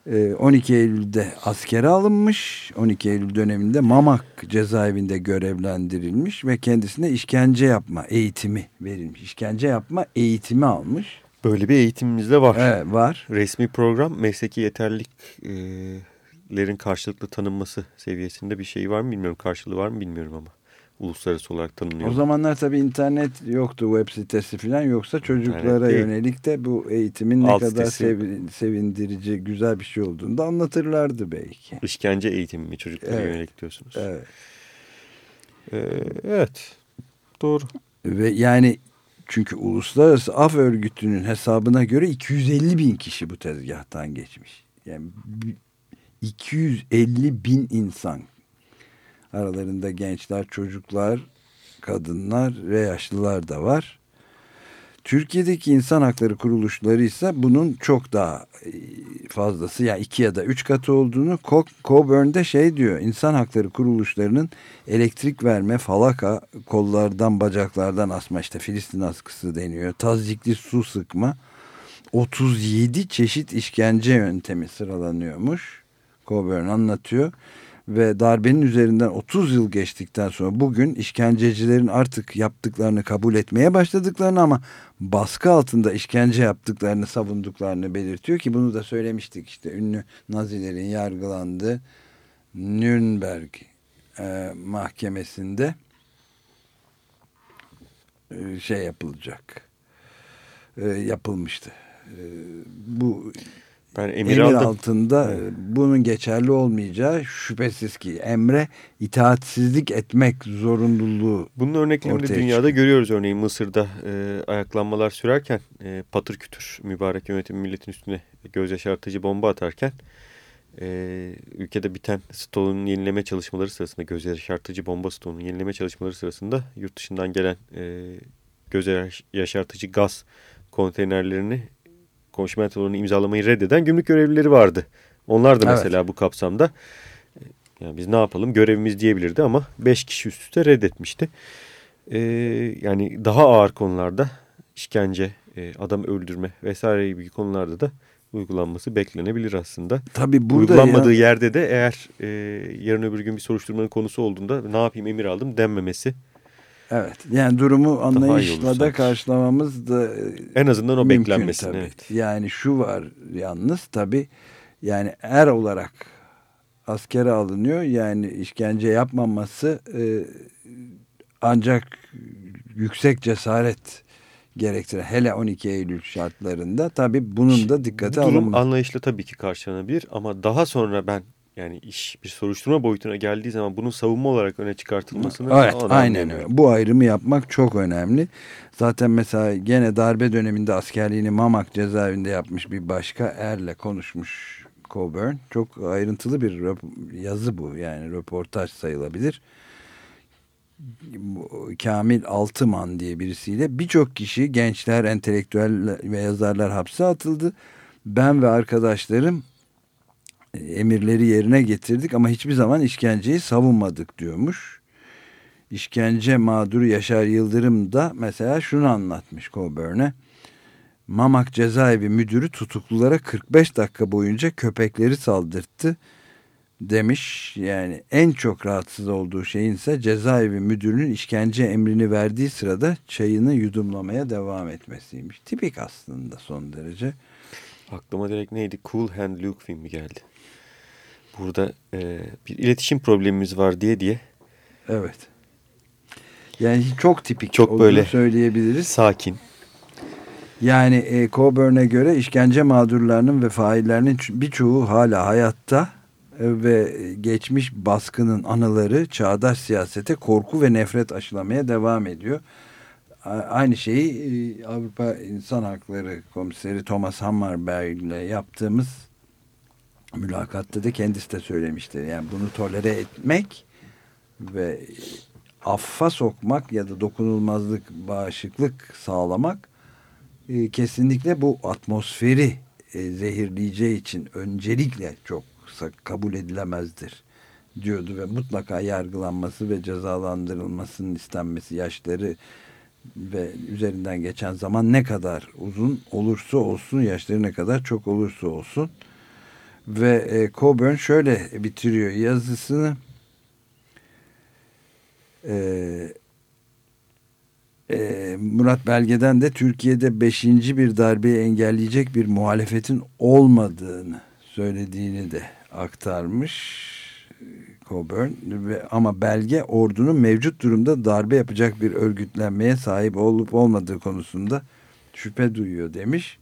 E, 12 Eylül'de askere alınmış. 12 Eylül döneminde Mamak cezaevinde görevlendirilmiş ve kendisine işkence yapma eğitimi verilmiş. İşkence yapma eğitimi almış. Böyle bir eğitimimiz de var. Evet var. Resmi program mesleki yeterliliklerin karşılıklı tanınması seviyesinde bir şey var mı bilmiyorum. Karşılığı var mı bilmiyorum ama. Uluslararası olarak tanınıyor. O zamanlar tabii internet yoktu web sitesi falan yoksa çocuklara Evet, yönelik de bu eğitimin ne kadar sev- sevindirici güzel bir şey olduğunu da anlatırlardı belki. İşkence eğitimi mi çocuklara Evet. yönelik diyorsunuz? Evet. Ee, evet. Doğru. Ve yani çünkü Uluslararası Af Örgütü'nün hesabına göre 250 bin kişi bu tezgahtan geçmiş. Yani bi- 250 bin insan. Aralarında gençler, çocuklar, kadınlar ve yaşlılar da var. Türkiye'deki insan hakları kuruluşları ise bunun çok daha e, fazlası yani iki ya da üç katı olduğunu Co- Coburn'de şey diyor insan hakları kuruluşlarının elektrik verme, falaka, kollardan bacaklardan asma işte Filistin askısı deniyor. Tazikli su sıkma 37 çeşit işkence yöntemi sıralanıyormuş. Coburn anlatıyor ve darbenin üzerinden 30 yıl geçtikten sonra bugün işkencecilerin artık yaptıklarını kabul etmeye başladıklarını ama baskı altında işkence yaptıklarını savunduklarını belirtiyor ki bunu da söylemiştik işte ünlü Nazilerin yargılandığı Nürnberg e, mahkemesinde e, şey yapılacak e, yapılmıştı. E, bu Ben emir, emir, aldım. altında Evet. e, bunun geçerli olmayacağı şüphesiz ki emre itaatsizlik etmek zorunluluğu Bunun örneklerini dünyada çıkıyor. görüyoruz. Örneğin Mısır'da e, ayaklanmalar sürerken e, patır kütür mübarek yönetim milletin üstüne göz yaşartıcı bomba atarken e, ülkede biten stoğunun yenileme çalışmaları sırasında göz yaşartıcı bomba stoğunun yenileme çalışmaları sırasında yurt dışından gelen e, göz yaş- yaşartıcı gaz konteynerlerini konşimentalarını imzalamayı reddeden gümrük görevlileri vardı. Onlar da Evet. mesela bu kapsamda e, yani biz ne yapalım görevimiz diyebilirdi ama 5 kişi üst üste reddetmişti. Ee, yani daha ağır konularda işkence, e, adam öldürme vesaire gibi konularda da uygulanması beklenebilir aslında. Tabi burada Uygulanmadığı ya- yerde de eğer e, yarın öbür gün bir soruşturmanın konusu olduğunda ne yapayım emir aldım denmemesi evet yani durumu anlayışla da karşılamamız da e, en azından o mümkün beklenmesin. tabii. Evet. Yani şu var yalnız tabi yani er olarak askere alınıyor yani işkence yapmaması e, ancak yüksek cesaret gerektirir. Hele 12 Eylül şartlarında tabi bunun da dikkate Bu durum alınması. anlayışla tabii ki karşılanabilir ama daha sonra ben yani iş bir soruşturma boyutuna geldiği zaman bunun savunma olarak öne çıkartılmasını Evet aynen öyle. Bu ayrımı yapmak çok önemli. Zaten mesela gene darbe döneminde askerliğini Mamak cezaevinde yapmış bir başka erle konuşmuş Coburn. Çok ayrıntılı bir yazı bu yani röportaj sayılabilir. Kamil Altıman diye birisiyle birçok kişi gençler, entelektüel ve yazarlar hapse atıldı. Ben ve arkadaşlarım emirleri yerine getirdik ama hiçbir zaman işkenceyi savunmadık diyormuş. İşkence mağduru Yaşar Yıldırım da mesela şunu anlatmış Coburn'e. Mamak cezaevi müdürü tutuklulara 45 dakika boyunca köpekleri saldırttı demiş. Yani en çok rahatsız olduğu şeyin ise cezaevi müdürünün işkence emrini verdiği sırada çayını yudumlamaya devam etmesiymiş. Tipik aslında son derece. Aklıma direkt neydi? Cool Hand Luke filmi geldi. Burada e, bir iletişim problemimiz var diye diye Evet. Yani çok tipik Çok böyle söyleyebiliriz. sakin. Yani e, Coburn'e göre işkence mağdurlarının ve faillerinin birçoğu hala hayatta e, ve geçmiş baskının anıları çağdaş siyasete korku ve nefret aşılamaya devam ediyor. Aynı şeyi e, Avrupa İnsan Hakları Komiseri Thomas Hammarberg ile yaptığımız mülakatta da kendisi de söylemiştir. Yani bunu tolere etmek ve affa sokmak ya da dokunulmazlık, bağışıklık sağlamak e, kesinlikle bu atmosferi e, zehirleyeceği için öncelikle çok kabul edilemezdir diyordu ve mutlaka yargılanması ve cezalandırılmasının istenmesi yaşları ve üzerinden geçen zaman ne kadar uzun olursa olsun yaşları ne kadar çok olursa olsun ve e, Coburn şöyle bitiriyor yazısını eee e, Murat Belge'den de Türkiye'de beşinci bir darbeyi engelleyecek bir muhalefetin olmadığını söylediğini de aktarmış e, Coburn ve ama belge ordunun mevcut durumda darbe yapacak bir örgütlenmeye sahip olup olmadığı konusunda şüphe duyuyor demiş.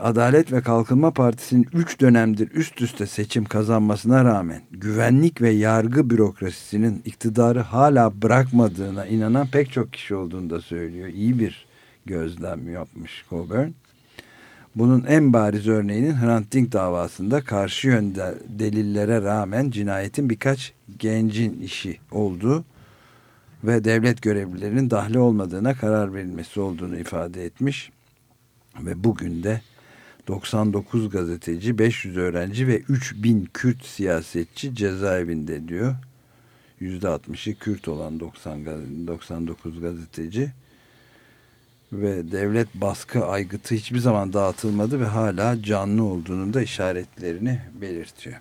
Adalet ve Kalkınma Partisi'nin 3 dönemdir üst üste seçim kazanmasına rağmen güvenlik ve yargı bürokrasisinin iktidarı hala bırakmadığına inanan pek çok kişi olduğunu da söylüyor. İyi bir gözlem yapmış Coburn. Bunun en bariz örneğinin Hrant Dink davasında karşı yönde delillere rağmen cinayetin birkaç gencin işi olduğu ve devlet görevlilerinin dahli olmadığına karar verilmesi olduğunu ifade etmiş. Ve bugün de 99 gazeteci, 500 öğrenci ve 3000 Kürt siyasetçi cezaevinde diyor. %60'ı Kürt olan 90 gaz- 99 gazeteci ve devlet baskı aygıtı hiçbir zaman dağıtılmadı ve hala canlı olduğunun da işaretlerini belirtiyor.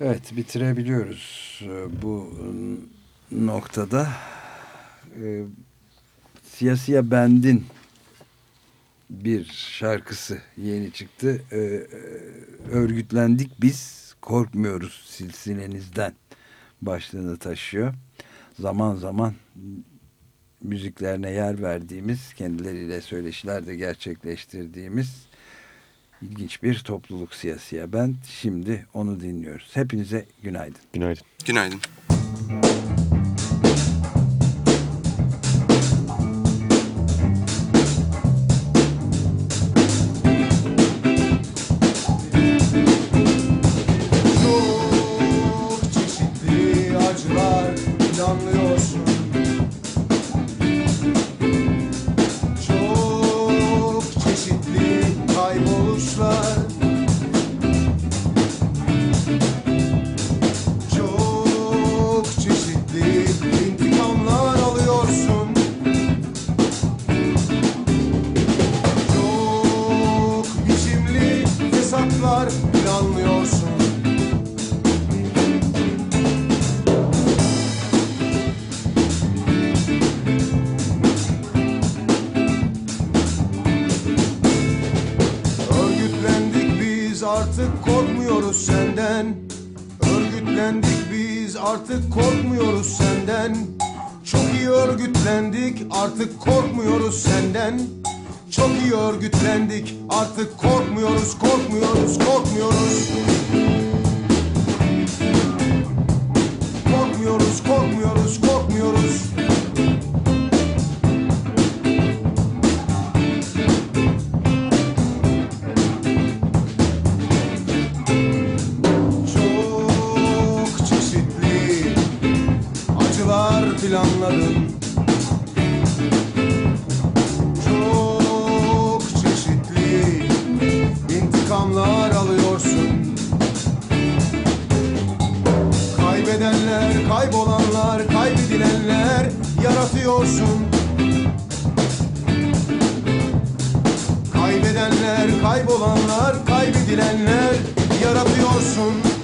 Evet bitirebiliyoruz Ee, bu noktada. Ee, Siyasiye Bend'in bir şarkısı yeni çıktı. Ee, e, örgütlendik biz korkmuyoruz silsilenizden başlığını taşıyor. Zaman zaman müziklerine yer verdiğimiz, kendileriyle söyleşiler de gerçekleştirdiğimiz ilginç bir topluluk siyasiye ben. Şimdi onu dinliyoruz. Hepinize günaydın. Günaydın. Günaydın. Çok acılar planladın Çok çeşitli intikamlar alıyorsun. Kaybedenler, kaybolanlar, kaybedilenler yaratıyorsun. Kaybedenler, kaybolanlar, kaybedilenler yaratıyorsun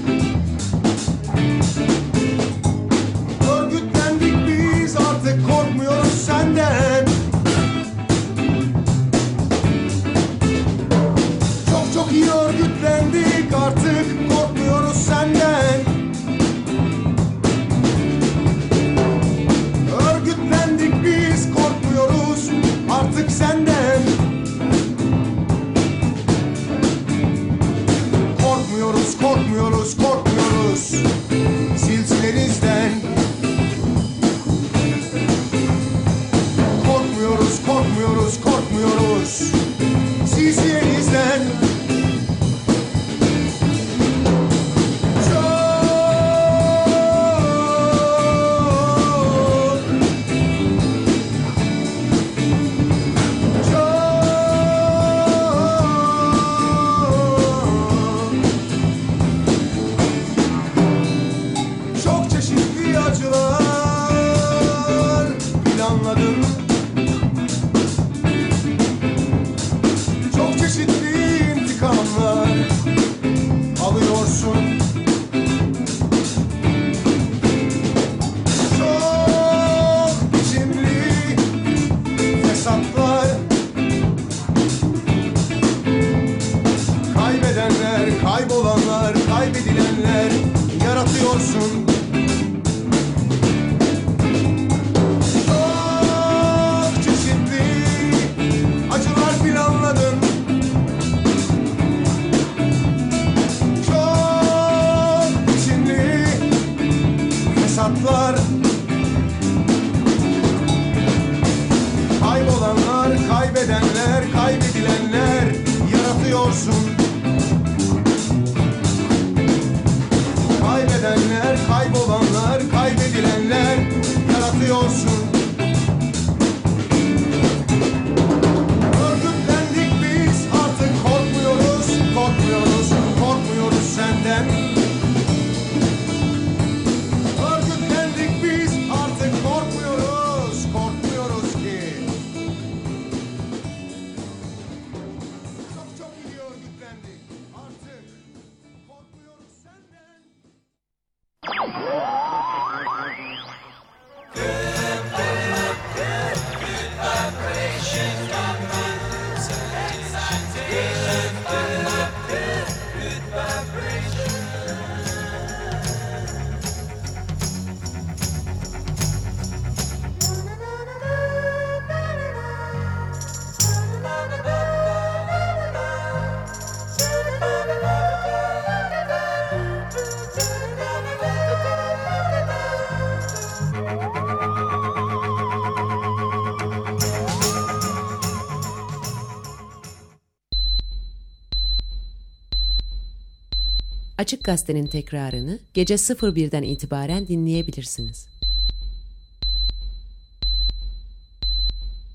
Açık Gazete'nin tekrarını gece 01'den itibaren dinleyebilirsiniz.